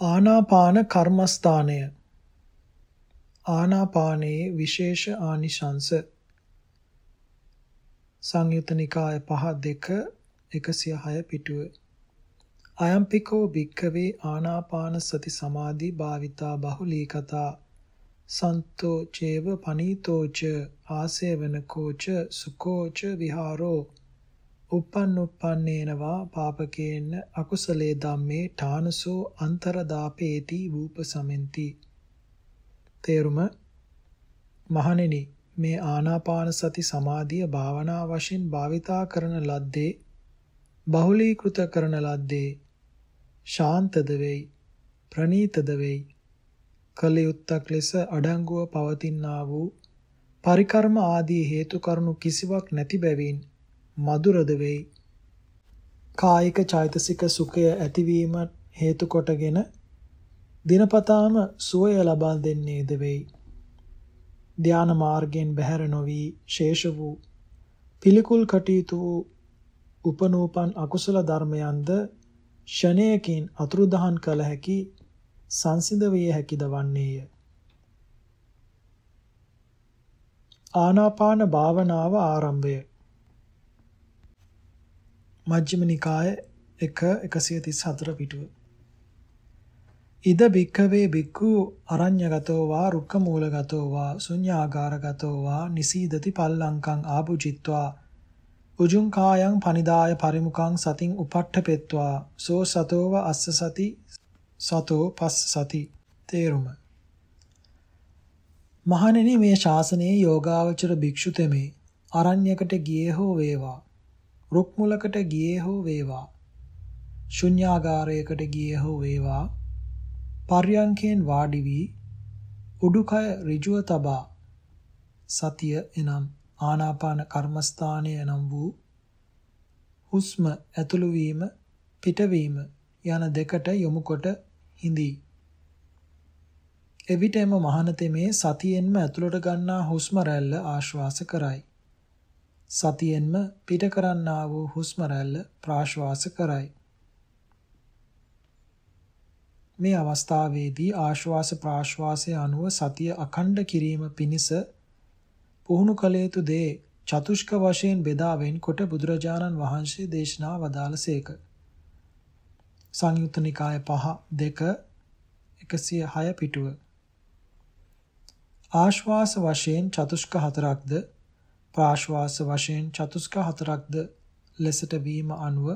ආනාපාන කර්මස්ථානය. ආනාපානයේ විශේෂ ආනිශංස. සංයුත නිකාය 5 2 106 පිටුව. අයම්පිකෝ භික්ඛවේ ආනාපාන සති සමාධි භාවිතා බහුලී කතා සන්තෝ චේව පනීතෝච ආසේවනකෝච සුකෝච විහාරෝ. Uppannuppanneනවා පාපකේන අකුසලේ ධම්මේ ඨානසෝ අන්තරදාපේති වූප සමෙන්ති තේරුම? මහණෙනි මේ ආනාපාන සති සමාධිය භාවනා වශයෙන් භාවිතා කරන ලද්දේ බහුලීකృత කරන ලද්දේ ශාන්තද වෙයි ප්‍රනීතද වෙයි කලියුත්තක් ලෙස අඩංගුව පවතිනා වූ පරිකර්ම ආදී හේතු කරුණු කිසිවක් නැති බැවින් මధుරද වෙයි. කායික චෛතසික සුඛය ඇතිවීම හේතු කොටගෙන දිනපතාම සුවය ලබා දෙන්නේද වෙයි. ධානා මාර්ගයෙන් බැහැර නොවි ශේෂ වූ පිළිකුල් කටයුතු වූ උපනූපන් අකුසල ධර්මයන්ද ෂණයකින් අතුරුදහන් කළ හැකි සංසිඳ විය හැකිද වන්නේය. ආනාපාන භාවනාව ආරම්භය මජ්ක්‍ධිම නිකාය 1 134 පිටුව. ඉද බික්කවේ බික්කු අරඤ්‍යගතෝ වා රුක්ක මූලගතෝ වා ශුඤ්ඤාගාරගතෝ වා නිසීදති පල්ලංකං ආභුජිත්වා උජුං කායං පනිදාය පරිමුඛං සතින් උපට්ඨපෙත්වා සෝ සතෝව අස්ස සති සතෝ පස්ස සති. තේරුම. මහණෙනි මේ ශාසනයේ යෝගාවචර භික්ෂු තෙමේ අරණ්‍යකට ගියේ හෝ වේවා. රුක් මුලකට ගියේ හෝ වේවා. ශුන්‍යාගාරයකට ගියේ හෝ වේවා. පර්යංකයෙන් වාඩි වී උඩුකය ඍජුව තබා සතිය එනම් ආනාපාන කර්මස්ථානය නම් වූ හුස්ම ඇතුළු වීම පිටවීම යන දෙකට යොමු කොට හිඳී. එවිටම මහානතෙමේ සතියෙන්ම ඇතුළට ගන්නා හුස්ම රැල්ල ආශ්වාස කරයි. සතියෙන්ම පිට කරන්නා වූ හුස්ම රැල්ල ප්‍රාශ්වාස කරයි. මේ අවස්ථාවේදී ආශ්වාස ප්‍රාශ්වාසය අනුව සතිය අඛණ්ඩ කිරීම පිණිස පුහුණු කළ යුතු දේ චතුෂ්ක වශයෙන් බෙදා වෙන්කොට බුදුරජාණන් වහන්සේ දේශනා වදාළසේක. සංයුත්ත නිකාය 5 2 106 පිටුව ආශ්වාස වශයෙන් චතුෂ්ක හතරක්ද ප්‍රාශ්වාස වශයෙන් චතුස්ක හතරක්ද ලෙසට වීම අනුව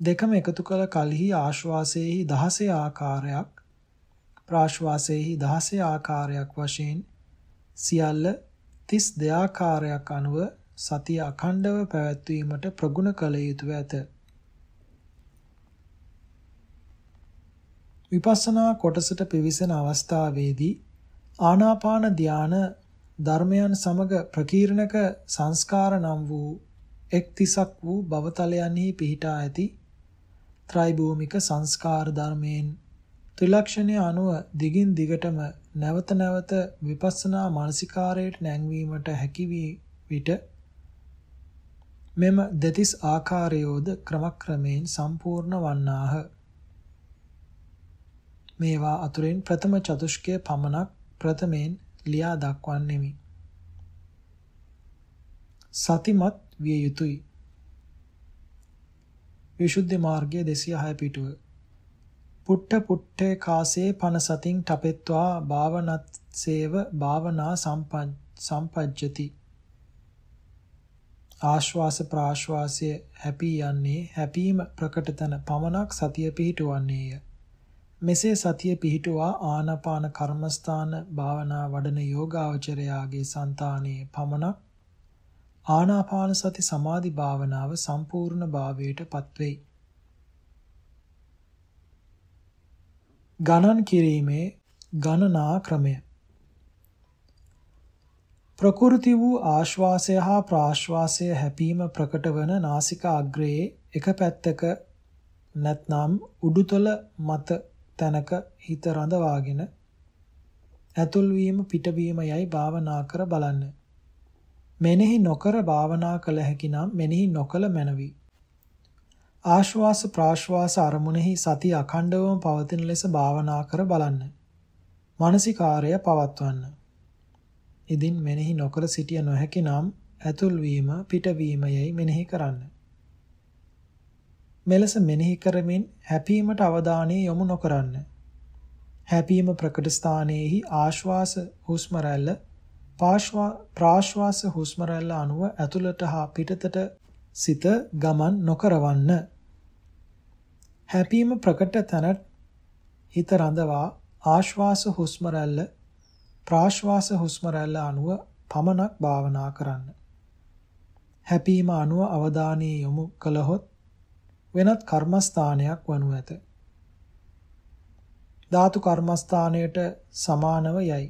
දෙකම එකතු කළ කලෙහි ආශ්වාසයේහි 16 ආකාරයක් ප්‍රාශ්වාසයේහි 16 ආකාරයක් වශයෙන් සියල්ල 32 ආකාරයක් අනුව සතිය අඛණ්ඩව පැවැත්වීමට ප්‍රගුණ කළ යුතුය ඇත. විපස්සනා කොටසට පිවිසෙන අවස්ථාවේදී ආනාපාන ධාන ධර්මයන් සමග ප්‍රකීර්ණක සංස්කාර නම් වූ එක් තිසක් වූ භවතලයන්හි පිහිටා ඇති ත්‍රිභූමික සංස්කාර ධර්මයෙන් ත්‍රිලක්ෂණය අනුව දිගින් දිගටම නැවත නැවත විපස්සනා මානසිකාරයට නැංවීමට හැකි විට මෙම දෙතිස් ආකාරයෝද ක්‍රමක්‍රමයෙන් සම්පූර්ණ වන්නාහ. මේවා අතුරින් ප්‍රථම චතුෂ්කය පමණක් ප්‍රථමයෙන් ලියා දක්වන්නෙමි. සතිමත් විය යුතුයි. විසුද්ධි මාර්ගය 206 පිටුව. පුට්ට පුට්ටේ කාසේ පන සතින් ඨපෙත්වා භාවනත්සේව භාවනා සම්පජ්ජති. ආශ්වාස ප්‍රාශ්වාසය හැපී යන්නේ හැපීම ප්‍රකට තන පමණක් සතිය පිහිටුවන්නේය. මෙසේ සතිය පිහිටුවා ආනාපාන කර්මස්ථාන භාවනා වඩන යෝගාවචරයාගේ సంతානයේ පමණක් ආනාපාන සති සමාධි භාවනාව සම්පූර්ණ භාවයට පත්වෙයි. ගණන් කිරීමේ ගණනා ක්‍රමය ප්‍රකෘති වූ ආශ්වාසය හා ප්‍රාශ්වාසය හැපීම ප්‍රකට වන නාසික අග්‍රයේ එක පැත්තක නැත්නම් උඩුතල මත තැනක හිත රඳවාගෙන ඇතුල් වීම පිටවීම යයි භාවනා කර බලන්න. මෙනෙහි නොකර භාවනා කළ හැකි නම් මෙනෙහි නොකළ මැනවි. ආශ්වාස ප්‍රාශ්වාස අරමුණෙහි සතිය අඛණ්ඩවම පවතින ලෙස භාවනා කර බලන්න. මානසිකාර්ය පවත්වන්න. ඉදින් මෙනෙහි නොකර සිටිය නොහැකි නම් ඇතුල් වීම පිටවීම යයි මෙනෙහි කරන්න. මෙලෙස මෙනෙහි කරමින් හැපීමට අවධානය යොමු නොකරන්න. හැපීම ප්‍රකට ස්ථානයේහි ආශ්වාස හුස්ම රැල්ල ප්‍රාශ්වාස හුස්ම රැල්ල අනුව ඇතුළට හා පිටතට සිත ගමන් නොකරවන්න. හැපීම ප්‍රකට තැනට හිත රඳවා ආශ්වාස හුස්ම රැල්ල ප්‍රාශ්වාස හුස්ම රැල්ල අනුව පමණක් භාවනා කරන්න. හැපීම අනුව අවධානය යොමු කළහොත් වෙනත් කර්මස්ථානයක් වනු ඇත. ධාතු කර්මස්ථානයට සමානව යයි.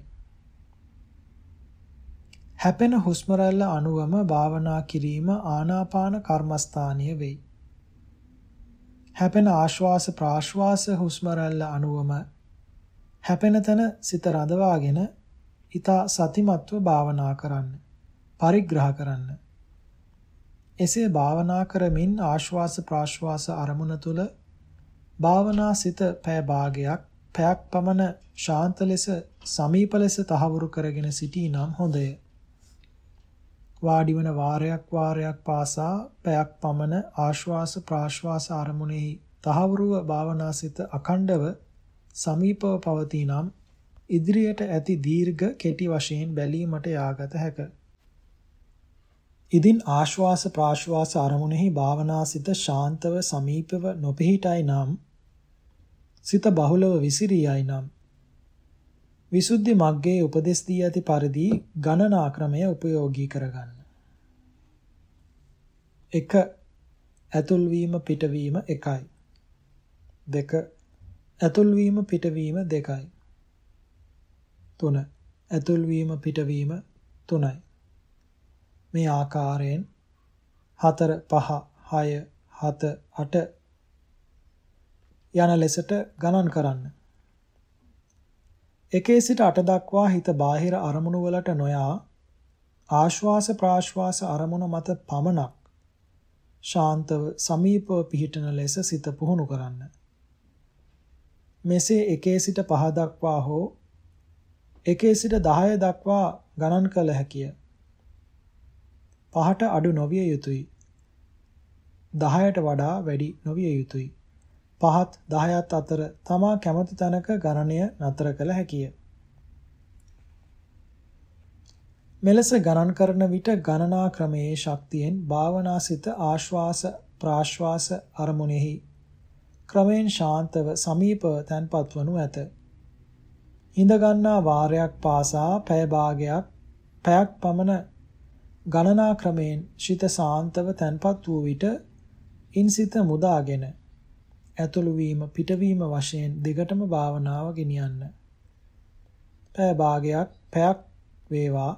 හැපෙන හුස්ම රැල්ල අනුවම භාවනා කිරීම ආනාපාන කර්මස්ථානීය වෙයි. හැපෙන ආශ්වාස ප්‍රාශ්වාස හුස්ම රැල්ල අනුවම හැපෙන තැන සිත රඳවාගෙන ඊතා සතිමත්ව භාවනා කරන්න. පරිග්‍රහ කරන්න. එසේ භාවනා කරමින් ආශ්වාස ප්‍රාශ්වාස අරමුණ තුල භාවනා සිත පෑ භාගයක් පැයක් පමණ ශාන්ත ලෙස සමීප ලෙස තහවුරු කරගෙන සිටීනම් හොඳය. වාඩිවන වාරයක් වාරයක් පාසා පැයක් පමණ ආශ්වාස ප්‍රාශ්වාස අරමුණෙහි තහවුරුව භාවනාසිත අඛණ්ඩව සමීපව පවතිනම් ඉදිරියට ඇති දීර්ඝ කෙටි වශයෙන් බැලීමට යාගත හැක. ඉදින් ආශ්වාස ප්‍රාශ්වාස අරමුණෙහි භාවනාසිත ශාන්තව සමීපව නොපිහිටයි නම් සිත බහුලව විසිරියයි නම් විසුද්ධි මග්ගේ උපදෙස් දී ඇති පරිදි ගණනා ක්‍රමය උපයෝගී කරගන්න. 1 ඇතුල් වීම පිටවීම 1යි. 2 ඇතුල් වීම පිටවීම 2යි. 3 ඇතුල් වීම පිටවීම 3යි. මේ ආකාරයෙන් 4 5 6 7 8 යන ලෙසට ගණන් කරන්න. එකේ සිට අට දක්වා හිත බාහිර අරමුණු වලට නොයා ආශ්වාස ප්‍රාශ්වාස අරමුණ මත පමණක් ශාන්තව සමීපව පිහිටන ලෙස සිත පුහුණු කරන්න. මෙසේ එකේ සිට පහ දක්වා හෝ එකේ සිට 10 දක්වා ගණන් කළ හැකිය. පහට අඩු නොවිය යුතුය. 10ට වඩා වැඩි නොවිය යුතුය. පහත් 10ත් අතර තමා කැමති තැනක ගණනය නතර කළ හැකිය. මෙලෙස ගණන් කරන විට ගණනා ක්‍රමයේ ශක්තියෙන් භාවනාසිත ආශ්වාස ප්‍රාශ්වාස අරමුණෙහි ක්‍රමෙන් ශාන්තව සමීපව තැන්පත් වනු ඇත. හිඳ ගන්නා වාරයක් පාසා පැය භාගයක් පැයක් පමණ ගණනා ක්‍රමෙන් ශිත සාන්තව තැන්පත් වූ විට ඉන් සිත මුදාගෙන ඇතුළු වීම පිටවීම වශයෙන් දිගටම භාවනාව ගෙනියන්න. පැය භාගයක් පැයක් වේවා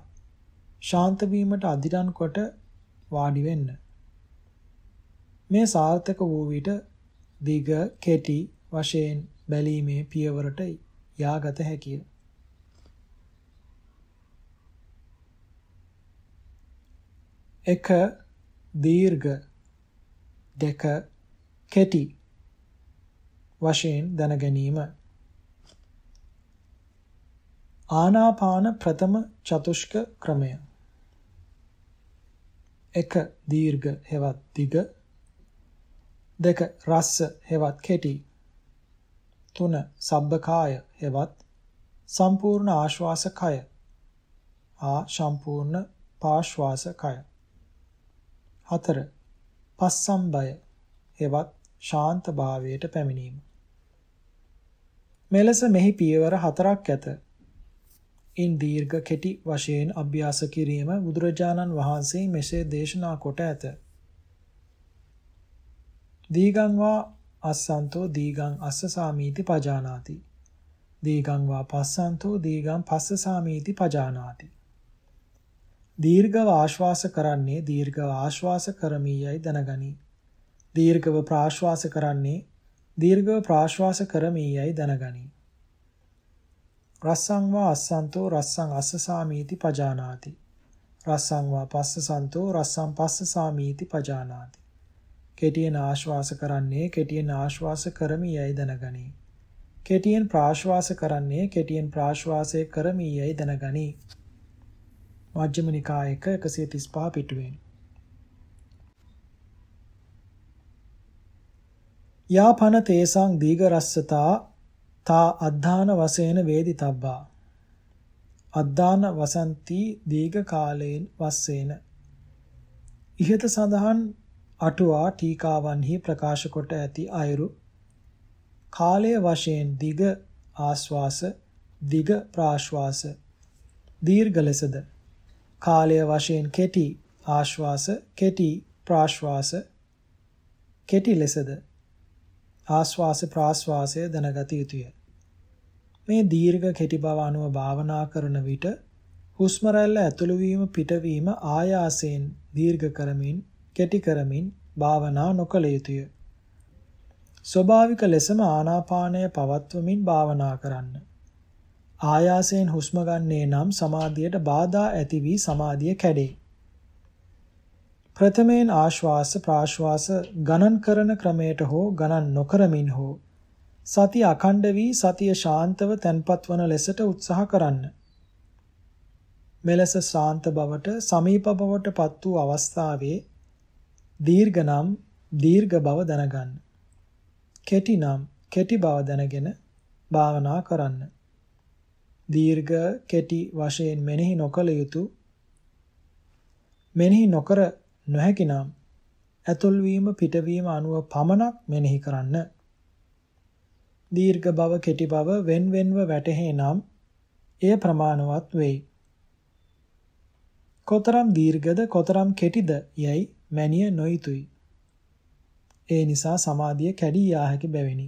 ශාන්ත වීමට අදිරන් කොට වාඩි වෙන්න. මේ සාර්ථක වූ විට දිග කෙටි වශයෙන් බැලීමේ පියවරට යාගත හැකිය. එක දීර්ඝ දෙක කෙටි වශයෙන් දැන ගැනීම ආනාපාන ප්‍රථම චතුෂ්ක ක්‍රමය. 1 දීර්ඝ හෙවත් දිග 2 රස්ස හෙවත් කෙටි 3 සබ්බකාය හෙවත් සම්පූර්ණ ආශ්වාස කය ආ සම්පූර්ණ පාශ්වාස කය. 4 පස්සම්බය හෙවත් ශාන්ත භාවයට පැමිණීම මෙලෙස මෙහි පියවර හතරක් ඇත. ඉන් දීර්ඝ කෙටි වශයෙන් අභ්‍යාස කිරීම බුදුරජාණන් වහන්සේ මෙසේ දේශනා කොට ඇත. දීගං වා අස්සන්තෝ දීගං අස්ස සාමීති පජානාති. දීගං වා පස්සන්තෝ දීගං පස්ස සාමීති පජානාති. දීර්ඝව ආශ්වාස කරන්නේ දීර්ඝව ආශ්වාස කරමීයයි දැනගනි. දීර්ඝව ප්‍රාශ්වාස කරන්නේ දීර්ඝව ප්‍රාශ්වාස කරමීයයි දැනගනි. රස්සං වා අස්සන්තෝ රස්සං අස්සසාමීති පජානාති. රස්සං වා පස්සසන්තෝ රස්සං පස්සසාමීති පජානාති. කෙටියෙන් ආශ්වාස කරන්නේ කෙටියෙන් ආශ්වාස කරමි යයි දැනගනි. කෙටියෙන් ප්‍රාශ්වාස කරන්නේ කෙටියෙන් ප්‍රාශ්වාසය කරමි යයි දැනගනි. මජ්ක්‍ධිම නිකායක 135 පිටුවෙන්. යාපන තේසං දීඝ රස්සතා තා අද්ධාන වශයෙන් වේදිතබ්බා. අද්ධාන වසන්ති දීඝ කාලයෙන් වස්සේන. ඉහත සඳහන් අටුවා ටීකාවන්හි ප්‍රකාශ කොට ඇති අයුරු කාලය වශයෙන් දිග ආශ්වාස දිග ප්‍රාශ්වාස දීර්ඝ ලෙසද කාලය වශයෙන් කෙටි ආශ්වාස කෙටි ප්‍රාශ්වාස කෙටි ලෙසද ආශ්වාස ප්‍රාශ්වාසය දැනගත යුතුය. මේ දීර්ඝ කෙටි බව අනුව භාවනා කරන විට හුස්ම රැල්ල ඇතුළු වීම පිටවීම ආයාසයෙන් දීර්ඝ කරමින් කෙටි කරමින් භාවනා නොකළ යුතුය. ස්වභාවික ලෙසම ආනාපානය පවත්වමින් භාවනා කරන්න. ආයාසයෙන් හුස්ම ගන්නේ නම් සමාධියට බාධා ඇති වී සමාධිය කැඩේ. ප්‍රථමයෙන් ආශ්වාස ප්‍රාශ්වාස ගණන් කරන ක්‍රමයට හෝ ගණන් නොකරමින් හෝ සතිය අඛණ්ඩ වී සතිය ශාන්තව තැන්පත් වන ලෙසට උත්සාහ කරන්න. මෙලෙස ශාන්ත බවට සමීප බවට පත් වූ අවස්ථාවේ දීර්ඝ නම් දීර්ඝ බව දැනගන්න. කෙටි නම් කෙටි බව දැනගෙන භාවනා කරන්න. දීර්ඝ කෙටි වශයෙන් මෙනෙහි නොකළ යුතු මෙනෙහි නොකර නොහැකි නම් ඇතුල් වීම පිටවීම අනුව පමණක් මෙනෙහි කරන්න. දීර්ඝ බව කෙටි බව wen wenව වැටහේ නම් එය ප්‍රමාණවත් වෙයි. කොතරම් දීර්ඝද කොතරම් කෙටිද යයි මැනිය නොයුතුයි. ඒ නිසා සමාධිය කැඩී යා හැකි බැවිනි.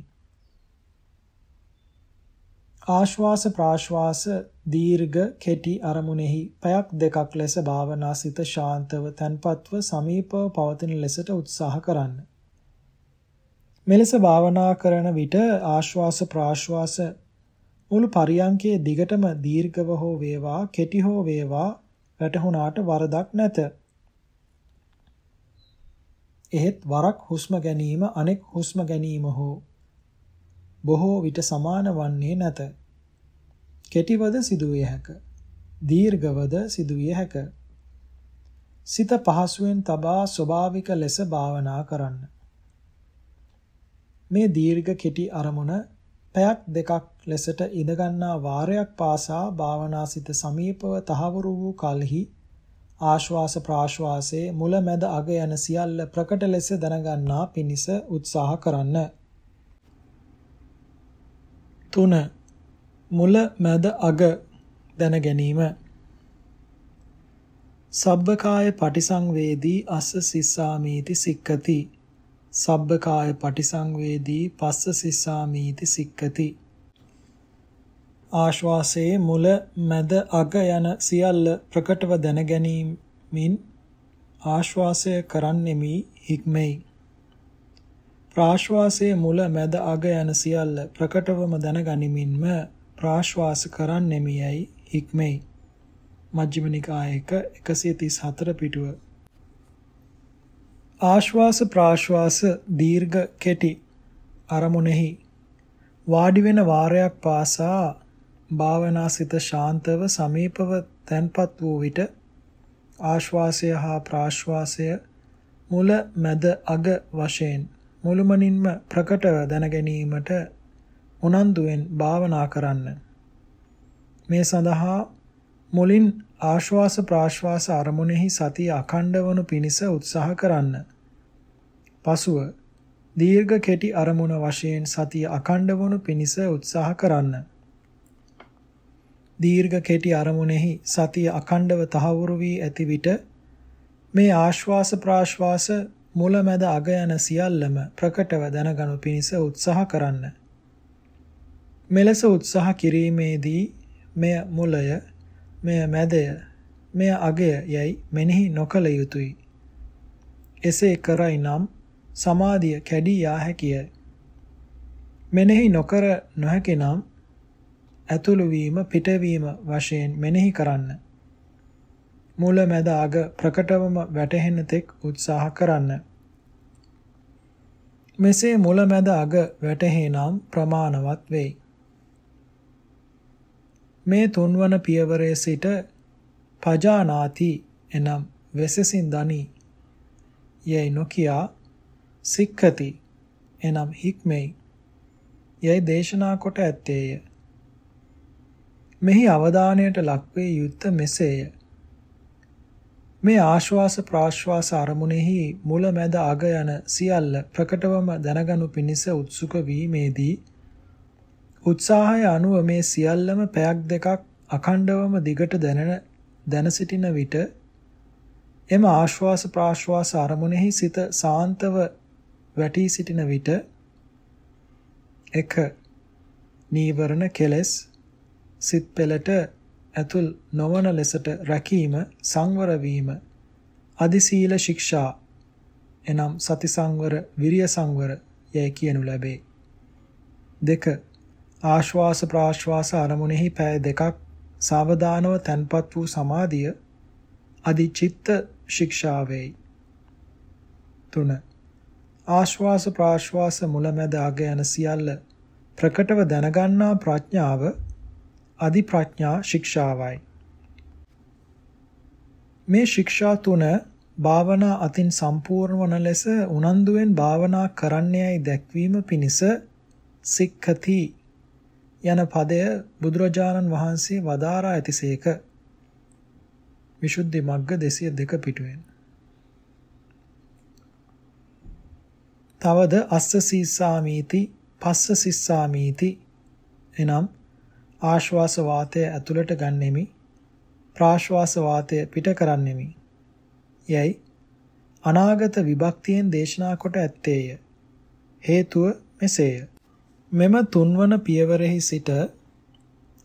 ආශ්වාස ප්‍රාශ්වාස දීර්ඝ කෙටි අරමුණෙහි පැයක් දෙකක් ලෙස භාවනා සිත ශාන්තව තන්පත්ව සමීපව පවතින ලෙසට උත්සාහ කරන්න. මෙලෙස භාවනා කරන විට ආශ්වාස ප්‍රාශ්වාස මුළු පරියන්කේ දිගටම දීර්ඝව හෝ වේවා කෙටි හෝ වේවා වැටහුණාට වරදක් නැත. එහෙත් වරක් හුස්ම ගැනීම අනෙක් හුස්ම ගැනීම හෝ බොහෝ විට සමාන වන්නේ නැත. කෙටිවද සිදුවිය හැක. දීර්ඝවද සිදුවිය හැක. සිත පහසුවෙන් තබා ස්වභාවික ලෙස භාවනා කරන්න. මේ දීර්ඝ කෙටි අරමුණ පැයක් දෙකක් ලෙසට ඉඳගන්නා වාරයක් පාසා භාවනා සිත සමීපව තහවුරු වූ කලෙහි ආශ්වාස ප්‍රාශ්වාසයේ මුල මැද අග යන සියල්ල ප්‍රකට ලෙස දැනගන්නා පිණිස උත්සාහ කරන්න. 3 මුල මැද අග දැන ගැනීම. සබ්බකාය පටිසංවේදී අස්ස සිස්සාමීති සික්කති. සබ්බකාය පටිසංවේදී පස්ස සිස්සාමීති සික්කති. ආශ්වාසයේ මුල මැද අග යන සියල්ල ප්‍රකටව දැන ගැනීමෙන් ආශ්වාසය කරන්නෙමි හික්මෙයි. ප්‍රාශ්වාසයේ මුල මැද අග යන සියල්ල ප්‍රකටවම දැනගනිමින්ම ප්‍රාශ්වාස කරන්නෙමියයි හික්මෙයි. මජ්ක්‍ධිම නිකායක 134 පිටුව. ආශ්වාස ප්‍රාශ්වාස දීර්ඝ කෙටි අරමුණෙහි වාඩි වෙන වාරයක් පාසා භාවනාසිත ශාන්තව සමීපව තැන්පත් වූ විට ආශ්වාසය හා ප්‍රාශ්වාසය මුල මැද අග වශයෙන් මුළුමනින්ම ප්‍රකටව දැන ගැනීමට උනන්දුවෙන් භාවනා කරන්න. මේ සඳහා මුලින් ආශ්වාස ප්‍රාශ්වාස අරමුණෙහි සතිය අඛණ්ඩ වනු පිණිස උත්සාහ කරන්න. පසුව දීර්ඝ කෙටි අරමුණ වශයෙන් සතිය අඛණ්ඩ වනු පිණිස උත්සාහ කරන්න. දීර්ඝ කෙටි අරමුණෙහි සතිය අඛණ්ඩව තහවුරු වී ඇති විට මේ ආශ්වාස ප්‍රාශ්වාස මුලමැද අග යන සියල්ලම ප්‍රකටව දැනගනු පිණිස උත්සාහ කරන්න. මෙලෙස උත්සාහ කිරීමේදී මෙය මුලය, මෙය මැදය, මෙය අගය යයි මෙනෙහි නොකළ යුතුය. එසේ කරයි නම් සමාධිය කැඩී යා හැකිය. මෙනෙහි නොකර නොහැකි නම් ඇතුළු වීම පිටවීම වශයෙන් මෙනෙහි කරන්න. මුල මැද අග ප්‍රකටවම වැටහෙන තෙක් උත්සාහ කරන්න. මෙසේ මුල මැද අග වැටහෙනම් ප්‍රමාණවත් වෙයි. මේ තුන්වන පියවරේ සිට පජානාති එනම් වෙසසින් දනි යයි නොකියා සික්ඛති එනම් හික්මෙයි යයි දේශනා කොට ඇත්තේය. මෙහි අවධානයට ලක්වේ යුත්ත මෙසේය. මේ ආශ්වාස ප්‍රාශ්වාස අරමුණෙහි මුල මැද අග යන සියල්ල ප්‍රකටවම දැනගනු පිණිස උත්සුක වීමේදී උත්සාහය අනුව මේ සියල්ලම පැයක් දෙකක් අඛණ්ඩවම දිගට දැනෙන දැන සිටින විට එම ආශ්වාස ප්‍රාශ්වාස අරමුණෙහි සිත සාන්තව වැටී සිටින විට 1 නීවරණ කෙලස් සිත් පෙළට ඇතුල් නොවන ලෙසට රැකීම සංවර වීම අදි සීල ශික්ෂා එනම් සති සංවර විරිය සංවර යයි කියනු ලැබේ. දෙක ආශ්වාස ප්‍රාශ්වාස අරමුණෙහි පෑ දෙකක් සාවධානව තන්පත් වූ සමාධිය අදි චිත්ත ශික්ෂාවේයි. තුන ආශ්වාස ප්‍රාශ්වාස මුලැමැද අග යන සියල්ල ප්‍රකටව දැනගන්නා ප්‍රඥාව අදි ප්‍රඥා ශික්ෂාවයි. මේ ශික්ෂා තුන භාවනා අතින් සම්පූර්ණ වන ලෙස උනන්දුවෙන් භාවනා කරන්නේයි දැක්වීම පිණිස සික්ඛති යන පදය බුදුරජාණන් වහන්සේ වදාරා ඇතිසේක. විසුද්ධි මග්ග 202 පිටුවෙන්. තවද අස්ස සීසාමීති පස්ස සිස්සාමීති එනම් ආශ්වාස වාතය ඇතුළට ගන්නෙමි. ප්‍රාශ්වාස වාතය පිට කරන්නෙමි. යයි අනාගත විභක්තියෙන් දේශනා කොට ඇත්තේය. හේතුව මෙසේය. මෙම තුන්වන පියවරෙහි සිට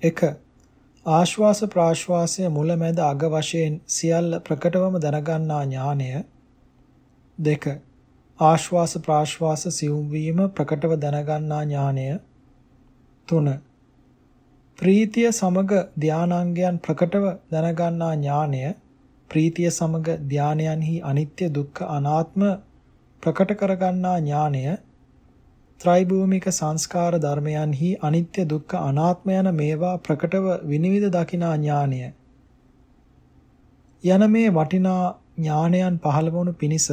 1 ආශ්වාස ප්‍රාශ්වාසය මුල මැද අග වශයෙන් සියල්ල ප්‍රකටවම දැනගන්නා ඥානය. 2 ආශ්වාස ප්‍රාශ්වාස සිවුම් වීම ප්‍රකටව දැනගන්නා ඥානය. 3 ප්‍රීතිය සමග ධානාංගයන් ප්‍රකටව දැනගන්නා ඥානය ප්‍රීතිය සමග ධානයන්හි අනිත්‍ය දුක්ඛ අනාත්ම ප්‍රකට කරගන්නා ඥානය ත්‍රිභූමික සංස්කාර ධර්මයන්හි අනිත්‍ය දුක්ඛ අනාත්ම යන මේවා ප්‍රකටව විනිවිද දකිනා ඥානය. යන මේ වටිනා ඥානයන් පහළ වුණු පිණිස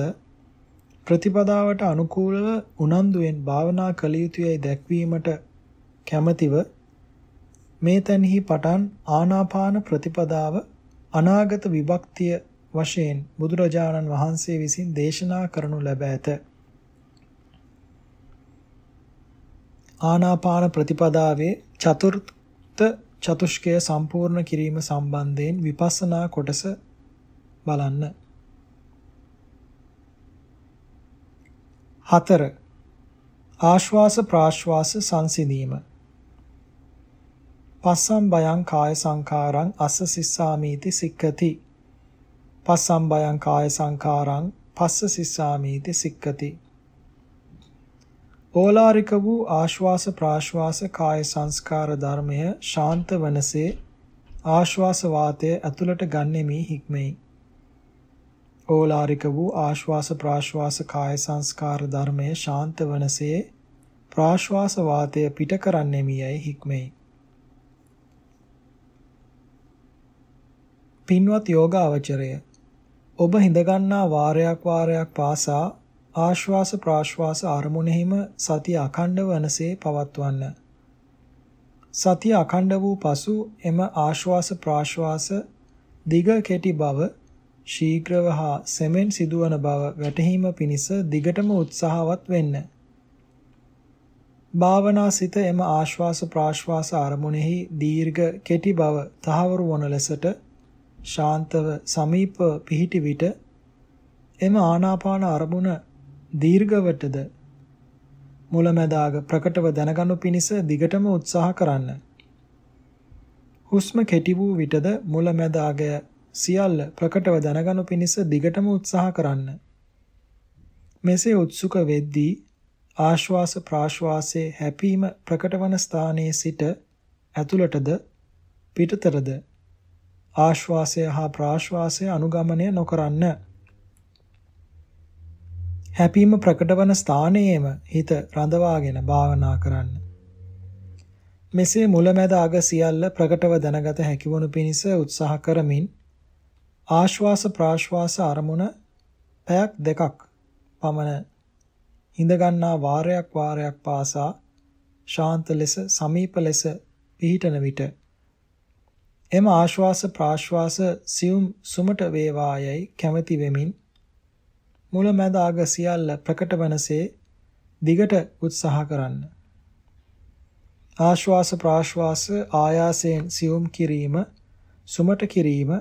ප්‍රතිපදාවට අනුකූලව උනන්දුවෙන් භාවනා කළ යුතුයයි දැක්වීමට කැමැතිව මේ තැන්හි පටන් ආනාපාන ප්‍රතිපදාව අනාගත විභක්තිය වශයෙන් බුදුරජාණන් වහන්සේ විසින් දේශනා කරනු ලැබ ඇත. ආනාපාන ප්‍රතිපදාවේ චතුර්ථ චතුෂ්කය සම්පූර්ණ කිරීම සම්බන්ධයෙන් විපස්සනා කොටස බලන්න. 4 ආශ්වාස ප්‍රාශ්වාස සංසිඳීම පස්සම් බයං කාය සංඛාරං අස්ස සිස්සාමීති සික්කති. පස්සම් බයං කාය සංඛාරං පස්ස සිස්සාමීති සික්කති. ඕලාරික වූ ආශ්වාස ප්‍රාශ්වාස කාය සංස්කාර ධර්මය ශාන්ත වනසේ ආශ්වාස වාතය ඇතුළට ගන්නෙමි හික්මෙයි. ඕලාරික වූ ආශ්වාස ප්‍රාශ්වාස කාය සංස්කාර ධර්මය ශාන්ත වනසේ ප්‍රාශ්වාස වාතය පිට කරන්නෙමියයි හික්මෙයි. පින්වත් යෝගාවචරය ඔබ හිඳගන්නා වාරයක් වාරයක් පාසා ආශ්වාස ප්‍රාශ්වාස අරමුණෙහිම සතිය අඛණ්ඩ වනසේ පවත්වන්න. සතිය අඛණ්ඩ වූ පසු එම ආශ්වාස ප්‍රාශ්වාස දිග කෙටි බව ශීඝ්‍රව හා සෙමෙන් සිදුවන බව වැටහීම පිණිස දිගටම උත්සාහවත් වෙන්න. භාවනා සිත එම ආශ්වාස ප්‍රාශ්වාස අරමුණෙහි දීර්ඝ කෙටි බව තහවුරු වන ලෙසට ශාන්තව සමීප පිහිටි විට එම ආනාපාන අරමුණ දීර්ඝවටද මුලැමැදාග ප්‍රකටව දැනගනු පිණිස දිගටම උත්සාහ කරන්න. හුස්ම කෙටි වූ විටද මුලැමැදාග සියල්ල ප්‍රකටව දැනගනු පිණිස දිගටම උත්සාහ කරන්න. මෙසේ උත්සුක වෙද්දී ආශ්වාස ප්‍රාශ්වාසයේ හැපීම ප්‍රකටවන ස්ථානයේ සිට ඇතුළටද පිටතරද ආශ්වාසය හා ප්‍රාශ්වාසය අනුගමනය නොකරන්න. හැපීම ප්‍රකටවන ස්ථානයේම හිත රඳවාගෙන භාවනා කරන්න. මෙසේ මුලැමැද අග සියල්ල ප්‍රකටව දැනගත හැකිවනු පිණිස උත්සාහ කරමින් ආශ්වාස ප්‍රාශ්වාස අරමුණ පැයක් දෙකක් පමණ හිඳ ගන්නා වාරයක් වාරයක් පාසා ශාන්ත ලෙස සමීප ලෙස පිහිටන විට එම ආශ්වාස ප්‍රාශ්වාස සියුම් සුමට වේවායයි කැමැති වෙමින් මුල මැද අග සියල්ල ප්‍රකට වනසේ දිගට උත්සාහ කරන්න. ආශ්වාස ප්‍රාශ්වාස ආයාසයෙන් සියුම් කිරීම සුමට කිරීම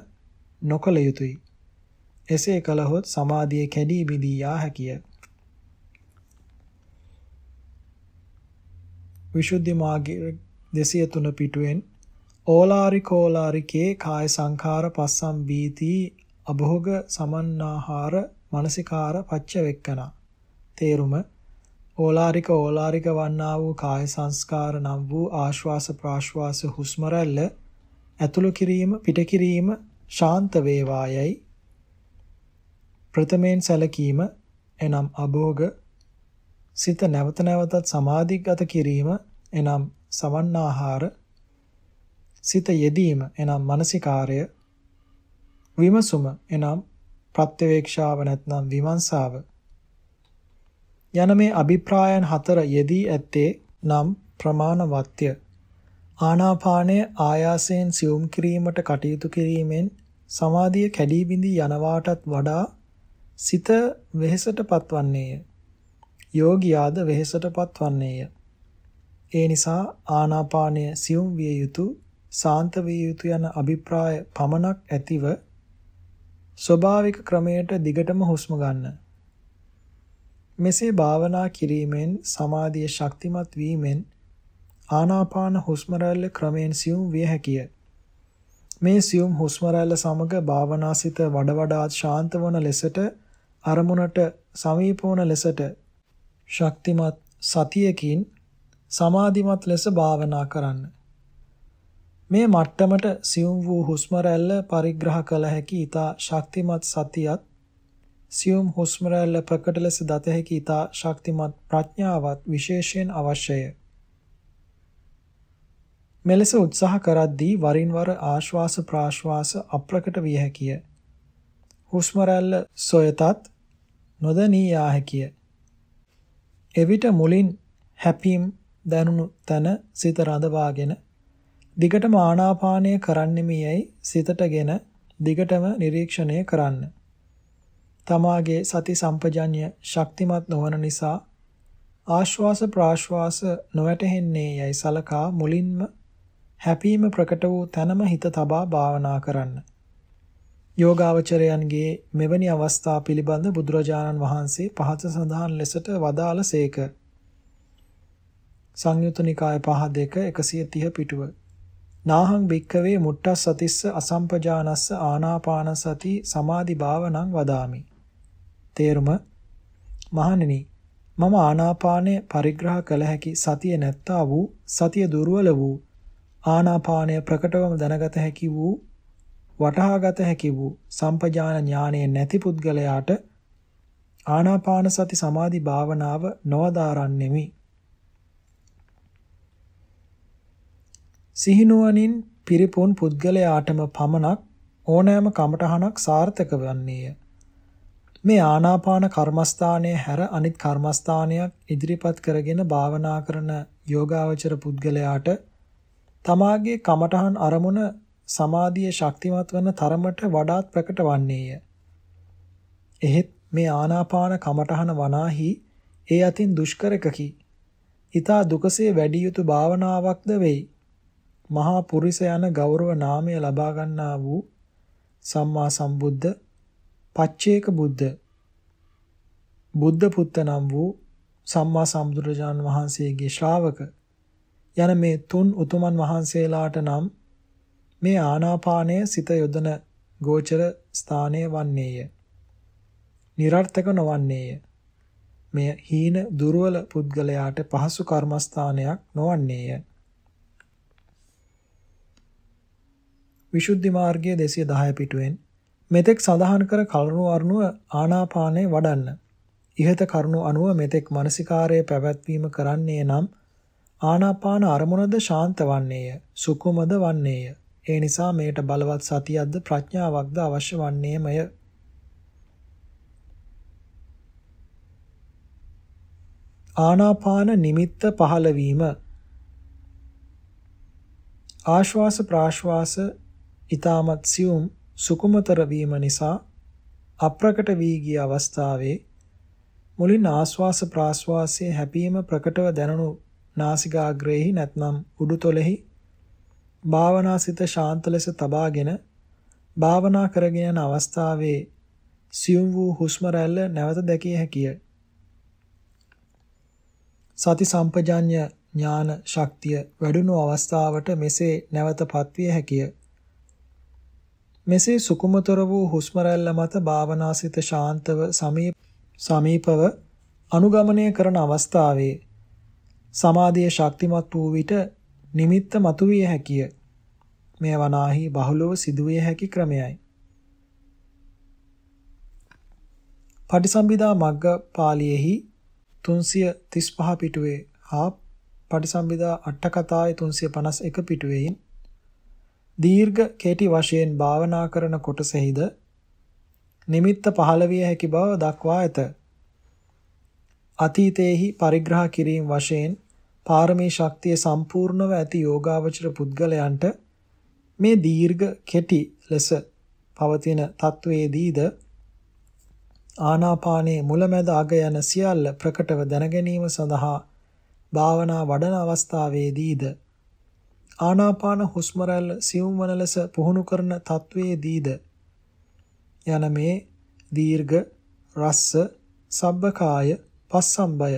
නොකල යුතුය. එසේ කළහොත් සමාධිය කැඩී බිඳී යා හැකිය. විසුද්ධි මාර්ගයේ 203 පිටුවෙන් ඕලාරිකෝලාරිකේ කාය සංඛාර පස්සම් බීති අභෝග සමන්නාහාර මනසිකාර පච්ච වෙක්කන. තේරුම ඕලාරික ඕලාරික වන්නා වූ කාය සංස්කාර නම් වූ ආශ්වාස ප්‍රාශ්වාස හුස්ම රැල්ල ඇතුළු කිරීම පිට කිරීම ශාන්ත වේවායයි. ප්‍රථමයෙන් සැලකීම එනම් අභෝග සිත නැවත නැවතත් සමාධිගත කිරීම එනම් සවන්නාහාර සිත යෙදීම එනම් මානසිකාර්ය විමසුම එනම් ප්‍රත්‍යවේක්ෂාව නැත්නම් විමර්ශාව යන මේ අභිප්‍රායන් හතර යෙදී ඇත්තේ නම් ප්‍රමාණවත්ය. ආනාපානය ආයාසයෙන් සියුම් කිරීමට කටයුතු කිරීමෙන් සමාධිය කැඩී බිඳී යනවාටත් වඩා සිත වෙහෙසට පත්වන්නේය යෝගියාද වෙහෙසටපත් වන්නේය. ඒ නිසා ආනාපානය සියුම් විය යුතු සාන්ත විය යුතු යන අභිප්‍රාය පමණක් ඇතිව ස්වභාවික ක්‍රමයට දිගටම හුස්ම ගන්න. මෙසේ භාවනා කිරීමෙන් සමාධිය ශක්තිමත් වීමෙන් ආනාපාන හුස්ම රැල්ල ක්‍රමෙන් සියුම් විය හැකිය. මේ සියුම් හුස්ම රැල්ල සමග භාවනාසිත වඩ වඩාත් ශාන්ත වන ලෙසට අරමුණට සමීප වන ලෙසට ශක්තිමත් සතියකින් සමාධිමත් ලෙස භාවනා කරන්න. මේ මට්ටමට සියුම් වූ හුස්ම රැල්ල පරිග්‍රහ කළ හැකි ඊතා ශක්තිමත් සතියත් සියුම් හුස්ම රැල්ල ප්‍රකට ලෙස දත හැකි ඊතා ශක්තිමත් ප්‍රඥාවත් විශේෂයෙන් අවශ්‍යය. මෙලෙස උත්සාහ කරද්දී වරින් වර ආශ්වාස ප්‍රාශ්වාස අප්‍රකට විය හැකිය. හුස්ම රැල්ල සොයතත් නොදැනී යා හැකිය. එවිට මුලින් හැපීම් දැනුණු තන සිත රඳවාගෙන දිගටම ආනාපානය කරන්නෙමියයි සිතටගෙන දිගටම නිරීක්ෂණය කරන්න. තමාගේ සති සම්පජඤ්‍ය ශක්තිමත් නොවන නිසා ආශ්වාස ප්‍රාශ්වාස නොවැටහෙන්නේ යයි සලකා මුලින්ම හැපීම ප්‍රකට වූ තැනම හිත තබා භාවනා කරන්න. යෝගාවචරයන්ගේ මෙවැනි අවස්ථා පිළිබඳ බුදුරජාණන් වහන්සේ පහත සඳහන් ලෙසට වදාළසේක. සංයුත නිකාය පහ දෙක 130 පිටුව. නාහං භික්කවේ මුට්ටස් සතිස්ස අසම්පජානස්ස ආනාපාන සති සමාධි භාවනං වදාමි. තේරුම මහණෙනි මම ආනාපානය පරිග්‍රහ කළ හැකි සතිය නැත්තා වූ සතිය දුර්වල වූ ආනාපානය ප්‍රකටවම දැනගත හැකි වූ වටහාගත හැකි වූ සම්පජාන ඥානය නැති පුද්ගලයාට ආනාපාන සති සමාධි භාවනාව නොවදාරන්නෙමි. සිහිනුවණින් පිරිපුන් පුද්ගලයාටම පමණක් ඕනෑම කමටහනක් සාර්ථක වන්නේය. මේ ආනාපාන කර්මස්ථානයේ හැර අනිත් කර්මස්ථානයක් ඉදිරිපත් කරගෙන භාවනා කරන යෝගාවචර පුද්ගලයාට තමාගේ කමටහන් අරමුණ සමාධිය ශක්තිමත් වන තරමට වඩාත් ප්‍රකට වන්නේය. එහෙත් මේ ආනාපාන කමඨහන වනාහි ඒ අතින් දුෂ්කරකකි. ඊතා දුකසේ වැඩි යුතු භාවනාවක්ද වෙයි. මහා පුරිස යන ගෞරව නාමය ලබා ගන්නා වූ සම්මා සම්බුද්ධ පච්චේක බුද්ධ බුද්ධ පුත්ත නම් වූ සම්මා සම්බුදුරජාන් වහන්සේගේ ශ්‍රාවක යන මේ තුන් උතුමන් වහන්සේලාට නම් මේ ආනාපානය සිත යොදන ගෝචර ස්ථානය වන්නේය. નિરර්ථක නොවන්නේය. මෙය හීන දුර්වල පුද්ගලයාට පහසු කර්මස්ථානයක් නොවන්නේය. විසුද්ධි මාර්ගයේ 210 පිටුවෙන් මෙතෙක් සඳහන් කර කලරුණු අරුණුව ආනාපානය වඩන්න. ඉහත කරුණු අනුව මෙතෙක් මානසිකාරයේ පැවැත්වීම කරන්නේ නම් ආනාපාන අරමුණද ශාන්ත වන්නේය සුකුමද වන්නේය. ඒ නිසා මේට බලවත් සතියක්ද ප්‍රඥාවක්ද අවශ්‍ය වන්නේමය. ආනාපාන නිමිත්ත පහළ වීම. ආශ්වාස ප්‍රාශ්වාස ඊ타මත් සියුම් සුකුමතර වීම නිසා අප්‍රකට වී ගිය අවස්ථාවේ මුලින් ආශ්වාස ප්‍රාශ්වාසයේ හැපීම ප්‍රකටව දැනුණු නාසිකාග්‍රේහි නැත්නම් උඩුතොලෙහි භාවනාසිත ශාන්ත ලෙස තබාගෙන භාවනා කරගෙන යන අවස්ථාවේ සියුම් වූ හුස්ම රැල්ල නැවත දැකිය හැකිය. සති සම්පජාඤ්‍ය ඥාන ශක්තිය වැඩුණු අවස්ථාවට මෙසේ නැවතපත් විය හැකිය. මෙසේ සුකුමතර වූ හුස්ම රැල්ල මත භාවනාසිත ශාන්තව සමීපව අනුගමනය කරන අවස්ථාවේ සමාධිය ශක්තිමත් වූ විට නිමිත්ත මතුවිය හැකිය. මෙය වනාහි බහුලව සිදුවිය හැකි ක්‍රමයයි. පටිසම්භිදා මග්ග පාළියේහි 335 පිටුවේ හා පටිසම්භිදා අට කතාවේ 351 පිටුවේයින් දීර්ඝ කෙටි වශයෙන් භාවනා කරන කොටසෙහිද නිමිත්ත පහළ විය හැකි බව දක්වා ඇත. අතීතයේහි පරිග්‍රහ කිරීම වශයෙන් පාරමී ශක්තිය සම්පූර්ණව ඇති යෝගාවචර පුද්ගලයන්ට මේ දීර්ඝ කෙටි ලෙස පවතින තත්වයේදීද ආනාපානයේ මුලැමැද අග යන සියල්ල ප්‍රකටව දැනගැනීම සඳහා භාවනා වඩන අවස්ථාවේදීද ආනාපාන හුස්ම රැල්ල සියුම් වන ලෙස පුහුණු කරන තත්වයේදීද යන මේ දීර්ඝ රස්ස සබ්බකාය පස්සම්බය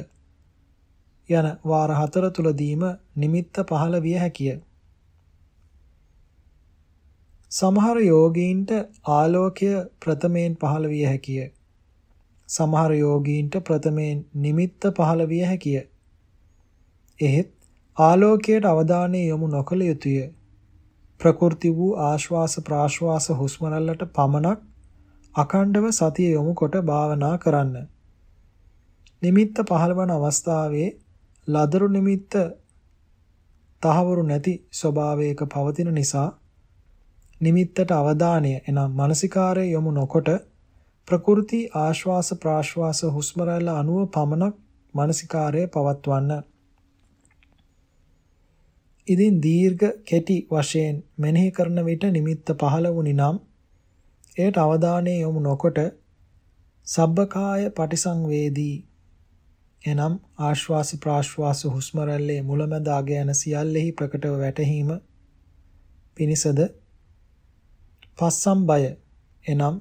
යන වාර හතර තුලදීම නිමිත්ත පහළ විය හැකිය. සමහර යෝගීන්ට ආලෝකය ප්‍රථමයෙන් පහළ විය හැකිය. සමහර යෝගීන්ට ප්‍රථමයෙන් නිමිත්ත පහළ විය හැකිය. එහෙත් ආලෝකයට අවධානය යොමු නොකළ යුතුය. ප්‍රකෘති වූ ආශ්වාස ප්‍රාශ්වාස හුස්ම රැල්ලට පමණක් අඛණ්ඩව සතිය යොමු කොට භාවනා කරන්න. නිමිත්ත පහළවන අවස්ථාවේ ලදරු නිමිත්ත තහවුරු නැති ස්වභාවයක පවතින නිසා නිමිත්තට අවධානය එනම් මානසිකාරය යොමු නොකොට ප්‍රකෘති ආශ්වාස ප්‍රාශ්වාස හුස්ම රැල්ල අනුව පමණක් මානසිකාරය පවත්වන්න. ඉදින් දීර්ඝ කෙටි වශයෙන් මෙනෙහි කරන විට නිමිත්ත පහළ වුනි නම් එයට අවධානය යොමු නොකොට සබ්බකාය පටිසංවේදී එනම් ආශ්වාස ප්‍රාශ්වාස හුස්ම රැල්ලේ මුලැමැද අග යන සියල්ලෙහි ප්‍රකටව වැටහීම පිනිසද පස්සම් බය එනම්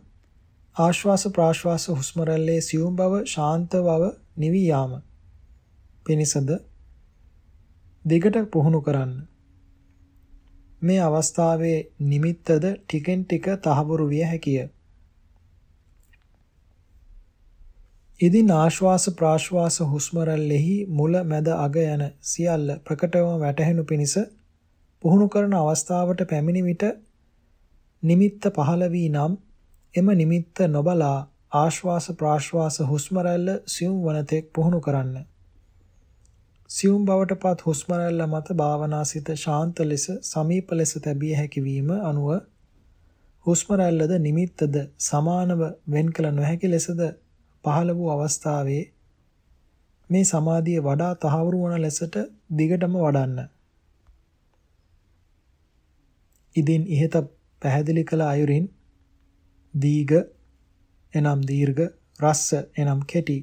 ආශ්වාස ප්‍රාශ්වාස හුස්ම රැල්ලේ සියුම් බව ශාන්ත බව නිවි යාම පිණිසද දිගට පුහුණු කරන්න මේ අවස්ථාවේ නිමිත්තද ටිකෙන් ටික තහවුරු විය හැකිය ඉදින් ආශ්වාස ප්‍රාශ්වාස හුස්ම රැල්ලෙහි මුල මැද අග යන සියල්ල ප්‍රකටවම වැටහෙනු පිණිස පුහුණු කරන අවස්ථාවට පැමිණි විට නිමිත්ත පහළ වී නම් එම නිමිත්ත නොබලා ආශ්වාස ප්‍රාශ්වාස හුස්ම රැල්ල සියුම් වනතෙක් පුහුණු කරන්න. සියුම් බවට පත් හුස්ම රැල්ල මත භාවනාසිත ශාන්ත ලෙස සමීප ලෙස තැබිය හැකි වීම අනුව හුස්ම රැල්ලද නිමිත්තද සමානව වෙන් කළ නොහැකි ලෙසද පහළ වූ අවස්ථාවේ මේ සමාධිය වඩා තහවුරු වන ලෙසට දිගටම වඩන්න. ඉදින් ඉහත පැහැදිලි කළ අයුරින් දීඝ එනම් දීර්ඝ රස්ස එනම් කෙටි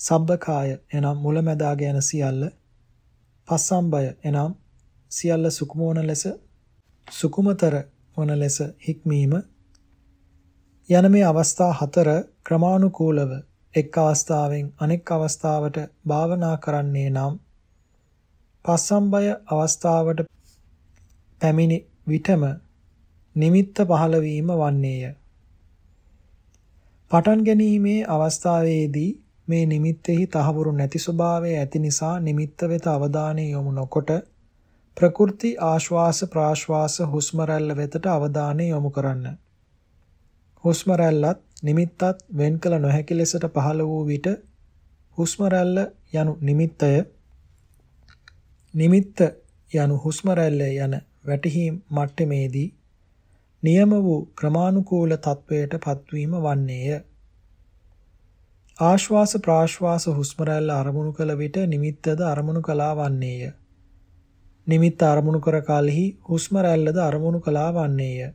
සබ්බකාය එනම් මුලැමැදාග යන සියල්ල පස්සම්බය එනම් සියල්ල සුකුමෝන ලෙස සුකුමතර වන ලෙස හික්මීම. යන මේ අවස්ථා හතර ක්‍රමානුකූලව එක් අවස්ථාවෙන් අනෙක් අවස්ථාවට භාවනා කරන්නේ නම් පස්සම්බය අවස්ථාවට පැමිණි විටම නිමිත්ත පහළ වීම වන්නේය. පටන් ගැනීමේ අවස්ථාවේදී මේ නිමිත්තෙහි තහවුරු නැති ස්වභාවය ඇති නිසා නිමිත්ත වෙත අවධානය යොමු නොකොට ප්‍රකෘති ආශ්වාස ප්‍රාශ්වාස හුස්ම රැල්ල වෙතට අවධානය යොමු කරන්න. හුස්ම රැල්ලත් නිමිත්තත් වෙන් කළ නොහැකි ලෙසට පහළ වූ විට හුස්ම යනු නිමිත්තය නිමිත්ත යනු හුස්ම යන වැටහීම් මට්ටමේදී නියම වූ ක්‍රමානුකූල තත්වයට පත්වීම වන්නේය. ආශ්වාස ප්‍රාශ්වාස හුස්ම රැල්ල අරමුණු කළ විට නිමිත්තද අරමුණු කළා වන්නේය. නිමිත්ත අරමුණු කර කලෙහි හුස්ම රැල්ලද අරමුණු කළා වන්නේය.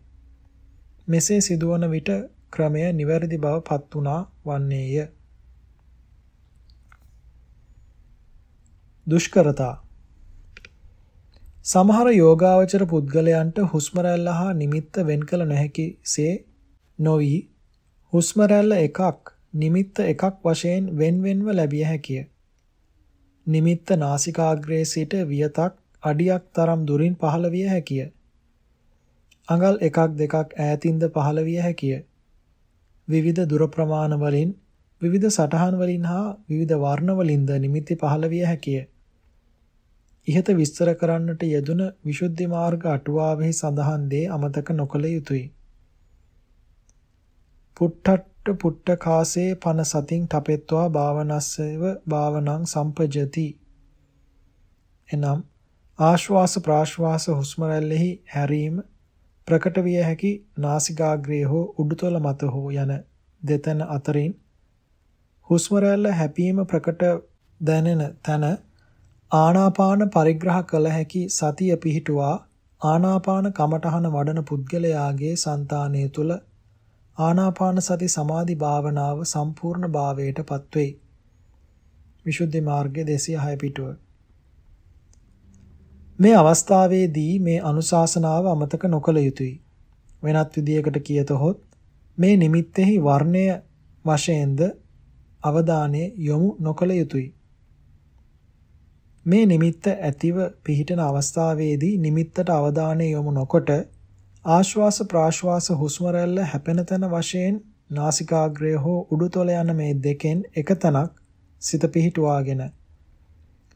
මෙසේ සිදුවන විට ක්‍රමය නිවැරදි බව පත්ුණා වන්නේය. දුෂ්කරතා සමහර යෝගාවචර පුද්ගලයන්ට හුස්ම රැල්ල හා නිමිත්ත වෙන් කළ නොහැකිසේ නොවි හුස්ම රැල්ල එකක් නිමිත්ත එකක් වශයෙන් වෙන් වෙන්ව ලැබිය හැකිය. නිමිත්ත නාසිකාග්‍රයේ සිට වියතක් අඩියක් තරම් දුරින් පහළ විය හැකිය. අඟල් එකක් දෙකක් ඈතින්ද පහළ විය හැකිය. විවිධ දුර ප්‍රමාණ වලින් විවිධ සටහන් වලින් හා විවිධ වර්ණ වලින්ද නිමිති පහළ විය හැකිය. ඉහත විස්තර කරන්නට යෙදුන විසුද්ධි මාර්ග අටුවාවෙහි සඳහන් දේ අමතක නොකළ යුතුය. පුට්ටට්ට පුට්ට කාසේ පන සතින් තපෙත්වා භාවනස්සව භාවනං සම්පජති. එනම් ආශ්වාස ප්‍රාශ්වාස හුස්ම රැල්ලෙහි හැරීම ප්‍රකට විය හැකි නාසිකාග්‍රයේ හෝ උඩුතල මත හෝ යන දෙතන අතරින් හුස්ම රැල්ල හැපීම ප්‍රකට දැනෙන තන ආනාපාන පරිග්‍රහ කළ හැකි සතිය පිහිටුවා ආනාපාන කමඨහන වඩන පුද්ගලයාගේ సంతානය තුල ආනාපාන සති සමාධි භාවනාව සම්පූර්ණ භාවයට පත්වෙයි. විසුද්ධි මාර්ගයේ 206 පිටුව. මේ අවස්ථාවේදී මේ අනුශාසනාව අමතක නොකළ යුතුය. වෙනත් විදියකට කියතොත් මේ නිමිත්තෙහි වර්ණය වශයෙන්ද අවධානය යොමු නොකළ යුතුය. මේ නිමිත්ත ඇතිව පිහිටන අවස්ථාවේදී නිමිත්තට අවධානය යොමු නොකොට ආශ්වාස ප්‍රාශ්වාස හුස්ම රැල්ල හැපෙන තැන වශයෙන් නාසිකාග්‍රය හෝ උඩුතොල යන මේ දෙකෙන් එක තැනක් සිත පිහිටුවාගෙන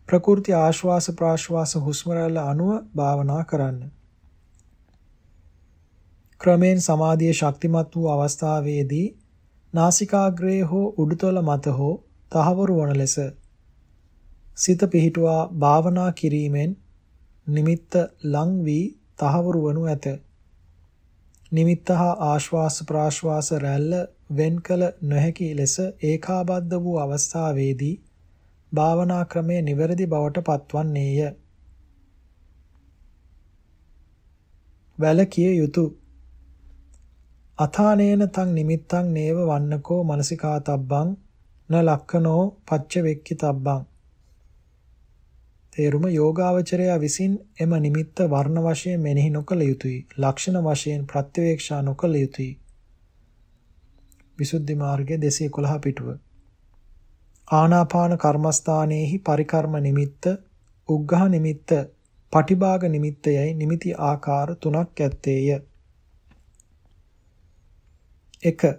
ප්‍රකෘති ආශ්වාස ප්‍රාශ්වාස හුස්ම රැල්ල අනුව භාවනා කරන්න. ක්‍රමෙන් සමාධිය ශක්තිමත් වූ අවස්ථාවේදී නාසිකාග්‍රයේ හෝ උඩුතොල මත හෝ තහවුරු වන ලෙස සිත පිහිටුවා භාවනා කිරීමෙන් නිමිත්ත ලං වී තහවුරු වනු ඇත. නිමිත්ත හා ආශ්වාස ප්‍රාශ්වාස රැල්ල වෙන් කළ නොහැකි ලෙස ඒකාබද්ධ වූ අවස්ථාවේදී භාවනා ක්‍රමය නිවැරදි බවට පත්වන්නේය. වැලකිය යුතු අථානේන තං නිමිත්තං නේව වන්නකෝ මනසිකාතබ්බං න ලක්කනෝ පච්ච වෙක්කි තබ්බං තේරුම යෝගාවචරයා විසින් එම නිමිත්ත වර්ණ වශයෙන් මෙනෙහි නොකළ යුතුය. ලක්ෂණ වශයෙන් ප්‍රත්‍යවේක්ෂා නොකළ යුතුය. විසුද්ධි මාර්ගයේ 211 පිටුව. ආනාපාන කර්මස්ථානයේහි පරිකර්ම නිමිත්ත, උග්ඝහ නිමිත්ත, පටිභාග නිමිත්තයයි නිමිති ආකාර තුනක් ඇත්තේය. 1.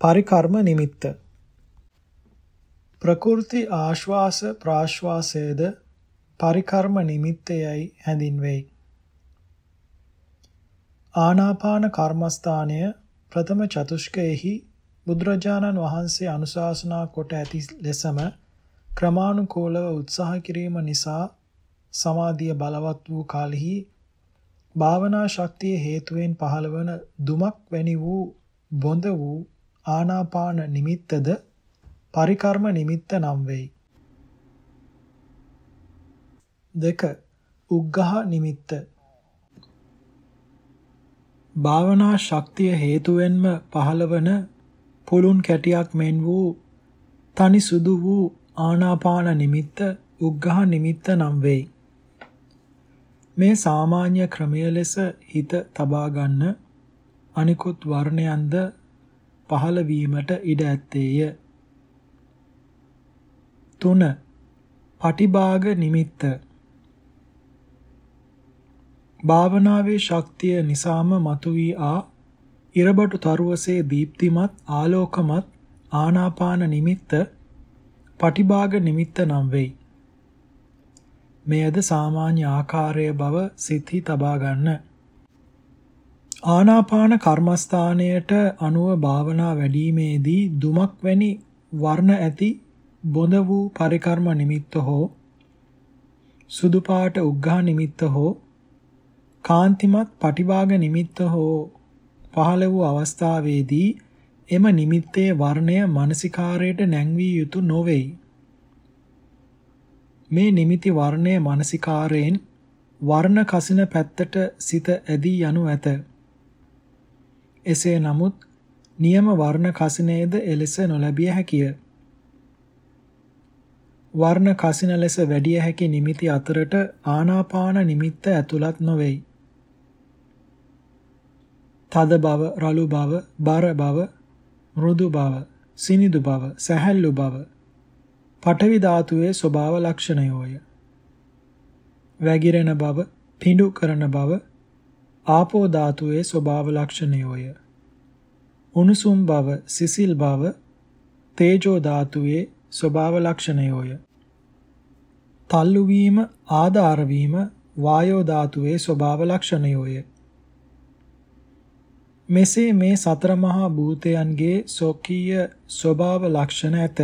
පරිකර්ම නිමිත්ත ප්‍රකෘති ආශ්වාස ප්‍රාශ්වාසයේද පරිකර්ම නිමිත්තයයි හැඳින්වෙයි. ආනාපාන කර්මස්ථානය ප්‍රථම චතුෂ්කයෙහි බුදුරජාණන් වහන්සේ අනුශාසනා කොට ඇති ලෙසම ක්‍රමානුකූලව උත්සාහ කිරීම නිසා සමාධිය බලවත් වූ කාලෙහි භාවනා ශක්තිය හේතුවෙන් පහළවන දුමක් වැනි වූ බොඳ වූ ආනාපාන නිමිත්තද පරිකර්ම නිමිත්ත නම් වෙයි. දෙක උග්ඝහ නිමිත්ත භාවනා ශක්තිය හේතුවෙන්ම පහළවන පුළුන් කැටියක් මෙන් වූ තනි සුදු වූ ආනාපාන නිමිත්ත උග්ඝහ නිමිත්ත නම් වෙයි. මේ සාමාන්‍ය ක්‍රමය ලෙස හිත තබා ගන්න අනිකුත් වර්ණයන්ද පහළ වීමට ඉඩ ඇත්තේය. 3. පටිභාග නිමිත්ත භාවනාවේ ශක්තිය නිසාම මතුවී ආ ඉරබටු තරුවසේ දීප්තිමත් ආලෝකමත් ආනාපාන නිමිත්ත පටිභාග නිමිත්ත නම් වෙයි. මෙයද සාමාන්‍ය ආකාරය බව සිතී තබා ගන්න. ආනාපාන කර්මස්ථානයට අනුව භාවනා වැඩිීමේදී දුමක් වැනි වර්ණ ඇති බොඳ වූ පරිකර්ම නිමිත්ත හෝ සුදු පාට උග්ඝා නිමිත්ත හෝ කාන්තිමත් පටිභාග නිමිත්ත හෝ පහළ වූ අවස්ථාවේදී එම නිමිත්තේ වර්ණය මානසිකාරයට නැංවිය යුතු නොවේයි. මේ නිමිති වර්ණය මානසිකාරයෙන් වර්ණ කසින පැත්තට සිත ඇදී යනු ඇත. එසේ නමුත් නියම වර්ණ කසිනේද එලෙස නොලැබිය හැකිය. වර්ණ කසින ලෙස වැඩිය හැකි නිමිති අතරට ආනාපාන නිමිත්ත ඇතුළත් නොවේයි. තද බව, රළු බව, බර බව, මෘදු බව, සිනිඳු බව, සැහැල්ලු බව පඨවි ධාතුවේ ස්වභාව ලක්ෂණයෝය. වැగిරෙන බව, පිඬු කරන බව ආපෝ ධාතුවේ ස්වභාව ලක්ෂණයෝය. උණුසුම් බව, සිසිල් බව තේජෝ ධාතුවේ ස්වභාව ලක්ෂණයෝය. තල්ලු වීම, ආධාර වීම වායෝ ධාතුවේ ස්වභාව ලක්ෂණයෝය. මෙසේ මේ සතර මහා භූතයන්ගේ සෝකීය ස්වභාව ලක්ෂණ ඇත.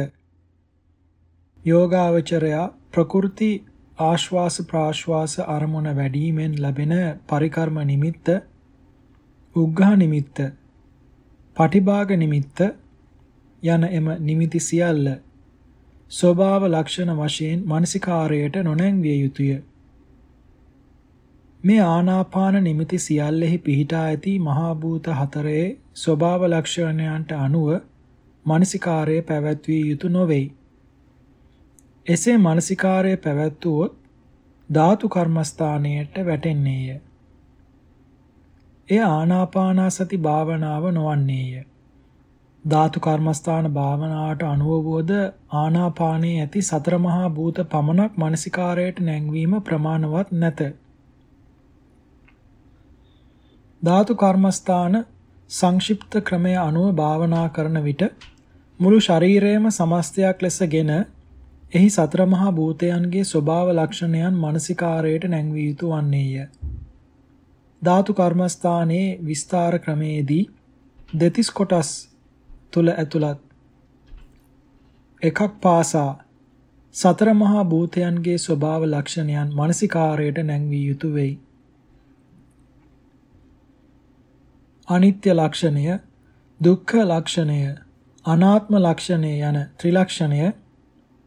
යෝගාවචරයා ප්‍රකෘති ආශ්වාස ප්‍රාශ්වාස අරමුණ වැඩිමෙන් ලැබෙන පරිකර්ම නිමිත්ත උග්ඝා නිමිත්ත පටිභාග නිමිත්ත යන එම නිමිති සියල්ල ස්වභාව ලක්ෂණ වශයෙන් මානසිකාරයට නොනැංවිය යුතුය. මේ ආනාපාන නිමිති සියල්ලෙහි පිහිටා ඇති මහා භූත හතරේ ස්වභාව ලක්ෂණයන්ට අනුව මානසිකාරය පැවැත්විය යුතු නොවේයි. එසේ මානසිකාරය පැවැත්වුවොත් ධාතු කර්මස්ථානයට වැටෙන්නේය. එය ආනාපානසති භාවනාව නොවන්නේය. ධාතු කර්මස්ථාන භාවනාවට අනුවවෝද ආනාපානයේ ඇති සතර මහා භූත පමණක් මානසිකාරයට නැංවීම ප්‍රමාණවත් නැත. ධාතු කර්මස්ථාන සංක්ෂිප්ත ක්‍රමය අනුව භාවනා කරන විට මුළු ශරීරයම සමස්තයක් ලෙසගෙන එහි සතර මහා භූතයන්ගේ ස්වභාව ලක්ෂණයන් මානසිකාරයට නැංවිය යුතු වන්නේය. ධාතු කර්මස්ථානයේ විස්තර ක්‍රමයේදී දෙතිස් කොටස් තුල ඇතුළත් එකක් පාසා සතර මහා භූතයන්ගේ ස්වභාව ලක්ෂණයන් මානසිකාරයට නැංවිය යුතු වෙයි. අනිත්‍ය ලක්ෂණය, දුක්ඛ ලක්ෂණය, අනාත්ම ලක්ෂණය යන ත්‍රිලක්ෂණය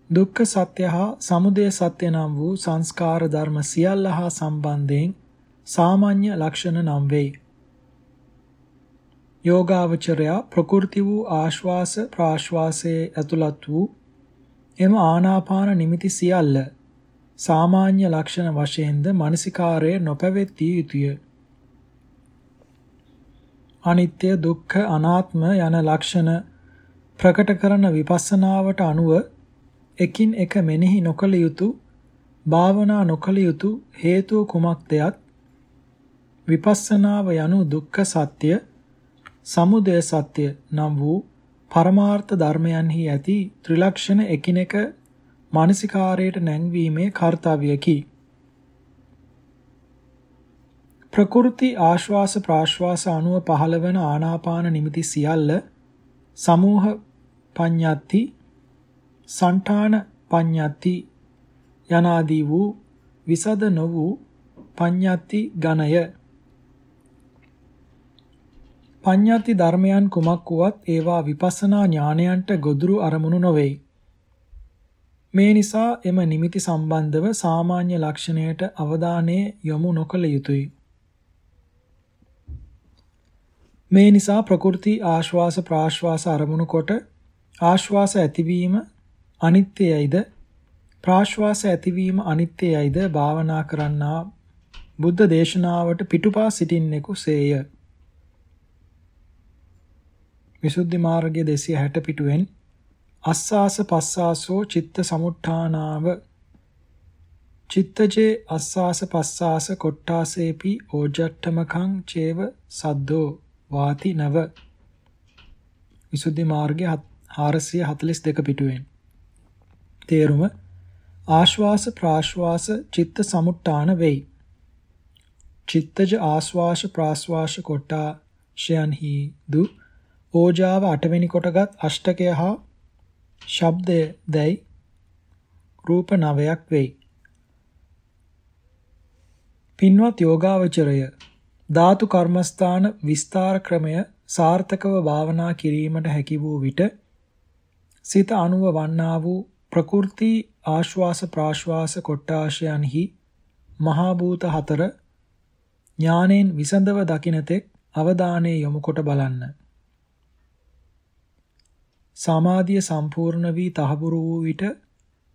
දුක්ඛ සත්‍ය හා සමුදය සත්‍ය නම් වූ සංස්කාර ධර්ම සියල්ල හා සම්බන්ධයෙන් සාමාන්‍ය ලක්ෂණ නම් වෙයි. යෝගාවචරය ප්‍රකෘති වූ ආශ්වාස ප්‍රාශ්වාසයේ ඇතුළත් වූ එම ආනාපාන නිමිති සියල්ල සාමාන්‍ය ලක්ෂණ වශයෙන්ද මානසිකාරයේ නොපැවැත්විය යුතුය. අනිත්‍ය දුක්ඛ අනාත්ම යන ලක්ෂණ ප්‍රකට කරන විපස්සනාවට අනුව එකින් එක මෙනෙහි නොකළ යුතු භාවනා නොකළ යුතු හේතුව කුමක්දයත් විපස්සනාව යනු දුක්ඛ සත්‍ය සමුදය සත්‍ය නම් වූ පරමාර්ථ ධර්මයන්හි ඇති ත්‍රිලක්ෂණ එකිනෙක මානසිකාරයට නැංවීමේ කාර්යයකි. ප්‍රකෘති ආශ්වාස ප්‍රාශ්වාස අනුව පහළවන ආනාපාන නිමිති සියල්ල සමූහ පඤ්ඤාති సంఠාන පඤ්ඤාති යනාදී වූ විසද නො වූ පඤ්ඤාති ගණය පඤ්ඤාති ධර්මයන් කුමක් වුවත් ඒවා විපස්සනා ඥානයන්ට ගොදුරු අරමුණු නොවේයි. මේ නිසා එම නිමිති සම්බන්ධව සාමාන්‍ය ලක්ෂණයට අවධානය යොමු නොකළ යුතුය. මේ නිසා ප්‍රකෘති ආශ්වාස ප්‍රාශ්වාස අරමුණු කොට ආශ්වාස ඇතිවීම අනිත්‍යයිද ප්‍රාශ්වාස ඇතිවීම අනිත්‍යයිද භාවනා කරන්නා බුද්ධ දේශනාවට පිටුපා සිටින්නෙකු සේය. විසුද්ධි මාර්ගයේ 260 පිටුවෙන් අස්සාස පස්සාසෝ චිත්ත සමුත්ථානාව චිත්තජේ අස්සාස පස්සාස කොට්ටාසේපි ඕජට්ඨමකං චේව සද්දෝ. වාති නව විසුද්ධි මාර්ගය 442 පිටුවෙන් තේරුම ආශ්වාස ප්‍රාශ්වාස චිත්ත සමුට්ටාන වෙයි චිත්තජ ආශ්වාස ප්‍රාශ්වාස කොටාශයන්හි දු ඕජාව අටවෙනි කොටගත් අෂ්ටකය හා ශබ්දය දැයි රූප නවයක් වෙයි. පින්වත් යෝගාවචරය ධාතු කර්මස්ථාන විස්තර ක්‍රමය සාර්ථකව භාවනා කිරීමට හැකි වූ විට සිත අනුව වන්නා වූ ප්‍රකෘති ආශ්වාස ප්‍රාශ්වාස කොට්ටාශයන්හි මහා භූත හතර ඥානෙන් විසඳව දකිනතෙක් අවධානය යොමු කොට බලන්න. සමාධිය සම්පූර්ණ වී තහවුරු වූ විට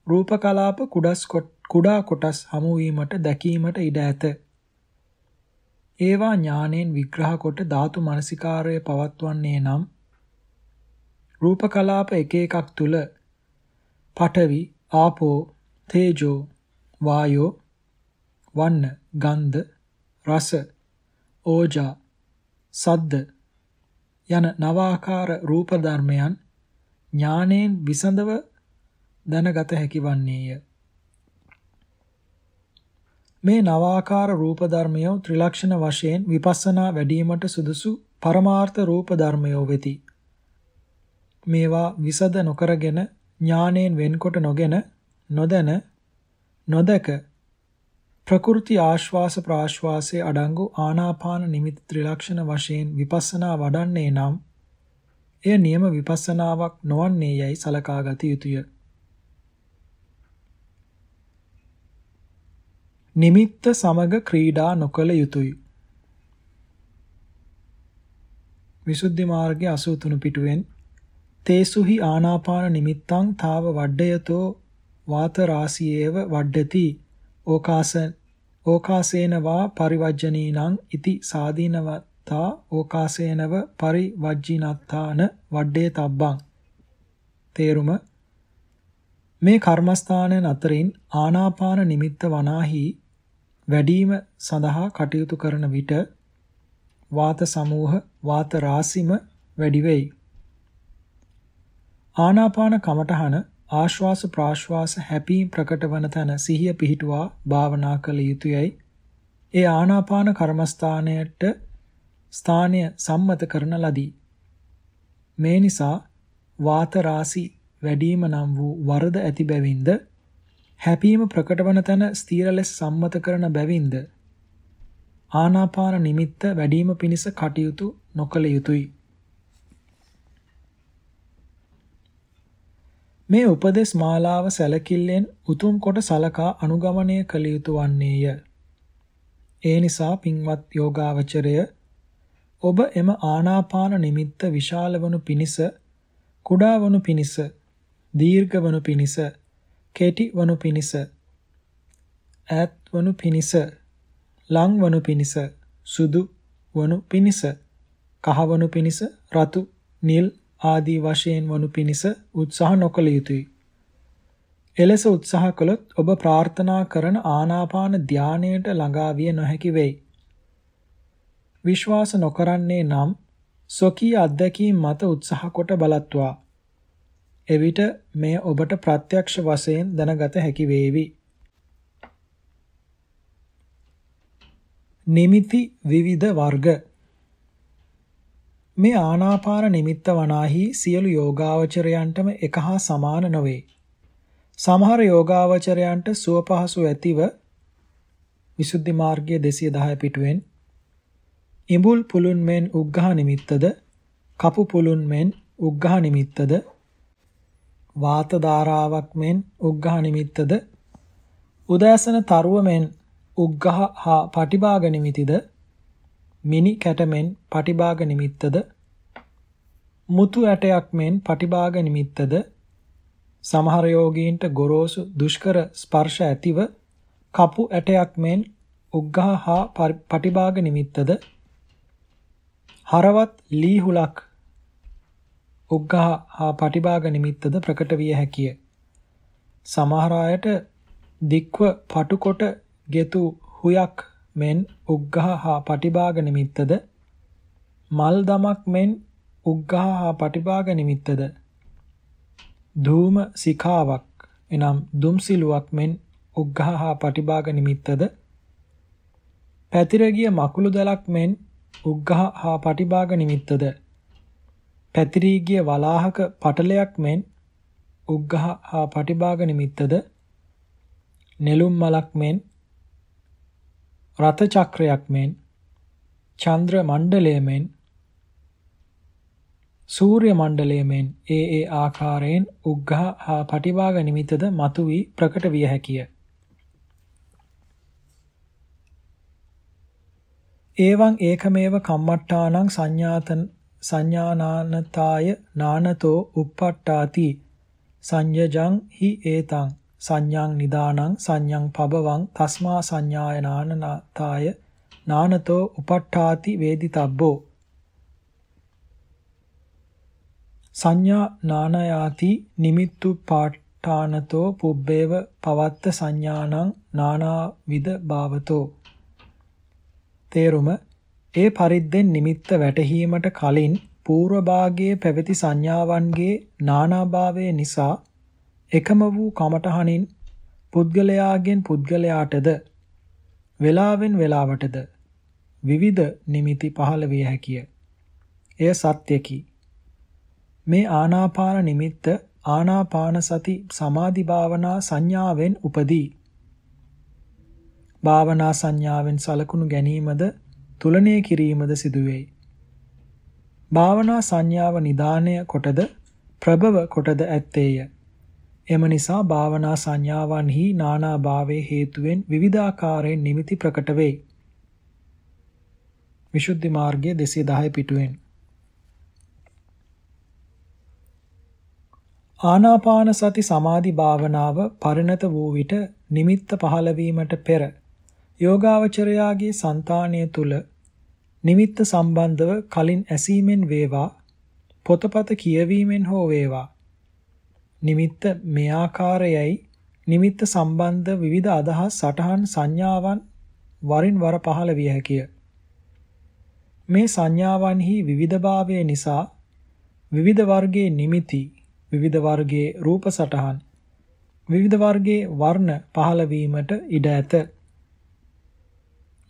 රූප කලාප කුඩස් කුඩා කොටස් හමු වීමට දැකීමට ඉඩ ඇත. ඒවා ඥානෙන් විග්‍රහ කොට ධාතු මනසිකාරය පවත්වන්නේ නම් රූප කලාප එක එකක් තුල පඨවි, ආපෝ, තේජෝ, වායෝ, වන්න, ගන්ධ, රස, ඕජා, සද්ද යන නවාකාර රූප ධර්මයන් ඥානෙන් විසඳව දැනගත හැකි වන්නේය. මේ නවාකාර රූප ධර්මය ත්‍රිලක්ෂණ වශයෙන් විපස්සනා වැඩිවීමට සුදුසු පරමාර්ථ රූප ධර්මයෝ වෙති. මේවා විසද නොකරගෙන ඥාණයෙන් වෙන්කොට නොගෙන නොදැන නොදක ප්‍රකෘති ආශ්වාස ප්‍රාශ්වාසයේ අඩංගු ආනාපාන නිමිති ත්‍රිලක්ෂණ වශයෙන් විපස්සනා වඩන්නේ නම් එය නියම විපස්සනාවක් නොවන්නේ යයි සලකා ගත යුතුය. නිමිත්ත සමග ක්‍රීඩා නොකළ යුතුය. විසුද්ධි මාර්ගයේ 83 පිටුවෙන් තේසුහි ආනාපාන නිමිත්තං තාව වඩ්ඩයතෝ වාත රාසියේව වඩ්ඩති ඕකාස ඕකාසේන වා පරිවර්ජනීනං ඉති සාදීනවතා ඕකාසේනව පරිවර්ජිනත්තාන වඩ්ඩේ තබ්බං තේරුම මේ කර්මස්ථානයන් අතරින් ආනාපාන නිමිත්ත වනාහි වැඩිම සඳහා කටයුතු කරන විට වාත සමූහ වාත රාසිම වැඩි වෙයි. ආනාපාන කමඨහන ආශ්වාස ප්‍රාශ්වාස හැපීම් ප්‍රකට වන තැන සිහිය පිහිටුවා භාවනා කළ යුතුයයි. ඒ ආනාපාන කර්මස්ථානයට ස්ථානය සම්මත කරන ලදී. මේ නිසා වාත රාසි වැඩිම නම් වූ වරද ඇති බැවින්ද හැපීම ප්‍රකටවන තැන ස්ථීර ලෙස සම්මත කරන බැවින්ද ආනාපාන නිමිත්ත වැඩිම පිණිස කටයුතු නොකළ යුතුය. මේ උපදේශ මාලාව සැලකිල්ලෙන් උතුම් කොට සලකා අනුගමනය කළ යුතු වන්නේය. ඒ නිසා පින්වත් යෝගාවචරය ඔබ එම ආනාපාන නිමිත්ත විශාල වනු පිණිස කුඩා වනු පිණිස දීර්ඝ වනු පිණිස කෙටි වනු පිණිස ඈත් වනු පිණිස ලං වනු පිණිස සුදු වනු පිණිස කහ වනු පිණිස රතු නිල් ආදී වශයෙන් වනු පිණිස උත්සාහ නොකළ යුතුය. එලෙස උත්සාහ කළොත් ඔබ ප්‍රාර්ථනා කරන ආනාපාන ධානයට ළඟා විය නොහැකි වෙයි. විශ්වාස නොකරන්නේ නම් සොකී අත්දැකීම් මත උත්සාහ කොට බලත්වා. එවිට මෙය ඔබට ප්‍රත්‍යක්ෂ වශයෙන් දැනගත හැකි වේවි. නිමිති විවිධ වර්ග මේ ආනාපාන නිමිත්ත වනාහි සියලු යෝගාවචරයන්ටම එක හා සමාන නොවේ. සමහර යෝගාවචරයන්ට සුවපහසු ඇතිව විසුද්ධි මාර්ගයේ 210 පිටුවෙන් ඉඹුල් පුලුන් මෙන් උග්ඝා නිමිත්තද කපු පුලුන් මෙන් උග්ඝා නිමිත්තද වාත ධාරාවක් මෙන් උග්ඝහ නිමිත්තද? උදෑසන තරුව මෙන් උග්ඝහ හා පටිභාග නිමිතිද? මිනි කැට මෙන් පටිභාග නිමිත්තද? මුතු ඇටයක් මෙන් පටිභාග නිමිත්තද? සමහර යෝගීන්ට ගොරෝසු දුෂ්කර ස්පර්ශ ඇතිව කපු ඇටයක් මෙන් උග්ඝහ හා පටිභාග නිමිත්තද? හරවත් ලී හුලක් උග්ඝහ හා පටිභාග නිමිත්තද ප්‍රකට විය හැකිය. සමහර අයට දික්ව පටුකොට ගෙතු හුයක් මෙන් උග්ඝහ හා පටිභාග නිමිත්තද මල් දමක් මෙන් උග්ඝහ හා පටිභාග නිමිත්තද ධූම සිඛාවක් එනම් දුම්සිලුවක් මෙන් උග්ඝහ හා පටිභාග නිමිත්තද පැතිර ගිය මකුළු දලක් මෙන් උග්ඝහ හා පටිභාග නිමිත්තද පැතිරී ගිය වලාහක පටලයක් මෙන් උග්ඝහ හා පටිභාග නිමිත්තද නෙළුම් මලක් මෙන් රත චක්‍රයක් මෙන් චන්ද්‍ර මණ්ඩලය මෙන් සූර්ය මණ්ඩලය මෙන් ඒ ඒ ආකාරයෙන් උග්ඝහ හා පටිභාග නිමිත්තද මතුවී ප්‍රකට විය හැකිය. ඒවං ඒකමේව කම්මට්ටානං සංඥාතන සංඥානානතාය නානතෝ uppattāති සංයජං හි ඒතං සංඥාං නිදානං සංඥං පබවං තස්මා සංඥාය නානනාතාය නානතෝ uppattāති වේදිතබ්බෝ සංඥා නානයාති නිමිත්තු පාඨානතෝ පුබ්බේව පවත්ත සංඥානං නානාවිද භාවතෝ තේරුම ඒ පරිද්දෙන් නිමිත්ත වැටහීමට කලින් పూర్ව භාගයේ පැවති සංඥාවන්ගේ නානාභාවය නිසා එකම වූ කමඨහනින් පුද්ගලයාගෙන් පුද්ගලයාටද වේලාවෙන් වේලාවටද විවිධ නිමිති පහළ විය හැකිය. එය සත්‍යකි. මේ ආනාපාන නිමිත්ත ආනාපාන සති සමාධි භාවනා සංඥාවෙන් උපදී. භාවනා සංඥාවෙන් සලකුණු ගැනීමද තුලණය කිරීමද සිදුවේයි. භාවනා සංඥාව නිදානය කොටද ප්‍රභව කොටද ඇත්තේය. එම නිසා භාවනා සංඥාවන්හි නානා භාවයේ හේතුවෙන් විවිධාකාරයෙන් නිමිති ප්‍රකට වෙයි. විසුද්ධි මාර්ගයේ 210 පිටුවෙන් ආනාපාන සති සමාධි භාවනාව පරිණත වූ විට නිමිත්ත පහළ වීමට පෙර යෝගාවචරයාගේ సంతානය තුල නිමිත්ත සම්බන්ධව කලින් ඇසීමෙන් වේවා පොතපත කියවීමෙන් හෝ වේවා. නිමිත්ත මේ ආකාරයයි. නිමිත්ත සම්බන්ධ විවිධ අදහස් සටහන් සංඥාවන් වරින් වර පහළ විය හැකිය. මේ සංඥාවන්හි විවිධභාවය නිසා විවිධ වර්ගයේ නිමිති විවිධ වර්ගයේ රූප සටහන් විවිධ වර්ගයේ වර්ණ පහළ වීමට ඉඩ ඇත.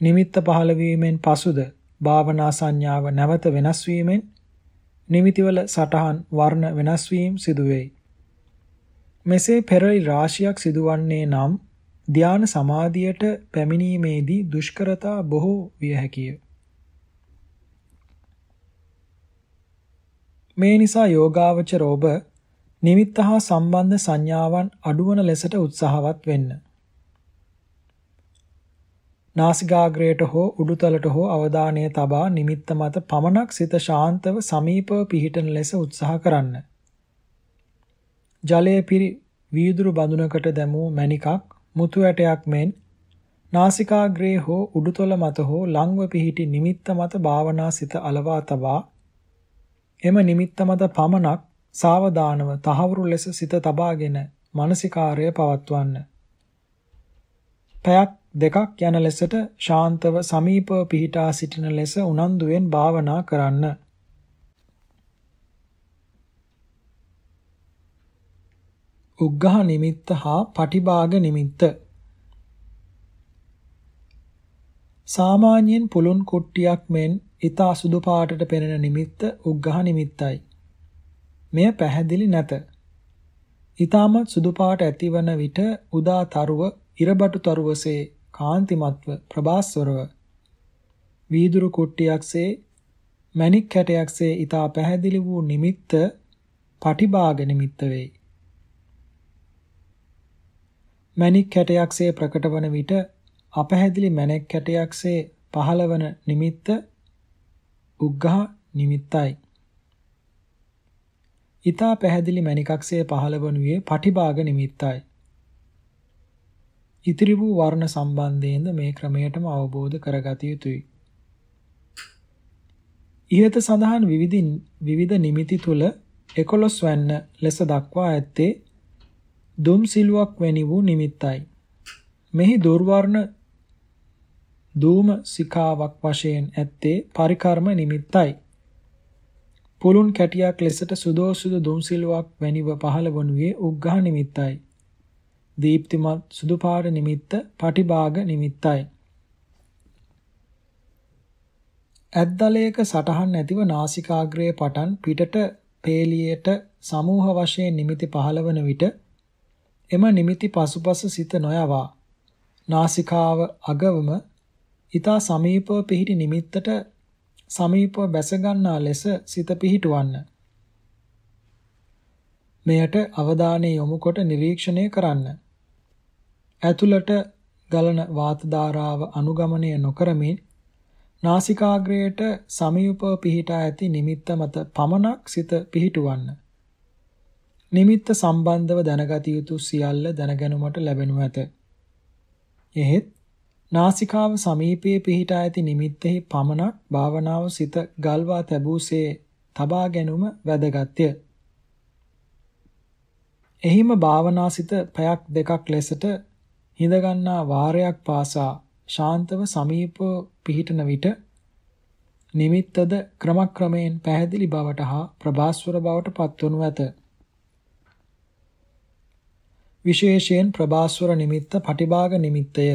නිමිත්ත පහළ වීමෙන් පසුද භාවනා සංඥාව නැවත වෙනස් වීමෙන් නිමිතිවල සටහන් වර්ණ වෙනස් වීම සිදු වෙයි. මෙසේ පෙරලි රාශියක් සිදුවන්නේ නම් ධාන සමාධියට පැමිණීමේදී දුෂ්කරතා බොහෝ විය හැකිය. මේ නිසා යෝගාවචර ඔබ නිමිත්ත හා සම්බන්ධ සංඥාවන් අඩුවන ලෙසට උත්සාහවත් වෙන්න. නාසිකාග්‍රයට හෝ උඩුතලට හෝ අවධානය තබා නිමිත්ත මත පමණක් සිත ශාන්තව සමීපව පිහිටන ලෙස උත්සාහ කරන්න. ජලයේ පිරි වීදුරු බඳුනකට දැමූ මණිකක් මුතු ඇටයක් මෙන් නාසිකාග්‍රේ හෝ උඩුතල මත හෝ ලංව පිහිටි නිමිත්ත මත භාවනා සිත අලවා තබා එම නිමිත්ත මත පමණක් සාවධානව තහවුරු ලෙස සිත තබාගෙන මානසිකාර්යය පවත්වන්න. පැයක් දෙකක් යන ලෙසට ශාන්තව සමීපව පිහිටා සිටින ලෙස උනන්දුවෙන් භාවනා කරන්න. උග්ඝහ නිමිත්ත හා පටිභාග නිමිත්ත සාමාන්‍යයෙන් පුළුන් කුට්ටියක් මෙන් ඊතා සුදු පාටට පෙනෙන නිමිත්ත උග්ඝහ නිමිත්තයි. මෙය පැහැදිලි නැත. ඊතාමත් සුදු පාට ඇතිවන විට උදා තරුව ඉරබටු තරුවසේ කාන්තිමත්ව ප්‍රභාස්වරව වීදුරු කුට්ටියක්සේ මණික් කැටයක්සේ ඊතා පැහැදිලි වූ නිමිත්ත පටිභාග නිමිත්ත වෙයි. මණික් කැටයක්සේ ප්‍රකට වන විට අපැහැදිලි මණික් කැටයක්සේ පහළවන නිමිත්ත උග්ඝහ නිමිත්තයි. ඊතා පැහැදිලි මණිකක්සේ පහළ වනුයේ පටිභාග නිමිත්තයි. ඉතිරි වූ වර්ණ සම්බන්ධයෙන්ද මේ ක්‍රමයටම අවබෝධ කරගත යුතුයි. ඉහත සඳහන් විවිධ විවිධ නිමිති තුල 11 වන්න ලෙස දක්වා ඇත්තේ දුම් සිලුවක් වැනි වූ නිමිත්තයි. මෙහි දුර්වර්ණ දූම සිකාවක් වශයෙන් ඇත්තේ පරිකර්ම නිමිත්තයි. පුළුන් කැටියක් ලෙසට සුදෝ සුදු දුම් සිලුවක් වැනිව පහළ වනුයේ උග්ඝහ නිමිත්තයි. දීප්තිමත් සුදු පාට නිමිත්ත පටිභාග නිමිත්තයි. ඇද්දලයක සටහන් ඇතිව නාසිකාග්‍රයේ පටන් පිටට පේලියට සමූහ වශයෙන් නිමිති පහළවන විට එම නිමිති පසුපස සිත නොයවා නාසිකාව අගවම ඊතා සමීපව පිහිටි නිමිත්තට සමීපව බැස ගන්නා ලෙස සිත පිහිටවන්න. මෙයට අවධානය යොමු කොට නිරීක්ෂණය කරන්න. ඇතුළට ගලන වාත ධාරාව අනුගමනය නොකරමින් නාසිකාග්‍රයට සමීපව පිහිටා ඇති නිමිත්ත මත පමණක් සිත පිහිටුවන්න. නිමිත්ත සම්බන්ධව දැනගත යුතු සියල්ල දැනගැනුමට ලැබෙනු ඇත. එහෙත් නාසිකාව සමීපයේ පිහිටා ඇති නිමිත්තෙහි පමණක් භාවනාව සිත ගල්වා තැබූසේ තබා ගැනීම වැදගත්ය. එහිම භාවනාසිත පැයක් දෙකක් ලෙසට හිඳගන්නා වාරයක් පාසා ශාන්තව සමීපව පිහිටන විට නිමිත්තද ක්‍රමක්‍රමයෙන් පැහැදිලි බවට හා ප්‍රභාස්වර බවට පත්වනු ඇත. විශේෂයෙන් ප්‍රභාස්වර නිමිත්ත පටිභාග නිමිත්තය.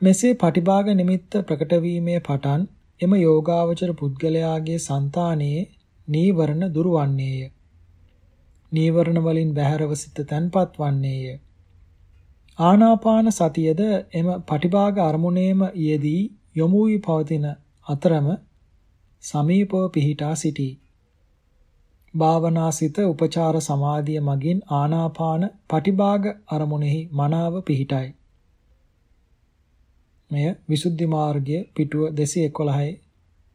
මෙසේ පටිභාග නිමිත්ත ප්‍රකට වීමේ පටන් එම යෝගාවචර පුද්ගලයාගේ సంతානයේ නීවරණ දුරවන්නේය. නීවරණ වලින් බැහැරව සිත තන්පත් වන්නේය. ආනාපාන සතියද එම පටිභාග අරමුණේම යෙදී යොමු වී පවතින අතරම සමීපව පිහිටා සිටී. භාවනාසිත උපචාර සමාධිය මගින් ආනාපාන පටිභාග අරමුණෙහි මනාව පිහිටයි. මෙය විසුද්ධි මාර්ගයේ පිටුව 211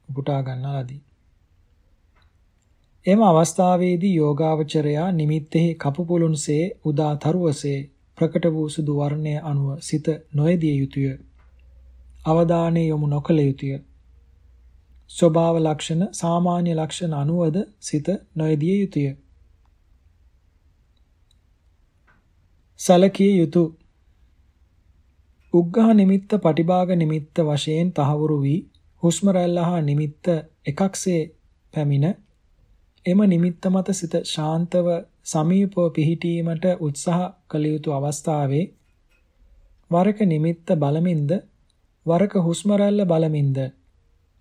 උපුටා ගන්නා ලදී. එම අවස්ථාවේදී යෝගාවචරයා නිමිත්තෙහි කපු පුළුන්සේ උදා තරුවසේ ප්‍රකට වූ සුදු වර්ණය අනුව සිත නොයදිය යුතුය. අවධානය යොමු නොකළ යුතුය. ස්වභාව ලක්ෂණ සාමාන්‍ය ලක්ෂණ අනුවද සිත නොයදිය යුතුය. සලකිය යුතු උග්ඝහ නිමිත්ත පටිභාග නිමිත්ත වශයෙන් තහවුරු වී හුස්ම රැල්ල හා නිමිත්ත එකක්සේ පැමිණ එම නිමිත්ත මත සිත ශාන්තව සමීපව පිහිටීමට උත්සාහ කළ යුතු අවස්ථාවේ වරක නිමිත්ත බලමින්ද වරක හුස්ම රැල්ල බලමින්ද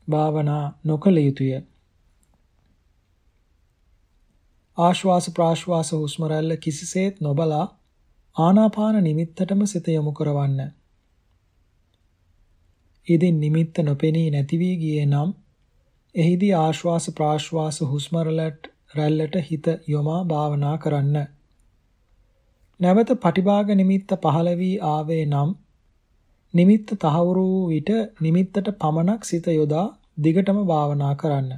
භාවනා නොකළ යුතුය. ආශ්වාස ප්‍රාශ්වාස හුස්ම රැල්ල කිසිසේත් නොබලා ආනාපාන නිමිත්තටම සිත යොමු කරවන්න. ඉදින් නිමිත්ත නොපෙනී නැති වී ගියේ නම් එහිදී ආශ්වාස ප්‍රාශ්වාස හුස්ම රැල්ලට රැල්ලට හිත යොමා භාවනා කරන්න. නැවත පටිභාග නිමිත්ත පහළ වී ආවේ නම් නිමිත්ත තහවුරු වූ විට නිමිත්තට පමණක් සිත යොදා දිගටම භාවනා කරන්න.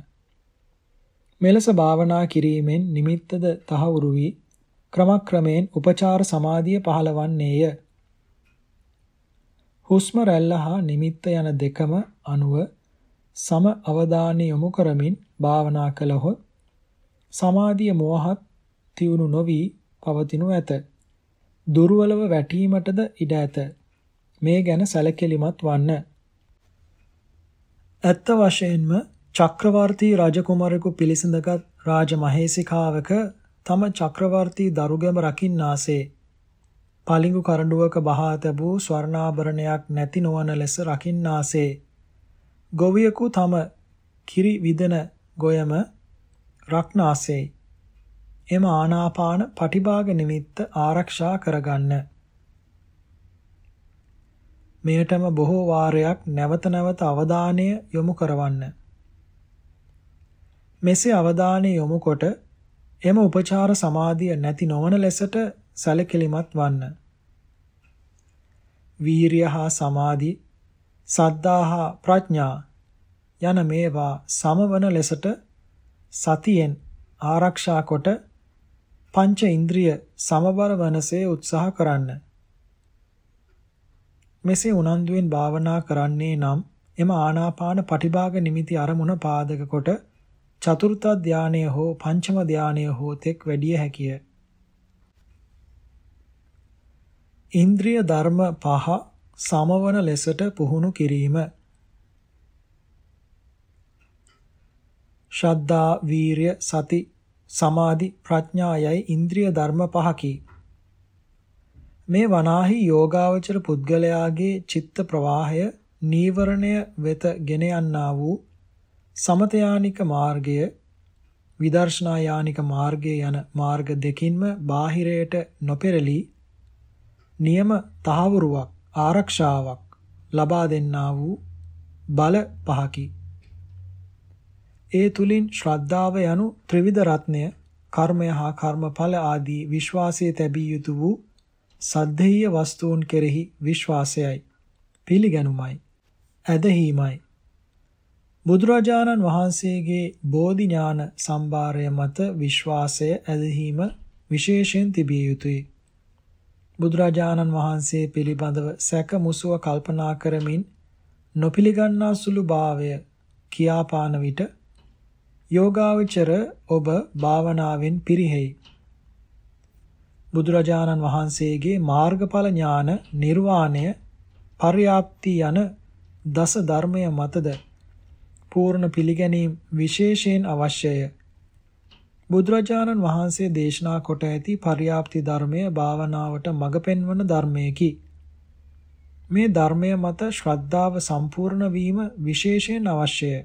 මෙලෙස භාවනා කිරීමෙන් නිමිත්තද තහවුරු වී ක්‍රමක්‍රමයෙන් උපචාර සමාධිය පහළවන්නේය. හුස්ම රැල්ල හා නිමිත්ත යන දෙකම අනුව සම අවධානය යොමු කරමින් භාවනා කළහොත් සමාධිය මොහත් තියුණු නොවි පවතිනු ඇත. දුර්වලව වැටීමටද ඉඩ ඇත. මේ ගැන සැලකිලිමත් වන්න. ඇත්ත වශයෙන්ම චක්‍රවර්ති රජකුමාරයෙකු පිළිසඳගත් රාජ මහේසිකාවක තම චක්‍රවර්ති දරුගැම රකින්නාසේ පලිඟු කරඬුවක බහා තැබූ ස්වර්ණාභරණයක් නැති නොවන ලෙස රකින්නාසේ ගොවියෙකු තම කිරි විදන ගොයම රක්නාසේ එම ආනාපාන පටිභාග නිමිත්ත ආරක්ෂා කරගන්න. මෙයටම බොහෝ වාරයක් නැවත නැවත අවධානය යොමු කරවන්න. මෙසේ අවධානය යොමු කොට එම උපචාර සමාධිය නැති නොවන ලෙසට සැලකිලිමත් වන්න. වීරිය හා සමාධි, සද්ධා හා ප්‍රඥා යන මේවා සමවන ලෙසට සතියෙන් ආරක්ෂා කොට පංච ඉන්ද්‍රිය සමබර වනසේ උත්සාහ කරන්න. මෙසේ උනන්දුවෙන් භාවනා කරන්නේ නම් එම ආනාපාන පටිභාග නිමිති අරමුණ පාදක කොට චතුර්ථ ධානය හෝ පංචම ධානය හෝ තෙක් වැඩිය හැකිය. ඉන්ද්‍රිය ධර්ම පහ සමවන ලෙසට පුහුණු කිරීම ශ්‍රද්ධා, වීරිය, සති, සමාධි, ප්‍රඥායයි ඉන්ද්‍රිය ධර්ම පහකි. මේ වනාහි යෝගාවචර පුද්ගලයාගේ චිත්ත ප්‍රවාහය නීවරණය වෙත ගෙන යන්නා වූ සමතයානික මාර්ගය විදර්ශනා යානික මාර්ගයේ යන මාර්ග දෙකින්ම බාහිරයට නොපෙරළී නියම තහවුරුවක් ආරක්ෂාවක් ලබා දෙන්නා වූ බල පහකි. ඒ තුලින් ශ්‍රද්ධාව යනු ත්‍රිවිධ රත්නය කර්මය හා කර්මඵල ආදී විශ්වාසයේ තැබිය යුතු වූ සද්ධේය වස්තුන් කෙරෙහි විශ්වාසයයි. පිළිගැනුමයි. ඇදහිීමයි. බුදුරජාණන් වහන්සේගේ බෝධි ඥාන සම්භාරය මත විශ්වාසය ඇදහිීම විශේෂයෙන් තිබිය යුතුය. බුදුරජාණන් වහන්සේ පිළිබඳව සැක මුසුව කල්පනා කරමින් නොපිළිගන්නා සුළු භාවය කියාපාන විට යෝගාවචර ඔබ භාවනාවෙන් පිරිහෙයි. බුදුරජාණන් වහන්සේගේ මාර්ගඵල ඥාන නිර්වාණය පර්යාප්ති යන දස ධර්මය මතද පූර්ණ පිළිගැනීම විශේෂයෙන් අවශ්‍යය. බුදුරජාණන් වහන්සේ දේශනා කොට ඇති පර්යාප්ති ධර්මය භාවනාවට මඟ පෙන්වන ධර්මයකි. මේ ධර්මය මත ශ්‍රද්ධාව සම්පූර්ණ වීම විශේෂයෙන් අවශ්‍යය.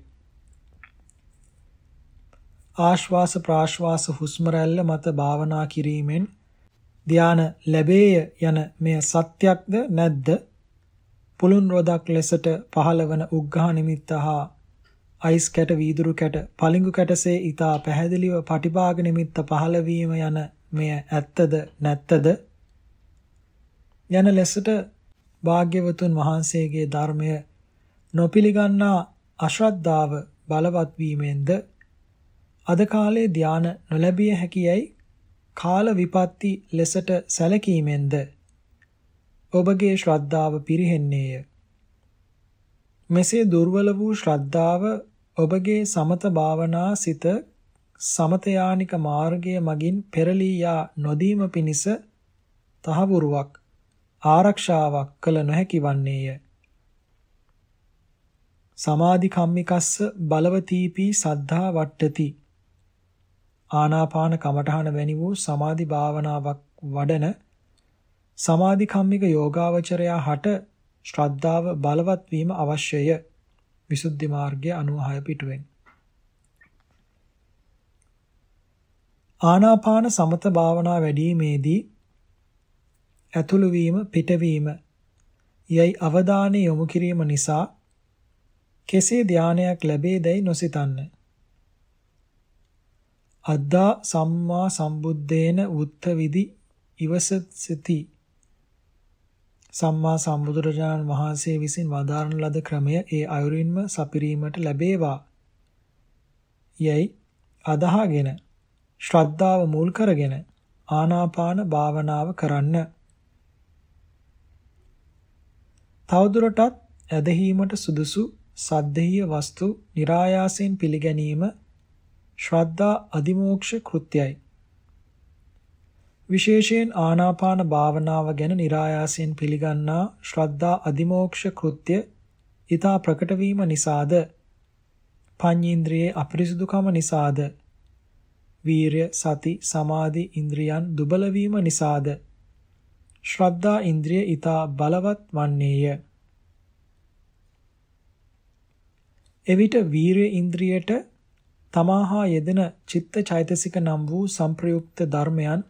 ආශ්වාස ප්‍රාශ්වාස හුස්ම රැල්ල මත භාවනා කිරීමෙන් ධාන ලැබේය යන මෙය සත්‍යක්ද නැද්ද? පුලුන් රොදක් ලෙසට පහළවන උග්ඝා නිමිත්ත හා අයිස් කැට වීදුරු කැට පලිඟු කැටසේ ඊතා පැහැදිලිව පටිභාග නිමිත්ත පහළ වීම යන මෙය ඇත්තද නැත්තද යන ලෙසට භාග්‍යවතුන් වහන්සේගේ ධර්මය නොපිළිගන්නා අශ්‍රද්ධාව බලවත් වීමෙන්ද අද කාලේ ධාන නොලැබිය හැකියයි කාල විපatti ලෙසට සැලකීමෙන්ද ඔබගේ ශ්‍රද්ධාව පිරිහෙන්නේය මෙසේ දුර්වල වූ ශ්‍රද්ධාව ඔබගේ සමත භාවනා සිත සමතයානික මාර්ගයේ මගින් පෙරලී යා නොදීම පිණිස තහවුරුවක් ආරක්ෂාවක් කළ නොහැකි වන්නේය. සමාධි කම්මිකස්ස බලවතීපි සද්ධා වට්ටති. ආනාපාන කමඨහන වැනි වූ සමාධි භාවනාවක් වඩන සමාධි කම්මික යෝගාවචරයා හට ශ්‍රද්ධාව බලවත් වීම අවශ්‍යය. විසුද්ධි මාර්ගය 96 පිටුවෙන්. ආනාපාන සමත භාවනා වැඩිීමේදී ඇතුළු වීම පිටවීම යයි අවධානය යොමු කිරීම නිසා කෙසේ ධානයක් ලැබේදයි නොසිතන්න. අද්දා සම්මා සම්බුද්දේන උත්ත විදි ඉවසති සම්මා සම්බුදුරජාණන් වහන්සේ විසින් වදාරන ලද ක්‍රමය ඒ අයුරින්ම සපිරීමට ලැබේවා. යයි අදහාගෙන ශ්‍රද්ධාව මුල් කරගෙන ආනාපාන භාවනාව කරන්න. තවදුරටත් ඇදහිීමට සුදුසු සද්දේය වස්තු નિરાයාසයෙන් පිළිගැනීම ශ්‍රද්ධා අදිමෝක්ෂ කෘත්‍යයි. විශේෂයෙන් ආනාපාන භාවනාව ගැන નિરાයාසයෙන් පිළිගන්නා ශ්‍රද්ධා අදිමෝක්ෂ කෘත්‍ය ඊතා ප්‍රකට වීම නිසාද? පඤ්ඤේන්ද්‍රියේ අපරිසුදුකම නිසාද? වීරය සති සමාධි ඉන්ද්‍රියන් දුබල වීම නිසාද? ශ්‍රද්ධා ඉන්ද්‍රිය ඊතා බලවත් වන්නේය. එවිට වීරය ඉන්ද්‍රියට තමාහා යෙදෙන චිත්ත චෛතසික නම් වූ සංප්‍රයුක්ත ධර්මයන්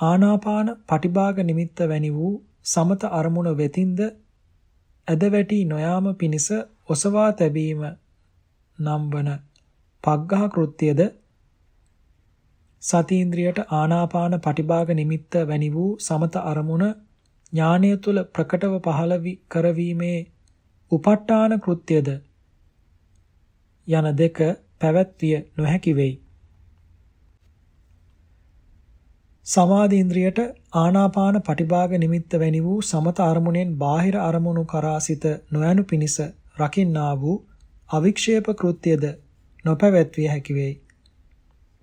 ආනාපාන පටිභාග නිමිත්ත වැනි වූ සමත අරමුණ වෙතින්ද ඇදවැටි නොයාම පිණිස ඔසවා තැබීම නම් වන පග්ඝහ කෘත්‍යද සතීන්ද්‍රියට ආනාපාන පටිභාග නිමිත්ත වැනි වූ සමත අරමුණ ඥානය තුල ප්‍රකටව පහළ කරවීමේ උප ဋ ාණ කෘත්‍යද යන දෙක පැවැත්විය නොහැකි වෙයි සමාධි ඉන්ද්‍රියට ආනාපාන පටිභාග නිමිත්ත වැනි වූ සමත අරමුණෙන් බාහිර අරමුණු කරා සිත නොයනු පිණිස රකින්නා වූ අවික්ෂේප කෘත්‍යද නොපැවැත්විය හැකි වෙයි.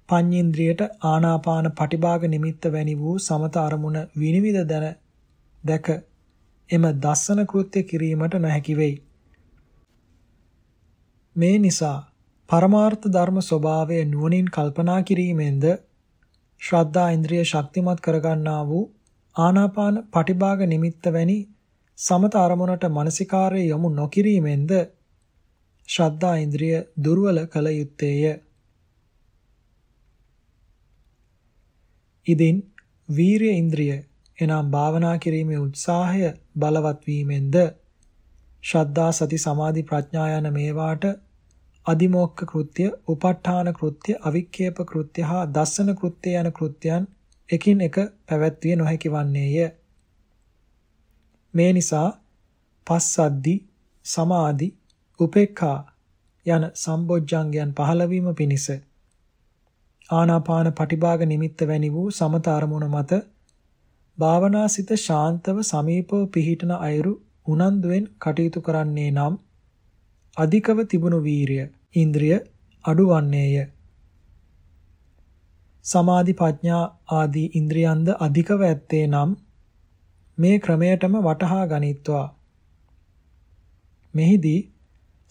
පඤ්ඤේන්ද්‍රියට ආනාපාන පටිභාග නිමිත්ත වැනි වූ සමත අරමුණ විනිවිද දැන දැක එම දස්සන කෘත්‍ය කිරීමට නොහැකි වෙයි. මේ නිසා පරමාර්ථ ධර්ම ස්වභාවය නුවණින් කල්පනා කිරීමෙන්ද ශ්‍රද්ධා ඉන්ද්‍රිය ශක්තිමත් කරගන්නා වූ ආනාපාන පටිභාග නිමිත්ත වැනි සමත අරමුණට මානසිකාර්ය යොමු නොකිරීමෙන්ද ශ්‍රද්ධා ඉන්ද්‍රිය දුර්වල කළ යුත්තේය. ඉදින් වීරිය ඉන්ද්‍රිය එනම් භාවනා කිරීමේ උත්සාහය බලවත් වීමෙන්ද ශ්‍රද්ධා සති සමාධි ප්‍රඥා යන මේවාට අදිමෝක්ඛ කෘත්‍ය, උප ဋ ාණ කෘත්‍ය, අවික්කේප කෘත්‍ය හා දස්සන කෘත්‍ය යන කෘත්‍යයන් එකින් එක පැවැත්විය නොහැකි වන්නේය. මේ නිසා පස්සද්දි, සමාධි, උපේක්ඛා යන සම්බොජ්ජංගයන් පහළවීම පිණිස ආනාපාන පටිභාග නිමිත්ත වැනි වූ සමත අරමුණ මත භාවනාසිත ශාන්තව සමීපව පිහිටන අයුරු උනන්දුවෙන් කටයුතු කරන්නේ නම් අධිකව තිබුණු වීරිය ඉන්ද්‍රිය අඩුවන්නේය. සමාධි ප්‍රඥා ආදී ඉන්ද්‍රියන්ද අධිකව ඇත්තේ නම් මේ ක්‍රමයටම වටහා ගනිත්වා. මෙහිදී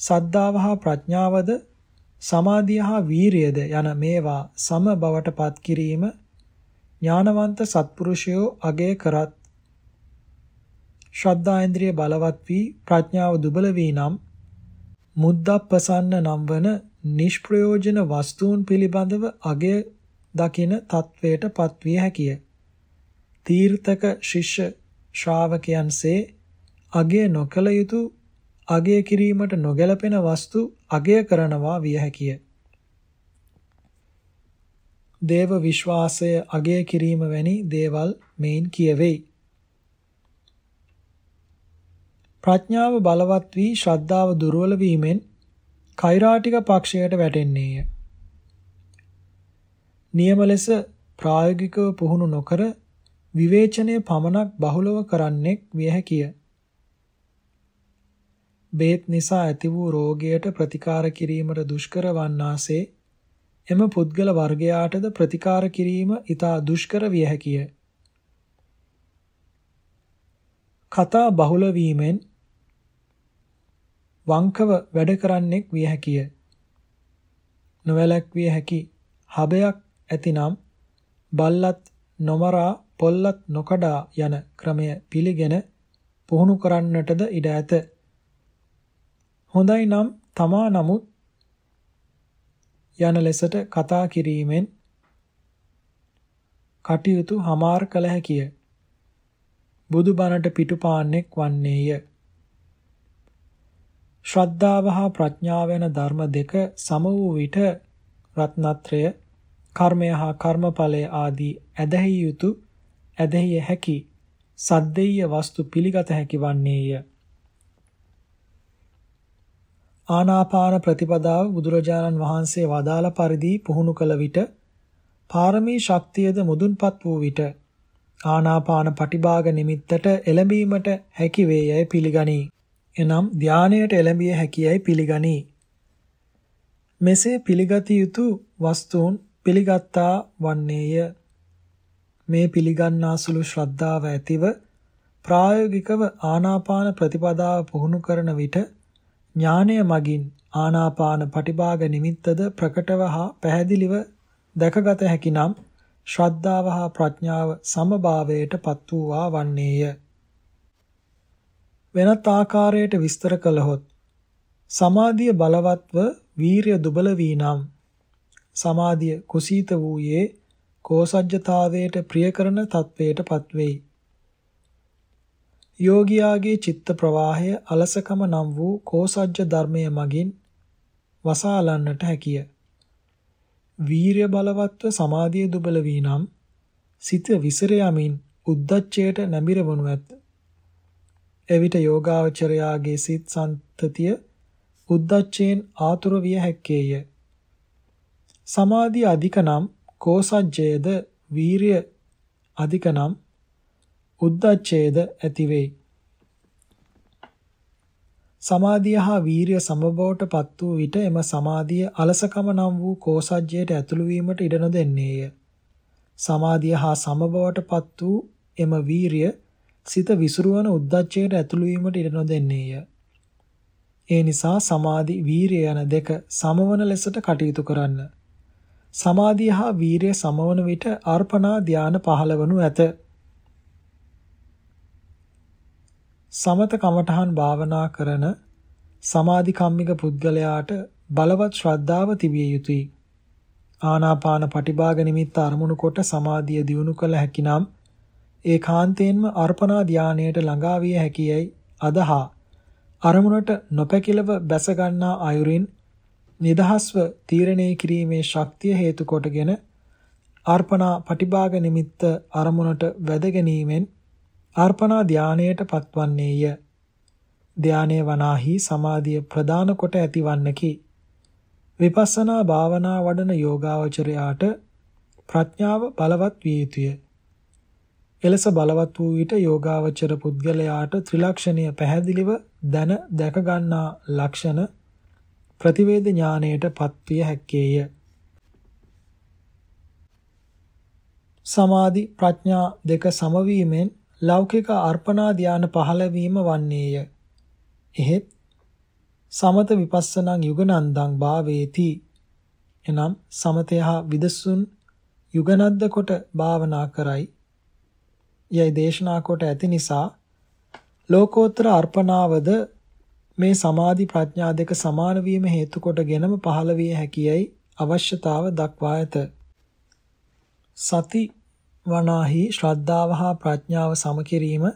සද්ධාව හා ප්‍රඥාවද සමාධිය හා වීරියද යන මේවා සම බවට පත් කිරීම ඥානවන්ත සත්පුරුෂයෝ අගය කරත් ශ්‍රද්ධා ඉන්ද්‍රිය බලවත් වී ප්‍රඥාව දුබල වී නම් මුද්දප්පසන්න නම් වන නිෂ්ප්‍රයෝජන වස්තුන් පිළිබඳව අගය දකින තත්වයට පත්විය හැකිය. තීර්ථක ශිෂ්‍ය ශ්‍රාවකයන්සේ අගය නොකළ යුතු අගය කිරීමට නොගැලපෙන වස්තු අගය කරනවා විය හැකිය. දේව විශ්වාසය අගය කිරීම වැනි දේවල් මෙයින් කියවෙයි. ප්‍රඥාව බලවත් වී ශ්‍රද්ධාව දුර්වල වීමෙන් කෛරාටික පක්ෂයට වැටෙන්නේය. නියම ලෙස ප්‍රායෝගිකව පුහුණු නොකර විවේචනය පමණක් බහුලව කරන්නෙක් විය හැකිය. බේත් නිසා ඇති වූ රෝගයට ප්‍රතිකාර කිරීමට දුෂ්කර වන්නාසේ එම පුද්ගල වර්ගයාටද ප්‍රතිකාර කිරීම ඊට දුෂ්කර විය හැකිය. කතා බහුල වීමෙන් වංකව වැඩ කරන්නෙක් විය හැකිය. නොවැළැක්විය හැකි හබයක් ඇතිනම් බල්ලත් නොමරා පොල්ලත් නොකඩා යන ක්‍රමය පිළිගෙන පුහුණු කරන්නටද ඉඩ ඇත. හොඳයි නම් තමා නමුත් යන ලෙසට කතා කිරීමෙන් කටයුතු හමාර කළ හැකිය. බුදු බණට පිටුපාන්නෙක් වන්නේය. ශ්‍රද්ධාව හා ප්‍රඥාව යන ධර්ම දෙක සම වූ විට රත්නත්‍රය කර්මය හා කර්මඵලය ආදී ඇදහිය යුතු ඇදහිය හැකි සද්දේය වස්තු පිළිගත හැකි වන්නේය. ආනාපාන ප්‍රතිපදාව බුදුරජාණන් වහන්සේ වදාළ පරිදි පුහුණු කළ විට පාරමී ශක්තියද මුදුන්පත් වූ විට ආනාපාන පටිභාග නිමිත්තට එළඹීමට හැකි වේයයි පිළිගනී. එනම් ධානයට එළඹිය හැකියයි පිළිගනී. මෙසේ පිළිගත යුතු වස්තුන් පිළිගත්තා වන්නේය. මේ පිළිගන්නාසුළු ශ්‍රද්ධාව ඇතිව ප්‍රායෝගිකව ආනාපාන ප්‍රතිපදාව පුහුණු කරන විට ඥානය මගින් ආනාපාන පටිභාග නිමිත්තද ප්‍රකටව හා පැහැදිලිව දැකගත හැකි නම් ශ්‍රද්ධාව හා ප්‍රඥාව සමභාවයට පත් වූවා වන්නේය. වෙනත් ආකාරයට විස්තර කළහොත් සමාධිය බලවත්ව වීරිය දුබල වී නම් සමාධිය කුසීත වූයේ කෝසජ්ජතාවයට ප්‍රිය කරන තත්වයට පත්වෙයි. යෝගියාගේ චිත්ත ප්‍රවාහය අලසකම නම් වූ කෝසජ්ජ ධර්මය මගින් වසාලන්නට හැකිය. වීරිය බලවත්ව සමාධිය දුබල වී නම් සිත විසිර යමින් උද්දච්චයට නැඹිරවනු ඇත. එවිට යෝගාවචරයාගේ සිත් සන්තතිය උද්දච්චයෙන් ආතුර විය හැක්කේය. සමාධිය අධික නම් කෝසජ්ජයේද වීරිය අධික නම් උද්දච්චයේද ඇති වෙයි. සමාධිය හා වීරිය සමබවට පත් වූ විට එම සමාධිය අලසකම නම් වූ කෝසජ්ජයට ඇතුළු වීමට ඉඩ නොදෙන්නේය. සමාධිය හා සමබවට පත් වූ එම වීරිය සිත විසිරුවන උද්දච්චයට ඇතුළු වීමට ඉඩ නොදෙන්නේය. ඒ නිසා සමාධි වීරිය යන දෙක සමවන ලෙසට කටයුතු කරන්න. සමාධිය හා වීරිය සමවන විට අර්පණා ධාන පහළවනු ඇත. සමත කමඨහන් භාවනා කරන සමාධි කම්මික පුද්ගලයාට බලවත් ශ්‍රද්ධාව තිබිය යුතුය. ආනාපාන පටිභාග නිමිත්ත අරමුණු කොට සමාධිය දියුණු කළ හැකිනම් ඒකාන්තයෙන්ම අර්පණා ධානයට ළඟා විය හැකියයි අදහා අරමුණට නොපැකිලව බැස ගන්නා අයුරින් නිදහස්ව තීරණය කිරීමේ ශක්තිය හේතු කොටගෙන අර්පණා පටිභාග නිමිත්ත අරමුණට වැද ගැනීමෙන් අර්පණා ධානයට පත්වන්නේය ධානයේ වනාහි සමාධිය ප්‍රදාන කොට ඇතිවන්නකි විපස්සනා භාවනා වඩන යෝගාවචරයාට ප්‍රඥාව බලවත් විය යුතුය. එලෙස බලවත් වූ විට යෝගාවචර පුද්ගලයාට ත්‍රිලක්ෂණය පැහැදිලිව දැන දැක ගන්නා ලක්ෂණ ප්‍රතිවේද ඥාණයට පත්විය හැක්කේය. සමාධි ප්‍රඥා දෙක සමවීමෙන් ලෞකික අර්පණා ධාන පහළ වීම වන්නේය. එහෙත් සමත විපස්සනං යුගනන්දං භාවේති එනම් සමතය හා විදසුන් යුගනද්ද කොට භාවනා කරයි යයි දේශනා කොට ඇති නිසා ලෝකෝත්තර අර්පණාවද මේ සමාධි ප්‍රඥා දෙක සමාන වීම හේතු කොටගෙනම පහළ විය හැකියයි අවශ්‍යතාව දක්වා ඇත සති වනාහි ශ්‍රද්ධාව හා ප්‍රඥාව සමකිරීම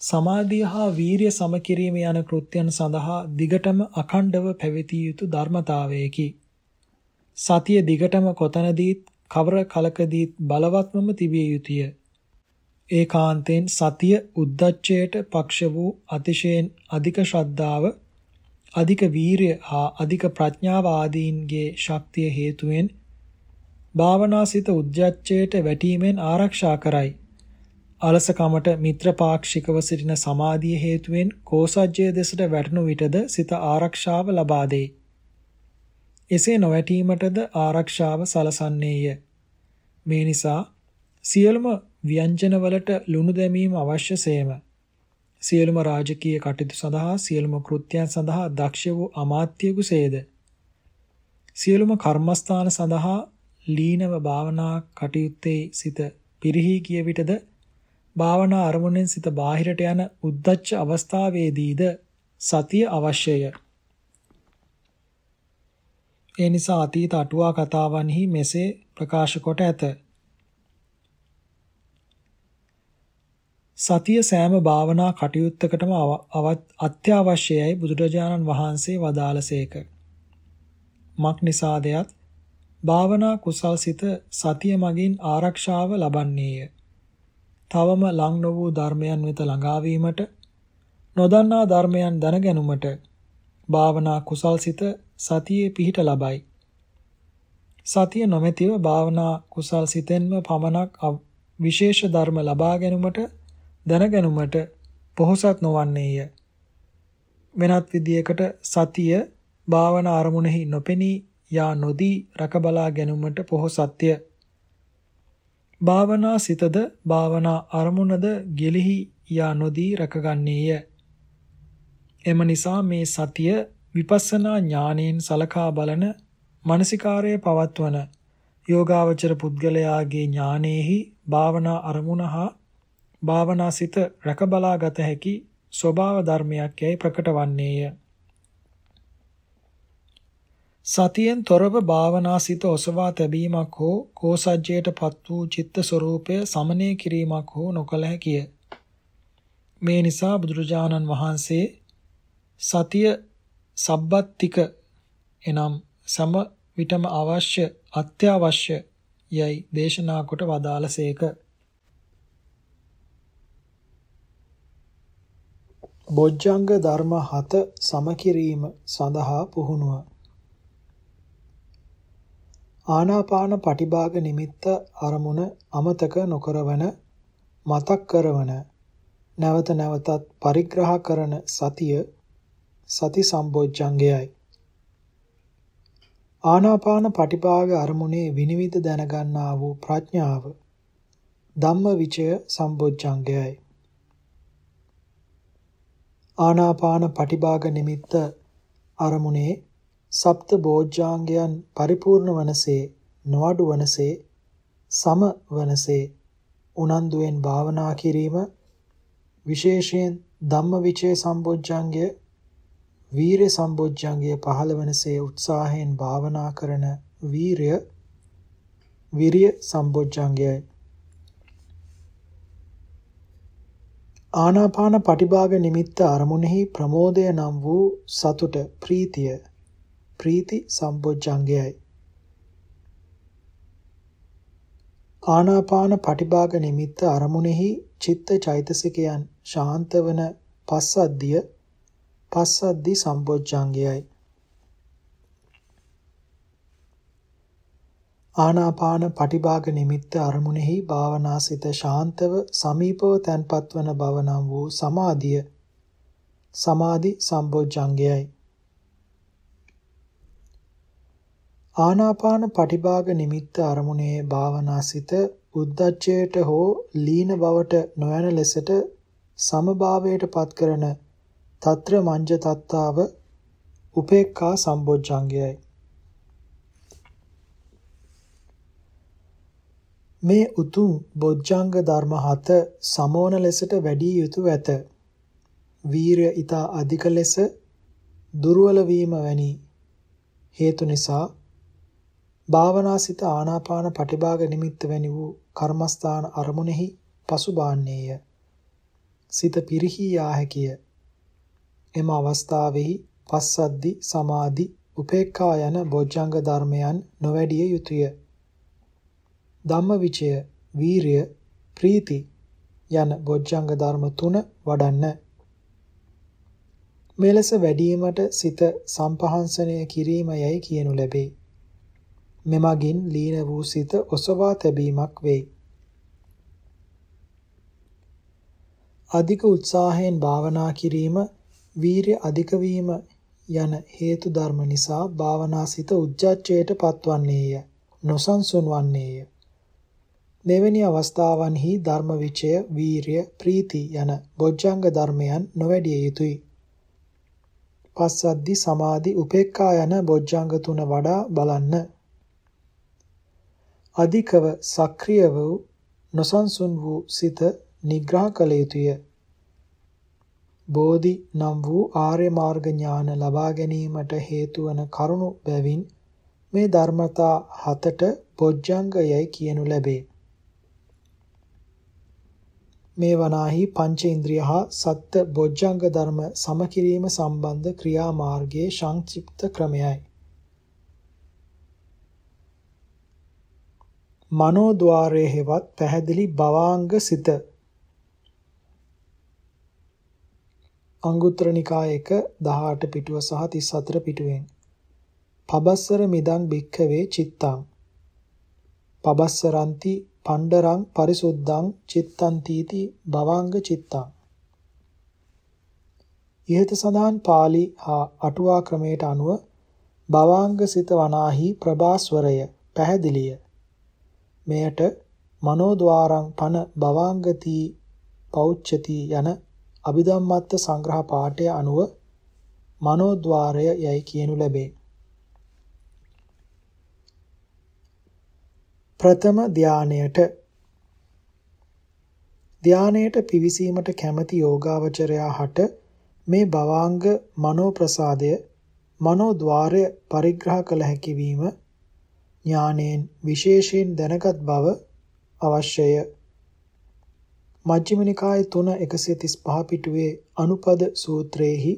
සමාධිය හා වීරිය සමකිරීම යන කෘත්‍යයන් සඳහා දිගටම අඛණ්ඩව පැවතිය යුතු ධර්මතාවයකි. සතිය දිගටම කොතනදීත් කවර කලකදීත් බලවත්වම තිබිය යුතුය. ඒකාන්තයෙන් සතිය උද්දච්චයට පක්ෂ වූ අතිශයින් අධික ශ්‍රද්ධාව අධික වීරිය හා අධික ප්‍රඥාව ආදීන්ගේ ශක්තිය හේතුවෙන් භාවනාසිත උද්දච්චයට වැටීමෙන් ආරක්ෂා කරයි. අලසකමට මිත්‍රපාක්ෂිකව සිටින සමාධිය හේතුවෙන් කෝසජ්ජය දෙසට වැටුණු විටද සිත ආරක්ෂාව ලබා දෙයි. එසේ නොවැටීමටද ආරක්ෂාව සලසන්නේය. මේ නිසා සියලුම ව්‍යංජනවලට ලුණු දැමීම අවශ්‍ය සේම. සියලුම රාජකීය කටයුතු සඳහා සියලුම කෘත්‍යයන් සඳහා දක්ෂ වූ අමාත්‍යකුසේද සියලුම කර්මස්ථාන සඳහා ලීනව භාවනා කටයුත්තේ සිත පිරිහි කිය විටද භාවනා අරමුණෙන් සිත බාහිරට යන උද්දච්ච අවස්ථාවේදීද සතිය අවශ්‍යය. ඒ නිසා අතීත අටුවා කතාවන්හි මෙසේ ප්‍රකාශ කොට ඇත. සතිය සෑම භාවනා කටයුත්තකටම අත්‍යවශ්‍යයි බුදුරජාණන් වහන්සේ වදාළසේක. මක් නිසාදයත් භාවනා කුසල්සිත සතිය මගින් ආරක්ෂාව ලබන්නේය. තවම ලං නො වූ ධර්මයන් වෙත ළඟා වීමට නොදන්නා ධර්මයන් දැනගැනුමට භාවනා කුසල්සිත සතියේ පිහිට ලබයි. සතිය නොමැතිව භාවනා කුසල්සිතෙන්ම පමණක් විශේෂ ධර්ම ලබා ගැනීමට දැනගැනුමට පොහොසත් නොවන්නේය. වෙනත් විදියකට සතිය භාවනා අරමුණෙහි නොපෙනී යා නොදී රකබලා ගැනීමට පොහොසත්ය. භාවනා සිතද භාවනා අරමුණද ගෙලිහි යා නොදී රැකගන්නේය. එම නිසා මේ සතිය විපස්සනා ඥානයෙන් සලකා බලන මානසිකාරයේ පවත්වන යෝගාවචර පුද්ගලයාගේ ඥානෙහි භාවනා අරමුණ හා භාවනා සිත රැකබලා ගත හැකි ස්වභාව ධර්මයක් යයි ප්‍රකට වන්නේය. සතියෙන් තොරව භාවනාසිත ඔසවා තැබීමක් හෝ කෝසජ්ජයටපත් වූ චිත්ත ස්වરૂපය සමනය කිරීමක් හෝ නොකළ හැකිය. මේ නිසා බුදුරජාණන් වහන්සේ සතිය සබ්බත්තික එනම් සම විටම අවශ්‍ය අත්‍යවශ්‍ය යයි දේශනා කොට වදාළසේක. බොජ්ජංග ධර්ම හත සමකිරීම සඳහා පුහුණුව. ආනාපාන පටිභාග නිමිත්ත අරමුණ අමතක නොකරවන මතක් කරවන නැවත නැවතත් පරිග්‍රහ කරන සතිය සති සම්බොජ්ජංගයයි. ආනාපාන පටිභාග අරමුණේ විනිවිද දැනගන්නා වූ ප්‍රඥාව ධම්ම විචය සම්බොජ්ජංගයයි. ආනාපාන පටිභාග නිමිත්ත අරමුණේ සප්ත බෝධ්‍යාංගයන් පරිපූර්ණ වනසේ නොඅඩු වනසේ සම වනසේ උනන්දුවෙන් භාවනා කිරීම විශේෂයෙන් ධම්මවිචේ සම්බොජ්ජංගය වීරය සම්බොජ්ජංගය පහළ වනසේ උත්සාහයෙන් භාවනා කරන වීරය විරිය සම්බොජ්ජංගයයි. ආනාපාන පටිභාග නිමිත්ත අරමුණෙහි ප්‍රමෝදය නම් වූ සතුට ප්‍රීතිය ප්‍රීති සම්බොජ්ජංගයයි. ආනාපාන පටිභාග නිමිත්ත අරමුණෙහි චිත්ත චෛතසිකයන් ශාන්ත වන පස්සද්ධිය පස්සද්ධි සම්බොජ්ජංගයයි. ආනාපාන පටිභාග නිමිත්ත අරමුණෙහි භාවනාසිත ශාන්තව සමීපව තැන්පත් වන බව නම් වූ සමාධිය සමාධි සම්බොජ්ජංගයයි. ආනාපාන පටිභාග නිමිත්ත අරමුණේ භාවනාසිත උද්දච්චයට හෝ ලීන බවට නොයන ලෙසට සමභාවයට පත් කරන తත්‍ර මංජ තත්තාව උපේක්ඛා සම්බොජ්ජංගයයි. මේ උතුම් බොජ්ජංග ධර්ම හත සමෝන ලෙසට වැඩි යුතු ඇත. වීරය ඊතා අධික ලෙස දුර්වල වීම වැනි හේතු නිසා භාවනාසිත ආනාපාන පටිභාග නිමිත්ත වැනි වූ කර්මස්ථාන අරමුණෙහි පසුබාන්නේය. සිත පිරිහී යා හැකිය. එම අවස්ථාවෙහි පස්සද්දි සමාධි උපේක්ඛා යන බොජ්ජංග ධර්මයන් නොවැඩිය යුතුය. ධම්මවිචය, වීරිය, ප්‍රීති යන බොජ්ජංග ධර්ම තුන වඩන්න. මෙලෙස වැඩිවීමට සිත සම්පහන්සනය කිරීම යයි කියනු ලැබේ. මෙමගින් ලීන වූ සිත ඔසවා තැබීමක් වෙයි. අධික උත්සාහයෙන් භාවනා කිරීම වීරිය අධික වීම යන හේතු ධර්ම නිසා භාවනා සිත උජ්ජච්චයට පත්වන්නේය නොසන්සුන් වන්නේය මෙවැනි අවස්ථාවන්හි ධර්ම විචය, වීරිය, ප්‍රීති යන බොජ්ජංග ධර්මයන් නොවැඩිය යුතුය. පස්සද්දි සමාධි උපේක්ඛා යන බොජ්ජංග තුන වඩා බලන්න. අධිකව සක්‍රිය වූ නොසන්සුන් වූ සිත නිග්‍රහ කළ යුතුය. බෝධි නම් වූ ආර්ය මාර්ග ඥාන ලබා ගැනීමට හේතු වන කරුණු බැවින් මේ ධර්මතා හතට බොජ්ජංගයයි කියනු ලැබේ. මේ වනාහි පංචේන්ද්‍රිය හා සත්ත්‍ය බොජ්ජංග ධර්ම සමකිරීම සම්බන්ධ ක්‍රියාමාර්ගයේ සංක්ෂිප්ත ක්‍රමයයි. මනෝද්වාරයේ හෙවත් පැහැදිලි භවාංග සිත. අංගුත්තර නිකාය 1 18 පිටුව සහ 34 පිටුවෙන්. පබස්සර මිදං භික්ඛවේ චිත්තං. පබස්සරಂತಿ පණ්ඩරං පරිසුද්ධං චිත්තං තීති භවංග චිත්තං. ඉහත සඳහන් pāli හා අටුවා ක්‍රමයට අනුව භවාංග සිත වනාහි ප්‍රභාස්වරය පැහැදිලිය. මෙයට මනෝද්වාරං පන භවාංගති පෞච්චති යන අභිධම්මත්ත සංග්‍රහ පාඨය අනුව මනෝද්වාරය යයි කියනු ලැබේ. ප්‍රථම ධානයට ධානයට පිවිසීමට කැමැති යෝගාවචරයා හට මේ භවාංග මනෝ ප්‍රසාදය මනෝ ద్వාරය පරිග්‍රහ කළ හැකි වීම ඥානෙන් විශේෂයෙන් දැනගත් බව අවශ්‍යය. මජ්ක්‍ධිම නිකාය 3 135 පිටුවේ අනුපද සූත්‍රයේහි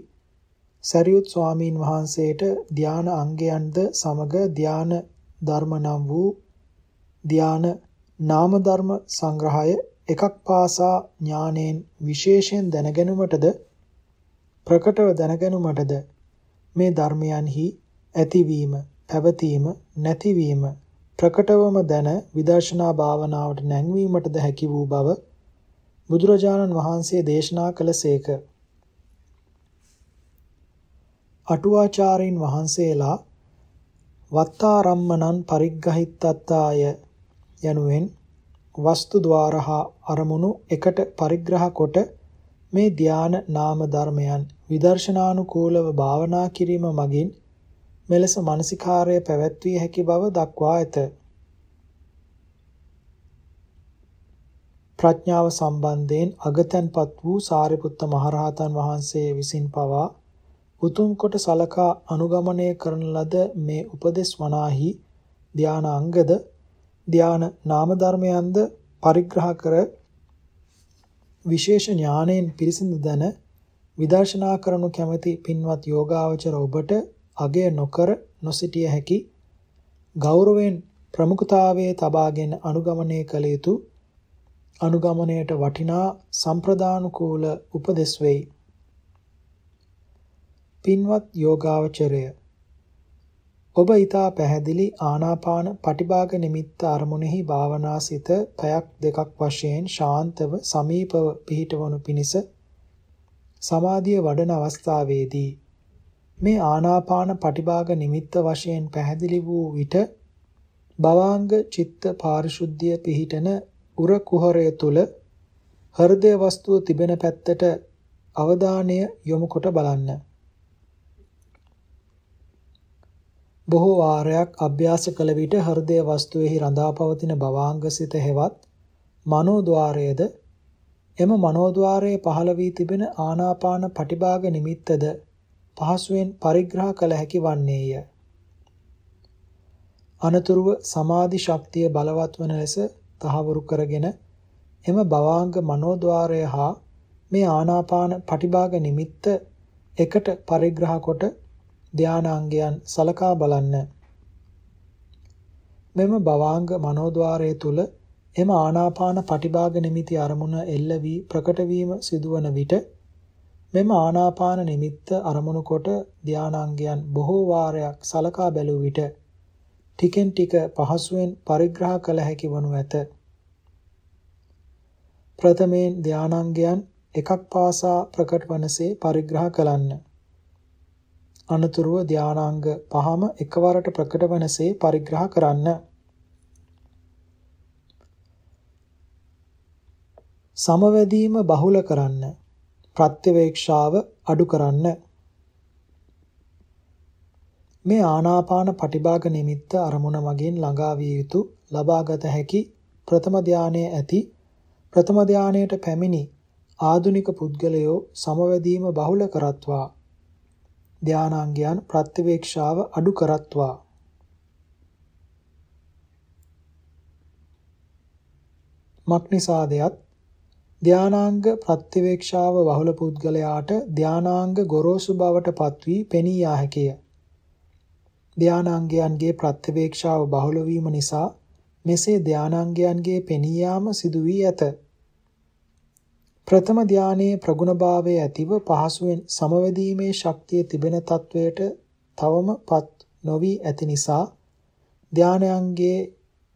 සරියුත් ස්වාමීන් වහන්සේට ධාන අංගයන්ද සමග ධාන ධර්ම නම් වූ ධාන නාම ධර්ම සංග්‍රහය එකක් පාසා ඥානෙන් විශේෂයෙන් දැනගැනුමටද ප්‍රකටව දැනගැනුමටද මේ ධර්මයන්හි ඇතිවීම පැවතීම නැතිවීම ප්‍රකටවම දැන විදර්ශනා භාවනාවට නැංවීමටද හැකි වූ බව බුදුරජාණන් වහන්සේ දේශනා කළසේක අටුවාචාරින් වහන්සේලා වත්තාරම්මනං පරිග්ගහිත්තත්තාය යනුවෙන් වස්තු ద్వාරහා අරමුණු එකට පරිග්‍රහ කොට මේ ධාන නාම ධර්මයන් විදර්ශනානුකූලව භාවනා කිරීම මගින් මෙලෙස මානසිකාර්ය පැවැත්විය හැකි බව දක්වා ඇත. ප්‍රඥාව සම්බන්ධයෙන් අගතන්පත් වූ සාරිපුත්ත මහරහතන් වහන්සේ විසින් පවා උතුම් කොට සලකා අනුගමනය කරන ලද මේ උපදේශ වනාහි ධානාංගද ධාන නාම ධර්මයන්ද පරිග්‍රහ කර විශේෂ ඥාණයෙන් පිරිසිදු දන විදර්ශනා කරනු කැමැති පින්වත් යෝගාවචර ඔබට අගය නොකර නොසිටිය හැකි ගෞරවයෙන් ප්‍රමුඛතාවයේ තබාගෙන අනුගමනය කළ යුතු අනුගමනයට වටිනා සම්ප්‍රදානුකූල උපදෙස් වෙයි. පින්වත් යෝගාවචරය ඔබ ඊතා පැහැදිලි ආනාපාන පටිභාග නිමිත්ත අරමුණෙහි භාවනාසිත පැයක් දෙකක් වශයෙන් ශාන්තව සමීපව පිහිටවනු පිණිස සමාධිය වඩන අවස්ථාවේදී මේ ආනාපාන පටිභාග නිමිත්ත වශයෙන් පැහැදිලි වූ විට භවාංග චිත්ත පාරිශුද්ධිය පිහිටන උර කුහරය තුල හෘදය වස්තුව තිබෙන පැත්තට අවධානය යොමු කොට බලන්න. බොහෝ වාරයක් අභ්‍යාස කළ විට හෘදය වස්තුවේහි රඳා පවතින භවාංගසිත හෙවත් මනෝද්වාරයේද එම මනෝද්වාරයේ පහළ වී තිබෙන ආනාපාන පටිභාග නිමිත්තද පහසුවෙන් පරිග්‍රහ කළ හැකි වන්නේය. අනතුරුව සමාධි ශක්තිය බලවත් වන ලෙස තහවුරු කරගෙන එම භවාංග මනෝද්වාරය හා මේ ආනාපාන පටිභාග නිමිත්ත එකට පරිග්‍රහ කොට ධානාංගයන් සලකා බලන්න. මෙම භවාංග මනෝද්වාරය තුල එම ආනාපාන පටිභාග නිමිති අරමුණ එල්ල වී ප්‍රකට වීම සිදුවන විට මෙම ආනාපාන නිමිත්ත අරමුණු කොට ධානාංගයන් බොහෝ වාරයක් සලකා බැලුව විට ටිකෙන් ටික පහසුවෙන් පරිග්‍රහ කළ හැකි වනු ඇත. ප්‍රථමයෙන් ධානාංගයන් එකක් පාසා ප්‍රකට වනසේ පරිග්‍රහ කළන්න. අනතුරුව ධානාංග පහම එකවරට ප්‍රකට වනසේ පරිග්‍රහ කරන්න. සමවැදීම බහුල කරන්න. ප්‍රත්‍යවේක්ෂාව අඩු කරන්න. මේ ආනාපාන පටිභාග නිමිත්ත අරමුණ මගින් ළඟා විය යුතු ලබාගත හැකි ප්‍රථම ධානයේ ඇති ප්‍රථම ධානයට පැමිණි ආදුනික පුද්ගලයෝ සමවැදීම බහුල කරත්වා ධානාංගයන් ප්‍රත්‍යවේක්ෂාව අඩු කරත්වා මක්නිසාදයක් ධානාංග ප්‍රත්‍යවේක්ෂාව බහුල පුද්ගලයාට ධානාංග ගොරෝසු බවට පත්වී පෙනී යා හැකිය. ධානාංගයන්ගේ ප්‍රත්‍යවේක්ෂාව බහුල වීම නිසා මෙසේ ධානාංගයන්ගේ පෙනී යාම සිදු වී ඇත. ප්‍රථම ධානයේ ප්‍රගුණභාවයේ ඇතිව පහසුවෙන් සමවැදීමේ ශක්තිය තිබෙන තත්වයට තවමපත් නොවි ඇති නිසා ධානයන්ගේ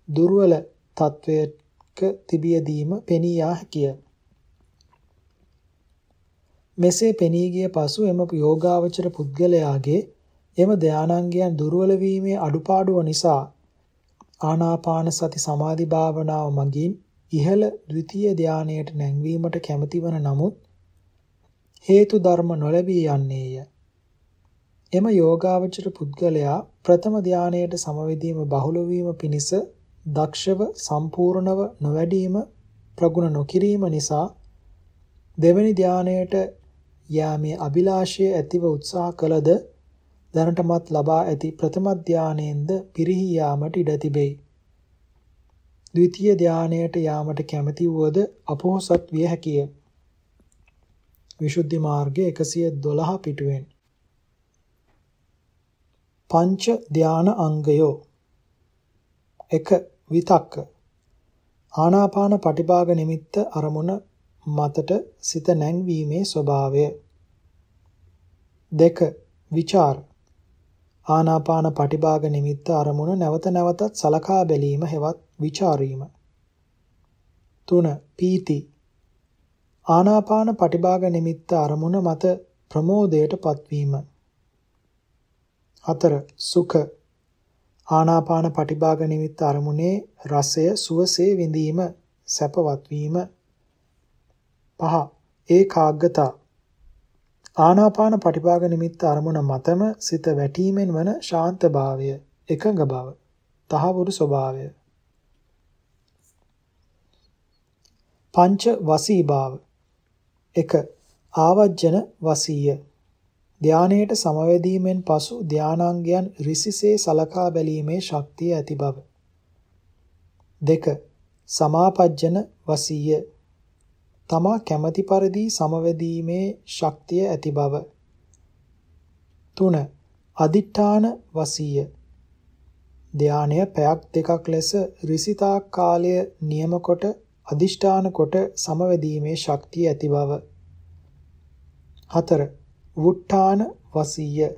දුර්වල තත්වයක තිබියදීම පෙනී යා හැකිය. මෙසේ පෙනී ගිය පසු එම යෝගාවචර පුද්ගලයාගේ එම ධානාංගයන් දුර්වල වීමේ අඩුපාඩුව නිසා ආනාපාන සති සමාධි භාවනාව මගින් ඉහළ ද්විතීය ධානයට නැංවීමට කැමැති වන නමුත් හේතු ධර්ම නොලැබී යන්නේය. එම යෝගාවචර පුද්ගලයා ප්‍රථම ධානයට සමවැදීම බහුල වීම පිණිස දක්ෂව සම්පූර්ණව නොවැඩීම ප්‍රගුණ නොකිරීම නිසා දෙවැනි ධානයට යාමේ අභිලාෂය ඇතිව උත්සාහ කළද දැනටමත් ලබා ඇති ප්‍රථම ධානයෙන්ද පිරිහී යාමට ඉඩ තිබේ. ද්විතීය ධානයට යාමට කැමැති වුවද අපොහසත් විය හැකිය. විසුද්ධි මාර්ගයේ 112 පිටුවෙන්. පංච ධාන අංගයෝ. 1 විතක්ක. ආනාපාන පටිභාග නිමිත්ත අරමුණ මතට සිත නැංවීමේ ස්වභාවය. 2 විචාර. ආනාපාන පටිභාග නිමිත්ත අරමුණ නැවත නැවතත් සලකා බැලීම හෙවත් විචාරීම. 3. පීති ආනාපාන පටිභාග නිමිත්ත අරමුණ මත ප්‍රමෝදයට පත්වීම. 4. සුඛ ආනාපාන පටිභාග නිමිත්ත අරමුණේ රසය සුවසේ විඳීම සැපවත් වීම. 5. ඒකාග්‍රතා ආනාපාන පටිභාග නිමිත්ත අරමුණ මතම සිත වැටීමෙන් වන ශාන්ත භාවය එකඟ බව තහවුරු ස්වභාවය පංච වසී භාව 1 ආවජ්ජන වසීය ධානයේට සමවැදීමෙන් පසු ධානාංගයන් රිසිසේ සලකා බැලීමේ ශක්තිය ඇති බව 2. සමාපජ්ජන වසීය. තමා කැමැති පරිදි සමවැදීමේ ශක්තිය ඇති බව. 3. අදිඨාන වසීය. ධානය පැයක් දෙකක් ලෙස ඍසිතා කාලය නියම කොට අදිෂ්ඨාන කොට සමවැදීමේ ශක්තිය ඇති බව. 4. වුට්ටාන වසීය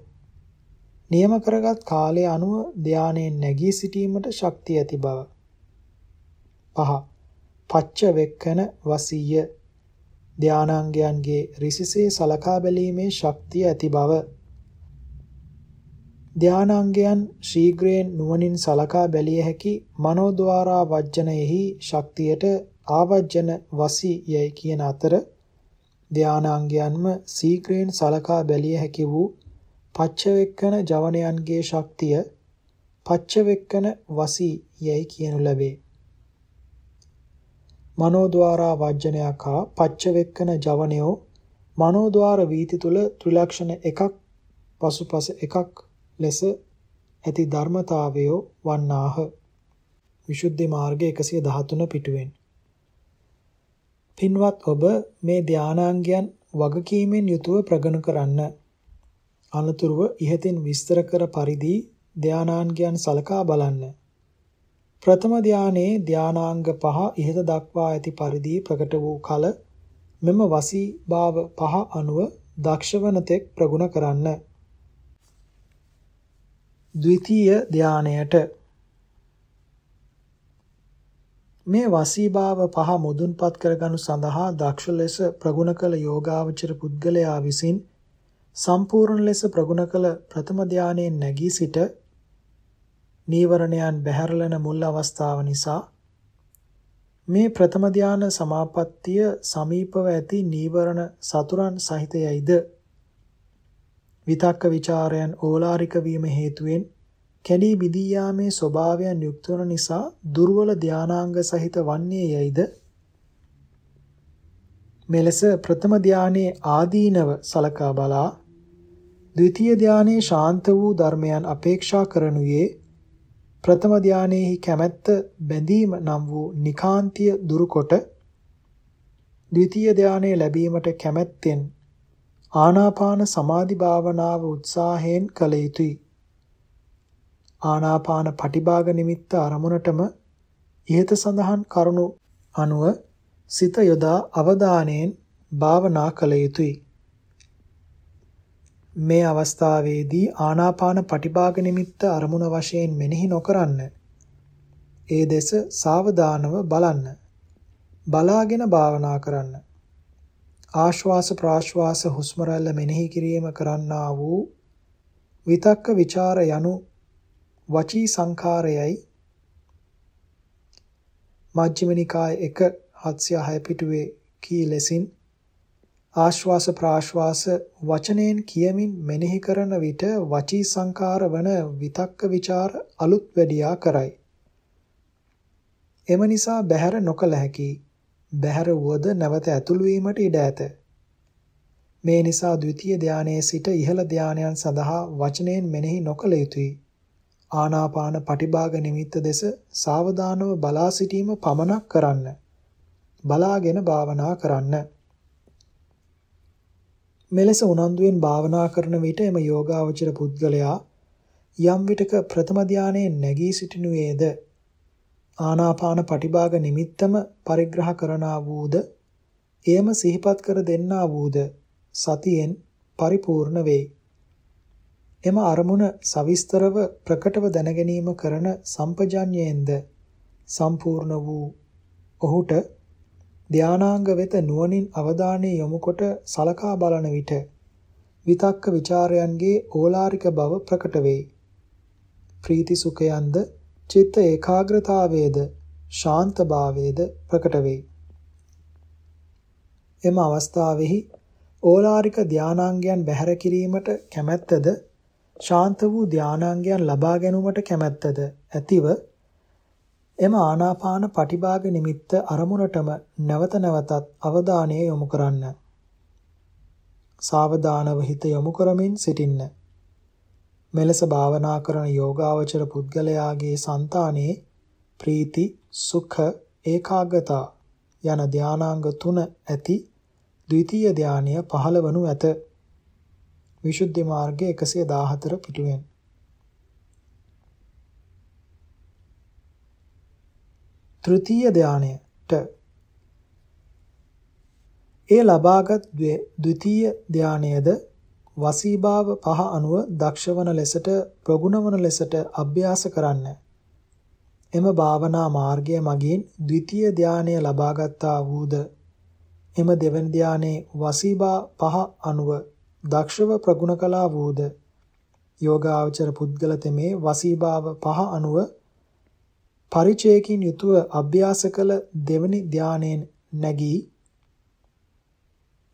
නියම කරගත් කාලය අනුව ධානයෙන් නැගී සිටීමට ශක්තිය ඇති බව. 5. පච්ච වෙක්කන වසීය ධානාංගයන්ගේ රිසිසේ සලකා බැලීමේ ශක්තිය ඇති බව. ධානාංගයන් ශීඝ්‍රයෙන් නුවණින් සලකා බැලිය හැකි මනෝද්වාරා වජ්ජනයෙහි ශක්තියට ආවජ්ජන වසී යයි කියන අතර ධානාංගයන්ම සීක්‍රයෙන් සලකා බැලිය හැකි වූ පච්චවෙක්කන ජවනයන්ගේ ශක්තිය පච්චවෙක්කන වසී යයි කියනු ලැබේ. මනෝද්වාරා වජ්ජනයක් හා පච්චවෙක්කන ජවනයෝ මනෝද්වාර වීති තුල ත්‍රිලක්ෂණ එකක් පසුපස එකක් ලෙස ඇති ධර්මතාවයෝ වන්නාහ. විසුද්ධි මාර්ගය 113 පිටුවෙන් පින්වත් ඔබ මේ ධානාංගයන් වගකීමෙන් යුතුව ප්‍රගුණ කරන්න. අනතුරුව ඉහතින් විස්තර කර පරිදි ධානාංගයන් සලකා බලන්න. ප්‍රථම ධානයේ ධානාංග පහ ඉහත දක්වා ඇති පරිදි ප්‍රකට වූ කල මෙම වසී භාව පහ අනුව දක්ෂවන තෙක් ප්‍රගුණ කරන්න. ද්විතීය ධානයට මේ වසීභාව පහ මුදුන්පත් කරගනු සඳහා දක්ෂ ලෙස ප්‍රගුණ කළ යෝගාවචර පුද්ගලයා විසින් සම්පූර්ණ ලෙස ප්‍රගුණ කළ ප්‍රථම ධානයෙන් නැගී සිට නීවරණයන් බැහැරලන මුල් අවස්ථාව නිසා මේ ප්‍රථම ධාන සමාපත්තිය සමීපව ඇති නීවරණ සතුරන් සහිතයයිද? විතක්ක ਵਿਚාරයන් ඕලාරික වීම හේතුවෙන් කැඩී බිදී යාමේ ස්වභාවයන් යුක්ත වන නිසා දුර්වල ධානාංග සහිත වන්නේ යයිද? මෙලෙස ප්‍රථම ධානයේ ආදීනව සලකා බලා ද්විතීය ධානයේ ශාන්ත වූ ධර්මයන් අපේක්ෂා කරනුයේ ප්‍රථම ධානයේහි කැමැත්ත බැඳීම නම් වූ නිකාන්තිය දුරුකොට ද්විතීය ධානය ලැබීමට කැමැත්තෙන් ආනාපාන සමාධි භාවනාව උත්සාහයෙන් කළ යුතුය. ආනාපාන පටිභාග නිමිත්ත අරමුණටම ඉහත සඳහන් කරුණු අනුව සිත යොදා අවධානයෙන් භාවනා කළ යුතුය. මේ අවස්ථාවේදී ආනාපාන පටිභාග නිමිත්ත අරමුණ වශයෙන් මෙනෙහි නොකරන්න. ඒ දෙස සාවධානව බලන්න. බලාගෙන භාවනා කරන්න. ආශ්වාස ප්‍රාශ්වාස හුස්ම රැල්ල මෙනෙහි කිරීම කරන්නා වූ විතක්ක ਵਿਚාර යනු වචී සංඛාරයයි මජ්ක්‍ධිම නිකාය 1 706 පිටුවේ කී ලෙසින් ආශ්වාස ප්‍රාශ්වාස වචනයෙන් කියමින් මෙනෙහි කරන විට වචී සංකාර වන විතක්ක ਵਿਚාර අලුත් වැඩියා කරයි. එම නිසා බහැර නොකල හැකි. බහැර වුවද නැවත ඇතුළු වීමට ඉඩ ඇත. මේ නිසා ද්විතීය ධානයේ සිට ඉහළ ධානයන් සඳහා වචනයෙන් මෙනෙහි නොකළ යුතුය. ආනාපාන පටිභාග නිමිත්ත දෙස සාවධානව බලා සිටීම පමණක් කරන්න. බලාගෙන භාවනා කරන්න. මෙලෙස උනන්දුවෙන් භාවනා කරන විට එම යෝගාවචර පුද්ගලයා යම් විටක ප්‍රථම ධානයේ නැගී සිටිනුයේද ආනාපාන පටිභාග නිමිත්තම පරිග්‍රහ කරනා වූද එයම සිහිපත් කර දෙන්නා වූද සතියෙන් පරිපූර්ණ වෙයි. එම අරමුණ සවිස්තරව ප්‍රකටව දැනගැනීම කරන සම්පජඤ්ඤයෙන්ද සම්පූර්ණ වූ ඔහුට ධානාංග වෙත නුවණින් අවධානය යොමුකොට සලකා බලන විට විතක්ක ਵਿਚාරයන්ගේ ඕලාරික බව ප්‍රකට වෙයි. ප්‍රීති සුඛයන්ද චිත්ත ඒකාග්‍රතාවයේද ශාන්ත භාවයේද ප්‍රකට වෙයි. එම අවස්ථාවෙහි ඕලාරික ධානාංගයන් බැහැර කිරීමට කැමැත්තද ශාන්ත වූ ධානාංගයන් ලබා ගැනීමට කැමැත්තද ඇතිව එම ආනාපාන පටිභාග නිමිත්ත අරමුණටම නැවත නැවතත් අවධානය යොමු කරන්න. සාවධානව හිත යොමු කරමින් සිටින්න. මෙලෙස භාවනා කරන යෝගාවචර පුද්ගලයාගේ సంతානයේ ප්‍රීති, සුඛ ඒකාග්‍රතා යන ධානාංග තුන ඇති ද්විතීය ධානය පහළවනු ඇත. විසුද්ධි මාර්ගයේ 114 පිටුවෙන් තෘතීය ධානයට ඒ ලබාගත් ද්විතීය ධානයේද වසීභාව පහ අනුව දක්ෂවන ලෙසට ප්‍රගුණවන ලෙසට අභ්‍යාස කරන්න. එම භාවනා මාර්ගය මගින් ද්විතීය ධානය ලබාගත්තා වූද එම දෙවන ධානයේ වසීභා පහ අනුව දක්ෂව ප්‍රගුණ කළා වූද? යෝගාචර පුද්ගල තෙමේ වසීභාව පහ අනුව පරිචයකින් යුතුව අභ්‍යාස කළ දෙවනි ධානයෙන් නැගී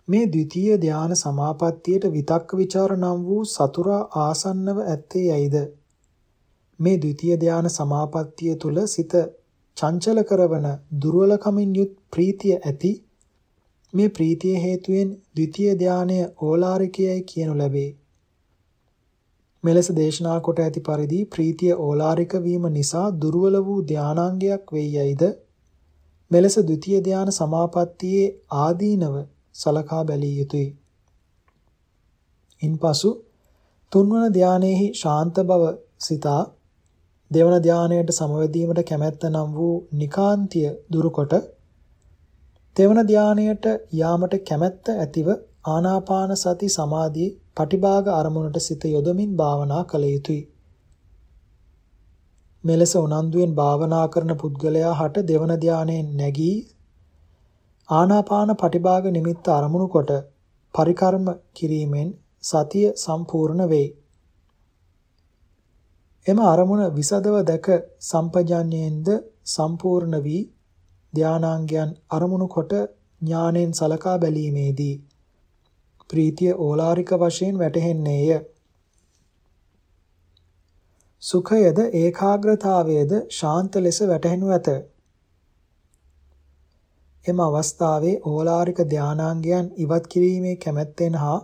මේ ද්විතීය ධාන සමාපත්තියට විතක්ක ਵਿਚාර නම් වූ සතුරා ආසන්නව ඇත්තේ යයිද? මේ ද්විතීය ධාන සමාපත්තිය තුල සිත චංචල කරවන දුර්වලකමින් යුත් ප්‍රීතිය ඇති මේ ප්‍රීතිය හේතුවෙන් ද්විතීය ධානය ඕලාරිකයයි කියනු ලැබේ මෙලෙස දේශනා කොට ඇති පරිදි ප්‍රීතිය ඕලාරික වීම නිසා දුර්වල වූ ධානාංගයක් වෙයියයිද මෙලෙස ද්විතීය ධාන සමාපත්තියේ ආදීනව සලකා බැලිය යුතුය. ඉන්පසු තුන්වන ධානයේහි ශාන්ත බව සිතා දෙවන ධානයට සමවැදීමට කැමැත්ත නම් වූ නිකාන්තිය දුරුකොට තෙවන ධානයට යාමට කැමැත්ත ඇතිව ආනාපාන සති සමාධි පටිභාග අරමුණට සිත යොදමින් භාවනා කළ යුතුය. මෙලෙස උනන්දුවෙන් භාවනා කරන පුද්ගලයා හට දෙවන ධානයෙන් නැගී ආනාපාන පටිභාග නිමිත්ත අරමුණු කොට පරිකර්ම කිරීමෙන් සතිය සම්පූර්ණ වෙයි. එම අරමුණ විසදව දැක සම්පජාඤ්ඤයෙන්ද සම්පූර්ණ වී ධානාංගයන් අරමුණු කොට ඥාණයෙන් සලකා බැලීමේදී ප්‍රීතිය ඕලාරික වශයෙන් වැටහෙන්නේය. සුඛයද ඒකාග්‍රතාවයද ශාන්ත ලෙස වැටහෙනු ඇත. එම අවස්ථාවේ ඕලාරික ධානාංගයන් ඉවත් කිරීමේ කැමැත්තෙන් හා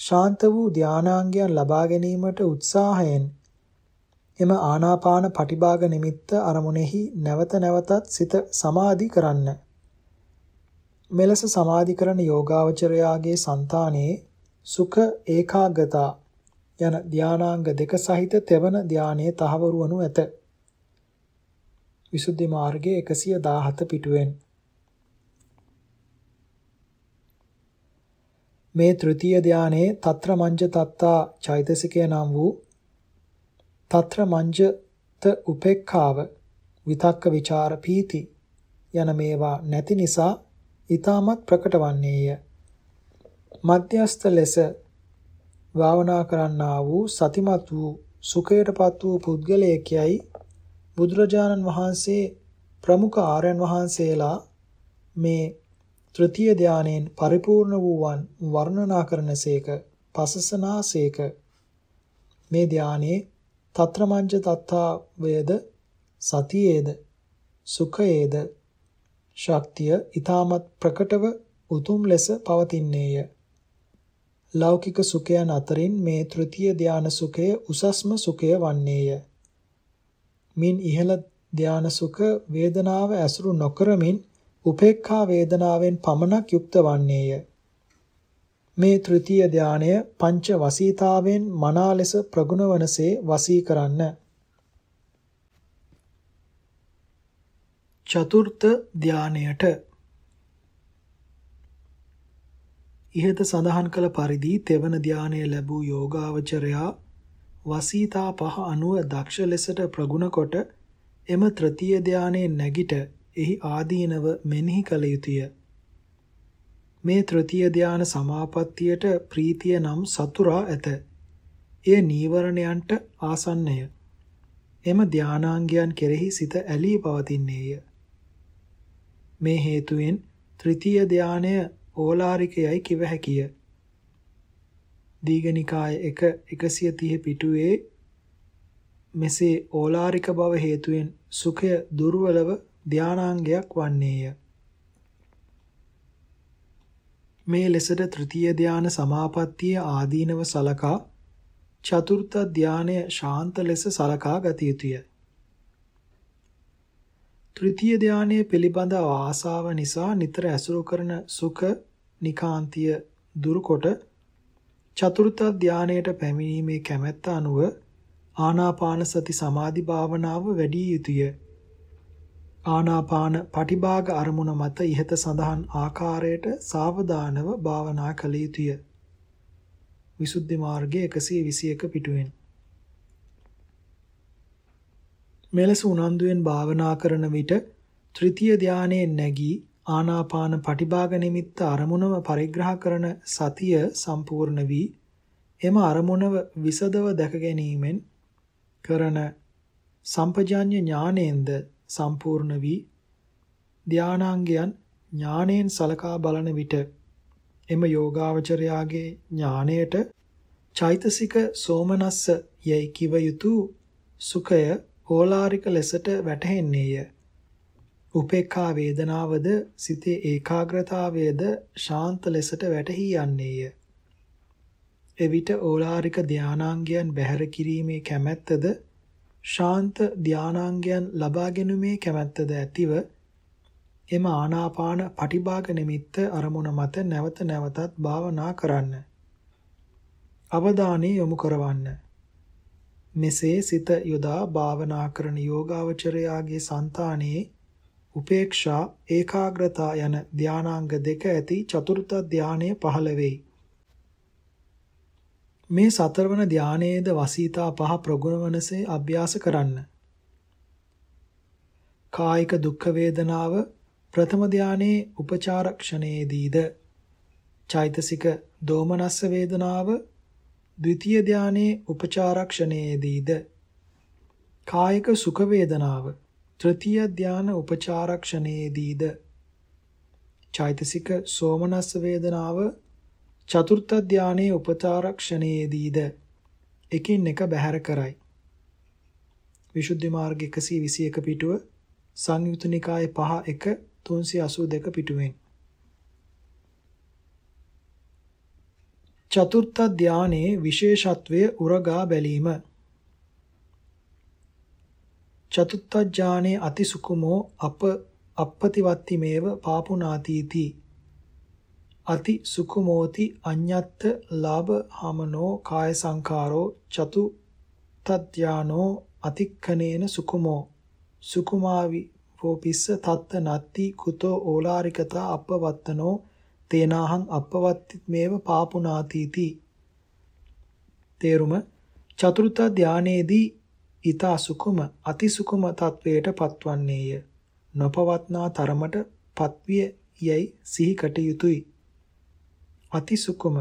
ශාන්ත වූ ධානාංගයන් ලබා ගැනීමට උත්සාහයෙන් එම ආනාපාන පටිභාග නිමිත්ත අරමුණෙහි නැවත නැවතත් සිත සමාධි කරන්න. මෙලෙස සමාධි කරන යෝගාවචරයාගේ సంతානයේ සුඛ ඒකාගතා යන ධානාංග දෙක සහිත තෙවන ධානයේ තහවුරු වනු ඇත. විසුද්ධි මාර්ගයේ 117 පිටුවෙන් මේ තෘතීය ධානයේ తත්‍ර මංජ තත්තා චෛතසිකය නම් වූ తత్‍ර මංජත උපේක්ඛාව විතක්ක ਵਿਚාර පීති යන මේවා නැති නිසා ඊටමත් ප්‍රකට වන්නේය. මධ්‍යස්ත ලෙස භාවනා කරන්නා වූ සතිමත් වූ සුඛයටපත් වූ පුද්ගලයෙක්යයි බුදුරජාණන් වහන්සේ ප්‍රමුඛ ආර්යයන් වහන්සේලා මේ ත්‍ෘතිය ධානයෙන් පරිපූර්ණ වූවන් වර්ණනා කරනසේක පසසනාසේක මේ ධානයේ తත්‍රමංජ තත්තා වේද සතියේද සුඛයේද ශක්තිය ඊටමත් ප්‍රකටව උතුම් ලෙස පවතින්නේය. ලෞකික සුඛයන් අතරින් මේ තෘතීය ධාන සුඛය උසස්ම සුඛය වන්නේය. මින් ඉහළ ධාන සුඛ වේදනාව ඇසුරු නොකරමින් උපේක්ඛා වේදනාවෙන් පමණක් යුක්ත වන්නේය. මේ තෘතීය ධානය පංච වසීතාවෙන් මනා ලෙස ප්‍රගුණ වනසේ වසී කරන්න. චතුර්ථ ධානයට ඉහත සඳහන් කළ පරිදි තෙවන ධානය ලැබූ යෝගාවචරයා වසීතා පහ අනුව දක්ෂ ලෙසට ප්‍රගුණ කොට එම තෘතීය ධානයේ නැගිට එහි ආදීනව මෙනෙහි කළ යුතුය. මේ තෘතීය ධාන සමාපත්තියට ප්‍රීතිය නම් සතුරා ඇත. එය නීවරණයන්ට ආසන්නය. එම ධානාංගයන් කෙරෙහි සිත ඇලී පවතින්නේය. මේ හේතුවෙන් ත්‍රිතීය ධානය ඕලාරිකයයි කිව හැකිය. දීඝනිකාය 1 130 පිටුවේ මෙසේ ඕලාරික බව හේතුවෙන් සුඛය දුර්වලව ධානාංගයක් වන්නේය. මේ ලෙසට තෘතීය ධාන සමාපත්තිය ආදීනව සලකා චතුර්ථ ධානය ශාන්ත ලෙස සලකා ගත යුතුය. ත්‍ෘතිය ධානයේ පිළිබඳ ආසාව නිසා නිතර ඇසුරු කරන සුඛ නිකාන්තිය දුරුකොට චතුර්ථ ධානයට පැමිණීමේ කැමැත්ත අනුව ආනාපාන සති සමාධි භාවනාව වැඩි යුතුය. ආනාපාන පටිභාග අරමුණ මත ඉහත සඳහන් ආකාරයට සාවධානව භාවනා කළ යුතුය. විසුද්ධි මාර්ගයේ 121 පිටුවෙන් මෙලෙස උනන්දුවෙන් භාවනා කරන විට ත්‍රිතිය ධානයේ නැගී ආනාපාන පටිභාග නිමිත්ත අරමුණම පරිග්‍රහ කරන සතිය සම්පූර්ණ වී එම අරමුණව විසදව දැක ගැනීමෙන් කරන සම්පජාඤ්‍ය ඥාණයෙන්ද සම්පූර්ණ වී ධානාංගයන් ඥාණයෙන් සලකා බලන විට එම යෝගාවචරයාගේ ඥාණයට චෛතසික සෝමනස්ස යයි කිව යුතු සුඛය ඕලාරික ලෙසට වැටහෙන්නේය. උපේක්ඛා වේදනාවද සිතේ ඒකාග්‍රතාවයද ශාන්ත ලෙසට වැටහි යන්නේය. එවිට ඕලාරික ධානාංගයන් බැහැර කිරීමේ කැමැත්තද ශාන්ත ධානාංගයන් ලබා ගැනීමේ කැමැත්තද ඇතිව එම ආනාපාන පටිභාග නිමිත්ත අරමුණ මත නැවත නැවතත් භාවනා කරන්න. අවධානය යොමු කරවන්න. මෙසේ සිත යොදා භාවනා කරන යෝගාවචරයාගේ సంతානයේ උපේක්ෂා ඒකාග්‍රතා යන ධානාංග දෙක ඇති චතුර්ථ ධානය පහළ වෙයි. මේ සතරවන ධානයේද වසීතා පහ ප්‍රගුණ වනසේ අභ්‍යාස කරන්න. කායික දුක්ඛ වේදනාව ප්‍රථම ධානයේ උපචාර ක්ෂණයේදීද? චෛතසික දෝමනස්ස වේදනාව ද්විතීය ධානයේ උපචාර ක්ෂණයේදීද? කායික සුඛ වේදනාව තෘතීය ධාන උපචාර ක්ෂණයේදීද? චෛතසික සෝමනස්ස වේදනාව චතුර්ථ ධානයේ උපචාරක්ෂණයේදීද එකින් එක බැහැර කරයි. විසුද්ධි මාර්ග 121 පිටුව සංයුත නිකායේ 5 1 382 පිටුවෙන්. චතුර්ථ ධානයේ විශේෂත්වය උරගා බැලීම. චතුත්ථ ඥානේ අතිසුකුමෝ අප අපපතිවත්තිමේව පාපුනාතීති. අති සුකුමෝති අඤ්ඤත්ත ලාභ හමනෝ කාය සංඛාරෝ චතු තත්ඥානෝ අතික්ඛනේන සුකුමෝ සුකුමාවි වෝපිස්ස තත්ත නත්ති කුතෝ ඕලාරිකතා අපවත්තනෝ තේනාහං අපවත්තිමේව පාපුනාතීති. තේරුම චතුර්ථ ධානයේදී ඊතා සුකුම අති සුකුම තත්වයට පත්වන්නේය. නොපවත්නා තරමට පත්විය යයි සිහි කටයුතුයි. අතිසුකුම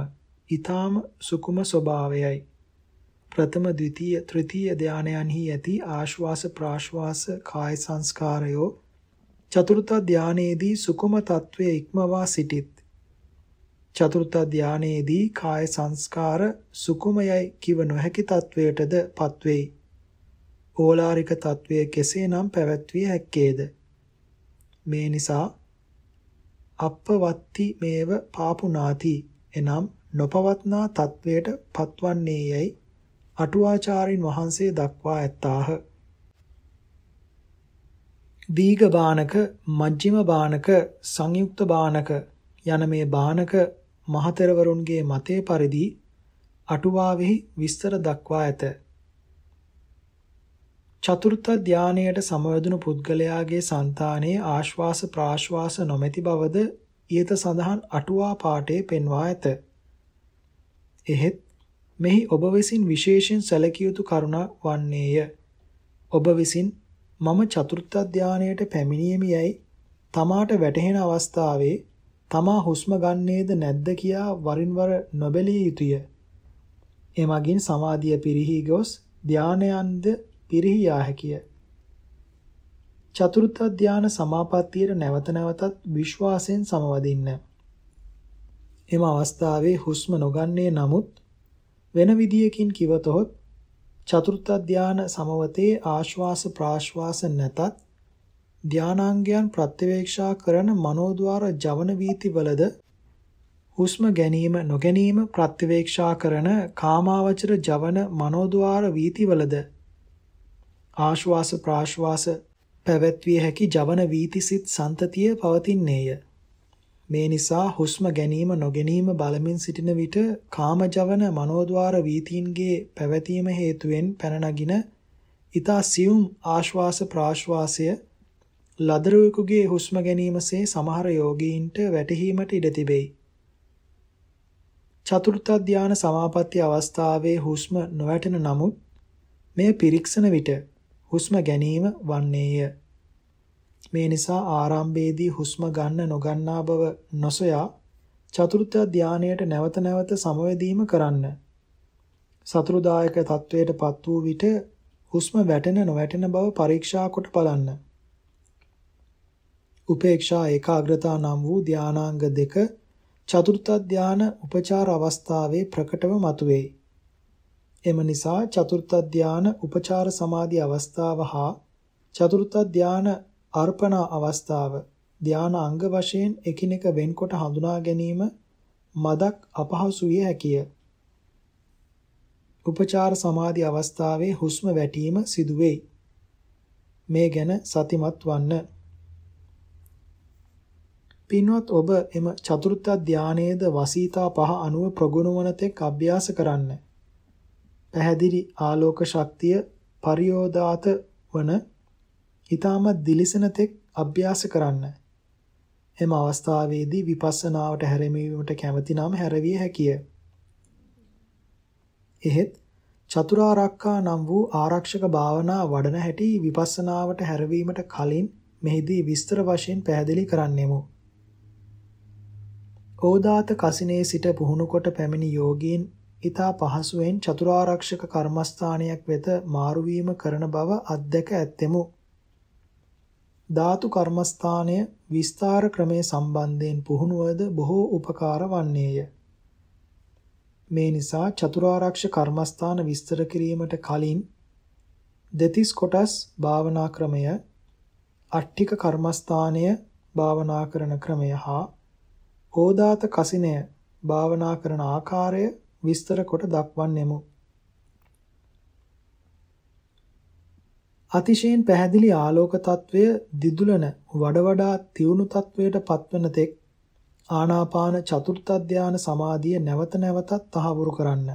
ඊ타ම සුකුම ස්වභාවයයි. ප්‍රථම ද්විතීය තෘතීය ධානයන්හි ඇති ආශ්වාස ප්‍රාශ්වාස කාය සංස්කාරයෝ. චතුර්ථ ධානයේදී සුකුම తත්වයේ ඉක්මවා සිටිත්. චතුර්ථ ධානයේදී කාය සංස්කාර සුකුමයයි කිව නොහැකි తත්වයටද පත්වෙයි. ඕලාරික తත්වය කෙසේනම් පැවැත්විය හැක්කේද? මේ නිසා අපවත්ති මේව පාපුනාති එනම් නොපවත්නා තත්වයට පත්වන්නේ යයි අටුවාචාරින් වහන්සේ දක්වා ඇත්තාහ. දීඝ බානක, මජ්ක්‍ධිම බානක, සංයුක්ත බානක යන මේ බානක මහතෙරවරුන්ගේ මතේ පරිදි අටුවාවෙහි විස්තර දක්වා ඇත. චතුර්ථ ධානයට සමවැදුණු පුද්ගලයාගේ సంతානයේ ආශ්වාස ප්‍රාශ්වාස නොමැති බවද ඊට සඳහන් අටුවා පාඨයේ පෙන්වා ඇත. එහෙත් මෙහි ඔබ විසින් විශේෂයෙන් සැලකිය යුතු කරුණ වන්නේය. ඔබ විසින් මම චතුර්ථ ධානයට පැමිණීමේයි තමාට වැටහෙන අවස්ථාවේ තමා හුස්ම ගන්නේද නැද්ද කියා වරින් වර නොබැලිය යුතුය. එමගින් සමාධිය පිරිහි ගොස් ධානයන්ද පිරිහි යා හැකිය. චතුර්ථ ධාන සමාපත්තියට නැවත නැවතත් විශ්වාසයෙන් සමවදින්න. එම අවස්ථාවේ හුස්ම නොගන්නේ නමුත් වෙන විදියකින් කිවතොත් චතුර්ථ ධාන සමවතේ ආශ්වාස ප්‍රාශ්වාස නැතත් ධානාංගයන් ප්‍රත්‍යවේක්ෂා කරන මනෝද්වාර ජවන වීතිවලද හුස්ම ගැනීම නොගැනීම ප්‍රත්‍යවේක්ෂා කරන කාමාවචර ජවන මනෝද්වාර වීතිවලද ආශ්වාස ප්‍රාශ්වාස පැවැත්විය හැකි ජවන වීතිසිත සන්තතිය පවතින්නේය. මේ නිසා හුස්ම ගැනීම නොගැනීම බලමින් සිටින විට කාමජවන මනෝද්වාර වීතීන්ගේ පැවතීම හේතුවෙන් පැන නගින ඊතා සියුම් ආශ්වාස ප්‍රාශ්වාසය ලදරුවෙකුගේ හුස්ම ගැනීමසේ සමහර යෝගීන්ට වැටහීමට ඉඩ තිබේ. චතුර්ථ ධානය සමාපatti අවස්ථාවේ හුස්ම නොවැටෙන නමුත් මෙය පිරික්සන විට හුස්ම ගැනීම වන්නේය. මේ නිසා ආරම්භයේදී හුස්ම ගන්න නොගන්නා බව නොසොයා චතුර්ථ ධානයට නැවත නැවත සමවැදීම කරන්න. සතුරුදායක තත්වයටපත් වූ විට හුස්ම වැටෙන නොවැටෙන බව පරීක්ෂා කොට බලන්න. උපේක්ෂා ඒකාග්‍රතා නම් වූ ධානාංග දෙක චතුර්ථ ධාන උපචාර අවස්ථාවේ ප්‍රකටව මතුවේ. එම නිසා චතුර්ථ ධාන උපචාර සමාධි අවස්ථාව හා චතුර්ථ ධාන අර්පණා අවස්ථාව ධාන අංග වශයෙන් එකිනෙක වෙන්කොට හඳුනා ගැනීම මදක් අපහසු විය හැකිය. උපචාර සමාධි අවස්ථාවේ හුස්ම වැටීම සිදුවේ. මේ ගැන සතිමත් වන්න. පින්වත් ඔබ එම චතුර්ථ ධානයේද වසීතා පහ අනුව ප්‍රගුණ වන තෙක් අභ්‍යාස කරන්න. පැහැදිලි ආලෝක ශක්තිය පරියෝදාත වන ඊටමත් දිලිසෙන තෙක් අභ්‍යාස කරන්න. එම අවස්ථාවේදී විපස්සනාවට හැරෙමීමට කැමති නම් හැරවිය හැකිය. එහෙත් චතුරාර්යකා නම් වූ ආරක්ෂක භාවනා වඩන හැටි විපස්සනාවට හැරවීමට කලින් මෙහිදී විස්තර වශයෙන් පැහැදිලි කරන්නෙමු. ඕදාත කසිනේ සිට පුහුණු කොට පැමිණි යෝගීන් ඊතා පහසුවෙන් චතුරාර්යක්ෂක කර්මස්ථානයක් වෙත මාරු කරන බව අත්දැක ඇත්තෙමු. ධාතු කර්මස්ථානය විස්තර ක්‍රමයේ සම්බන්ධයෙන් පුහුණුවද බොහෝ උපකාර වන්නේය. මේ නිසා චතුරාර්යක්ෂ කර්මස්ථාන විස්තර කිරීමට කලින් දෙතිස් කොටස් භාවනා ක්‍රමය අට්ඨික කර්මස්ථානය භාවනා කරන ක්‍රමය හා ඕදාත කසිනය භාවනා කරන ආකාරය විස්තර කොට දක්වන්නෙමු. අතිශයින් පැහැදිලි ආලෝක తත්වය දිදුලන වඩ වඩා තියුණු తත්වයට පත්වන තෙක් ආනාපාන චතුර්ථ ධාන සමාධිය නැවත නැවතත් තහවුරු කරන්න.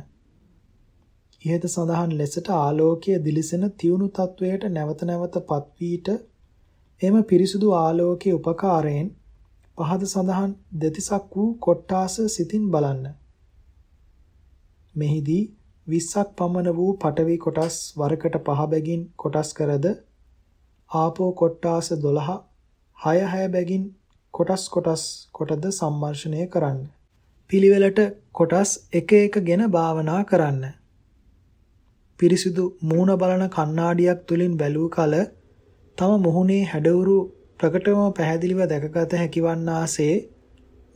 ඉහත සඳහන් ලෙසට ආලෝකයේ දිලිසෙන තියුණු තත්වයට නැවත නැවත පත්වීට එම පිරිසුදු ආලෝකයේ උපකාරයෙන් පහද සඳහන් දෙතිසක් වූ කොට්ටාස සිතින් බලන්න. මෙහිදී 20ක් පමණ වූ පටවි කොටස් වරකට පහ බැගින් කොටස් කරද ආපෝ කොට්ටාස 12 6 6 බැගින් කොටස් කොටස් කොටද සම්මර්ෂණය කරන්න. පිළිවෙලට කොටස් එක එකගෙන භාවනා කරන්න. පිරිසිදු මූණ බලන කණ්ණාඩියක් තුලින් බැලූ කල තම මුහුණේ හැඩවුරු ප්‍රකටවම පැහැදිලිව දැකගත හැකිවන්නාසේ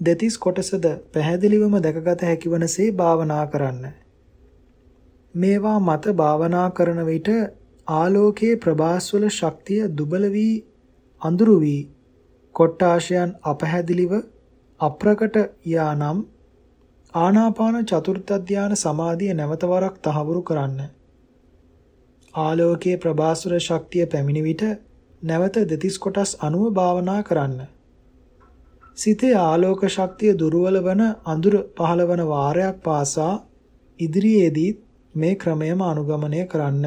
දෙතිස් කොටසද පැහැදිලිවම දැකගත හැකිවනසේ භාවනා කරන්න. මේවා මත භාවනා කරන විට ආලෝකයේ ප්‍රභාස්වල ශක්තිය දුබල වී අඳුරු වී කොට්ටාශයන් අපහැදිලිව අප්‍රකට යානම් ආනාපාන චතුර්ථ ධානය සමාධිය නැවත වරක් තහවුරු කරන්න. ආලෝකයේ ප්‍රභාස්වර ශක්තිය පැමිණි විට නැවත දෙතිස් කොටස් අනුව භාවනා කරන්න. සිතේ ආලෝක ශක්තිය දුර්වල වන අඳුර පහළවන වාරයක් පාසා ඉදිරියේදී මේ ක්‍රමයම අනුගමනය කරන්න.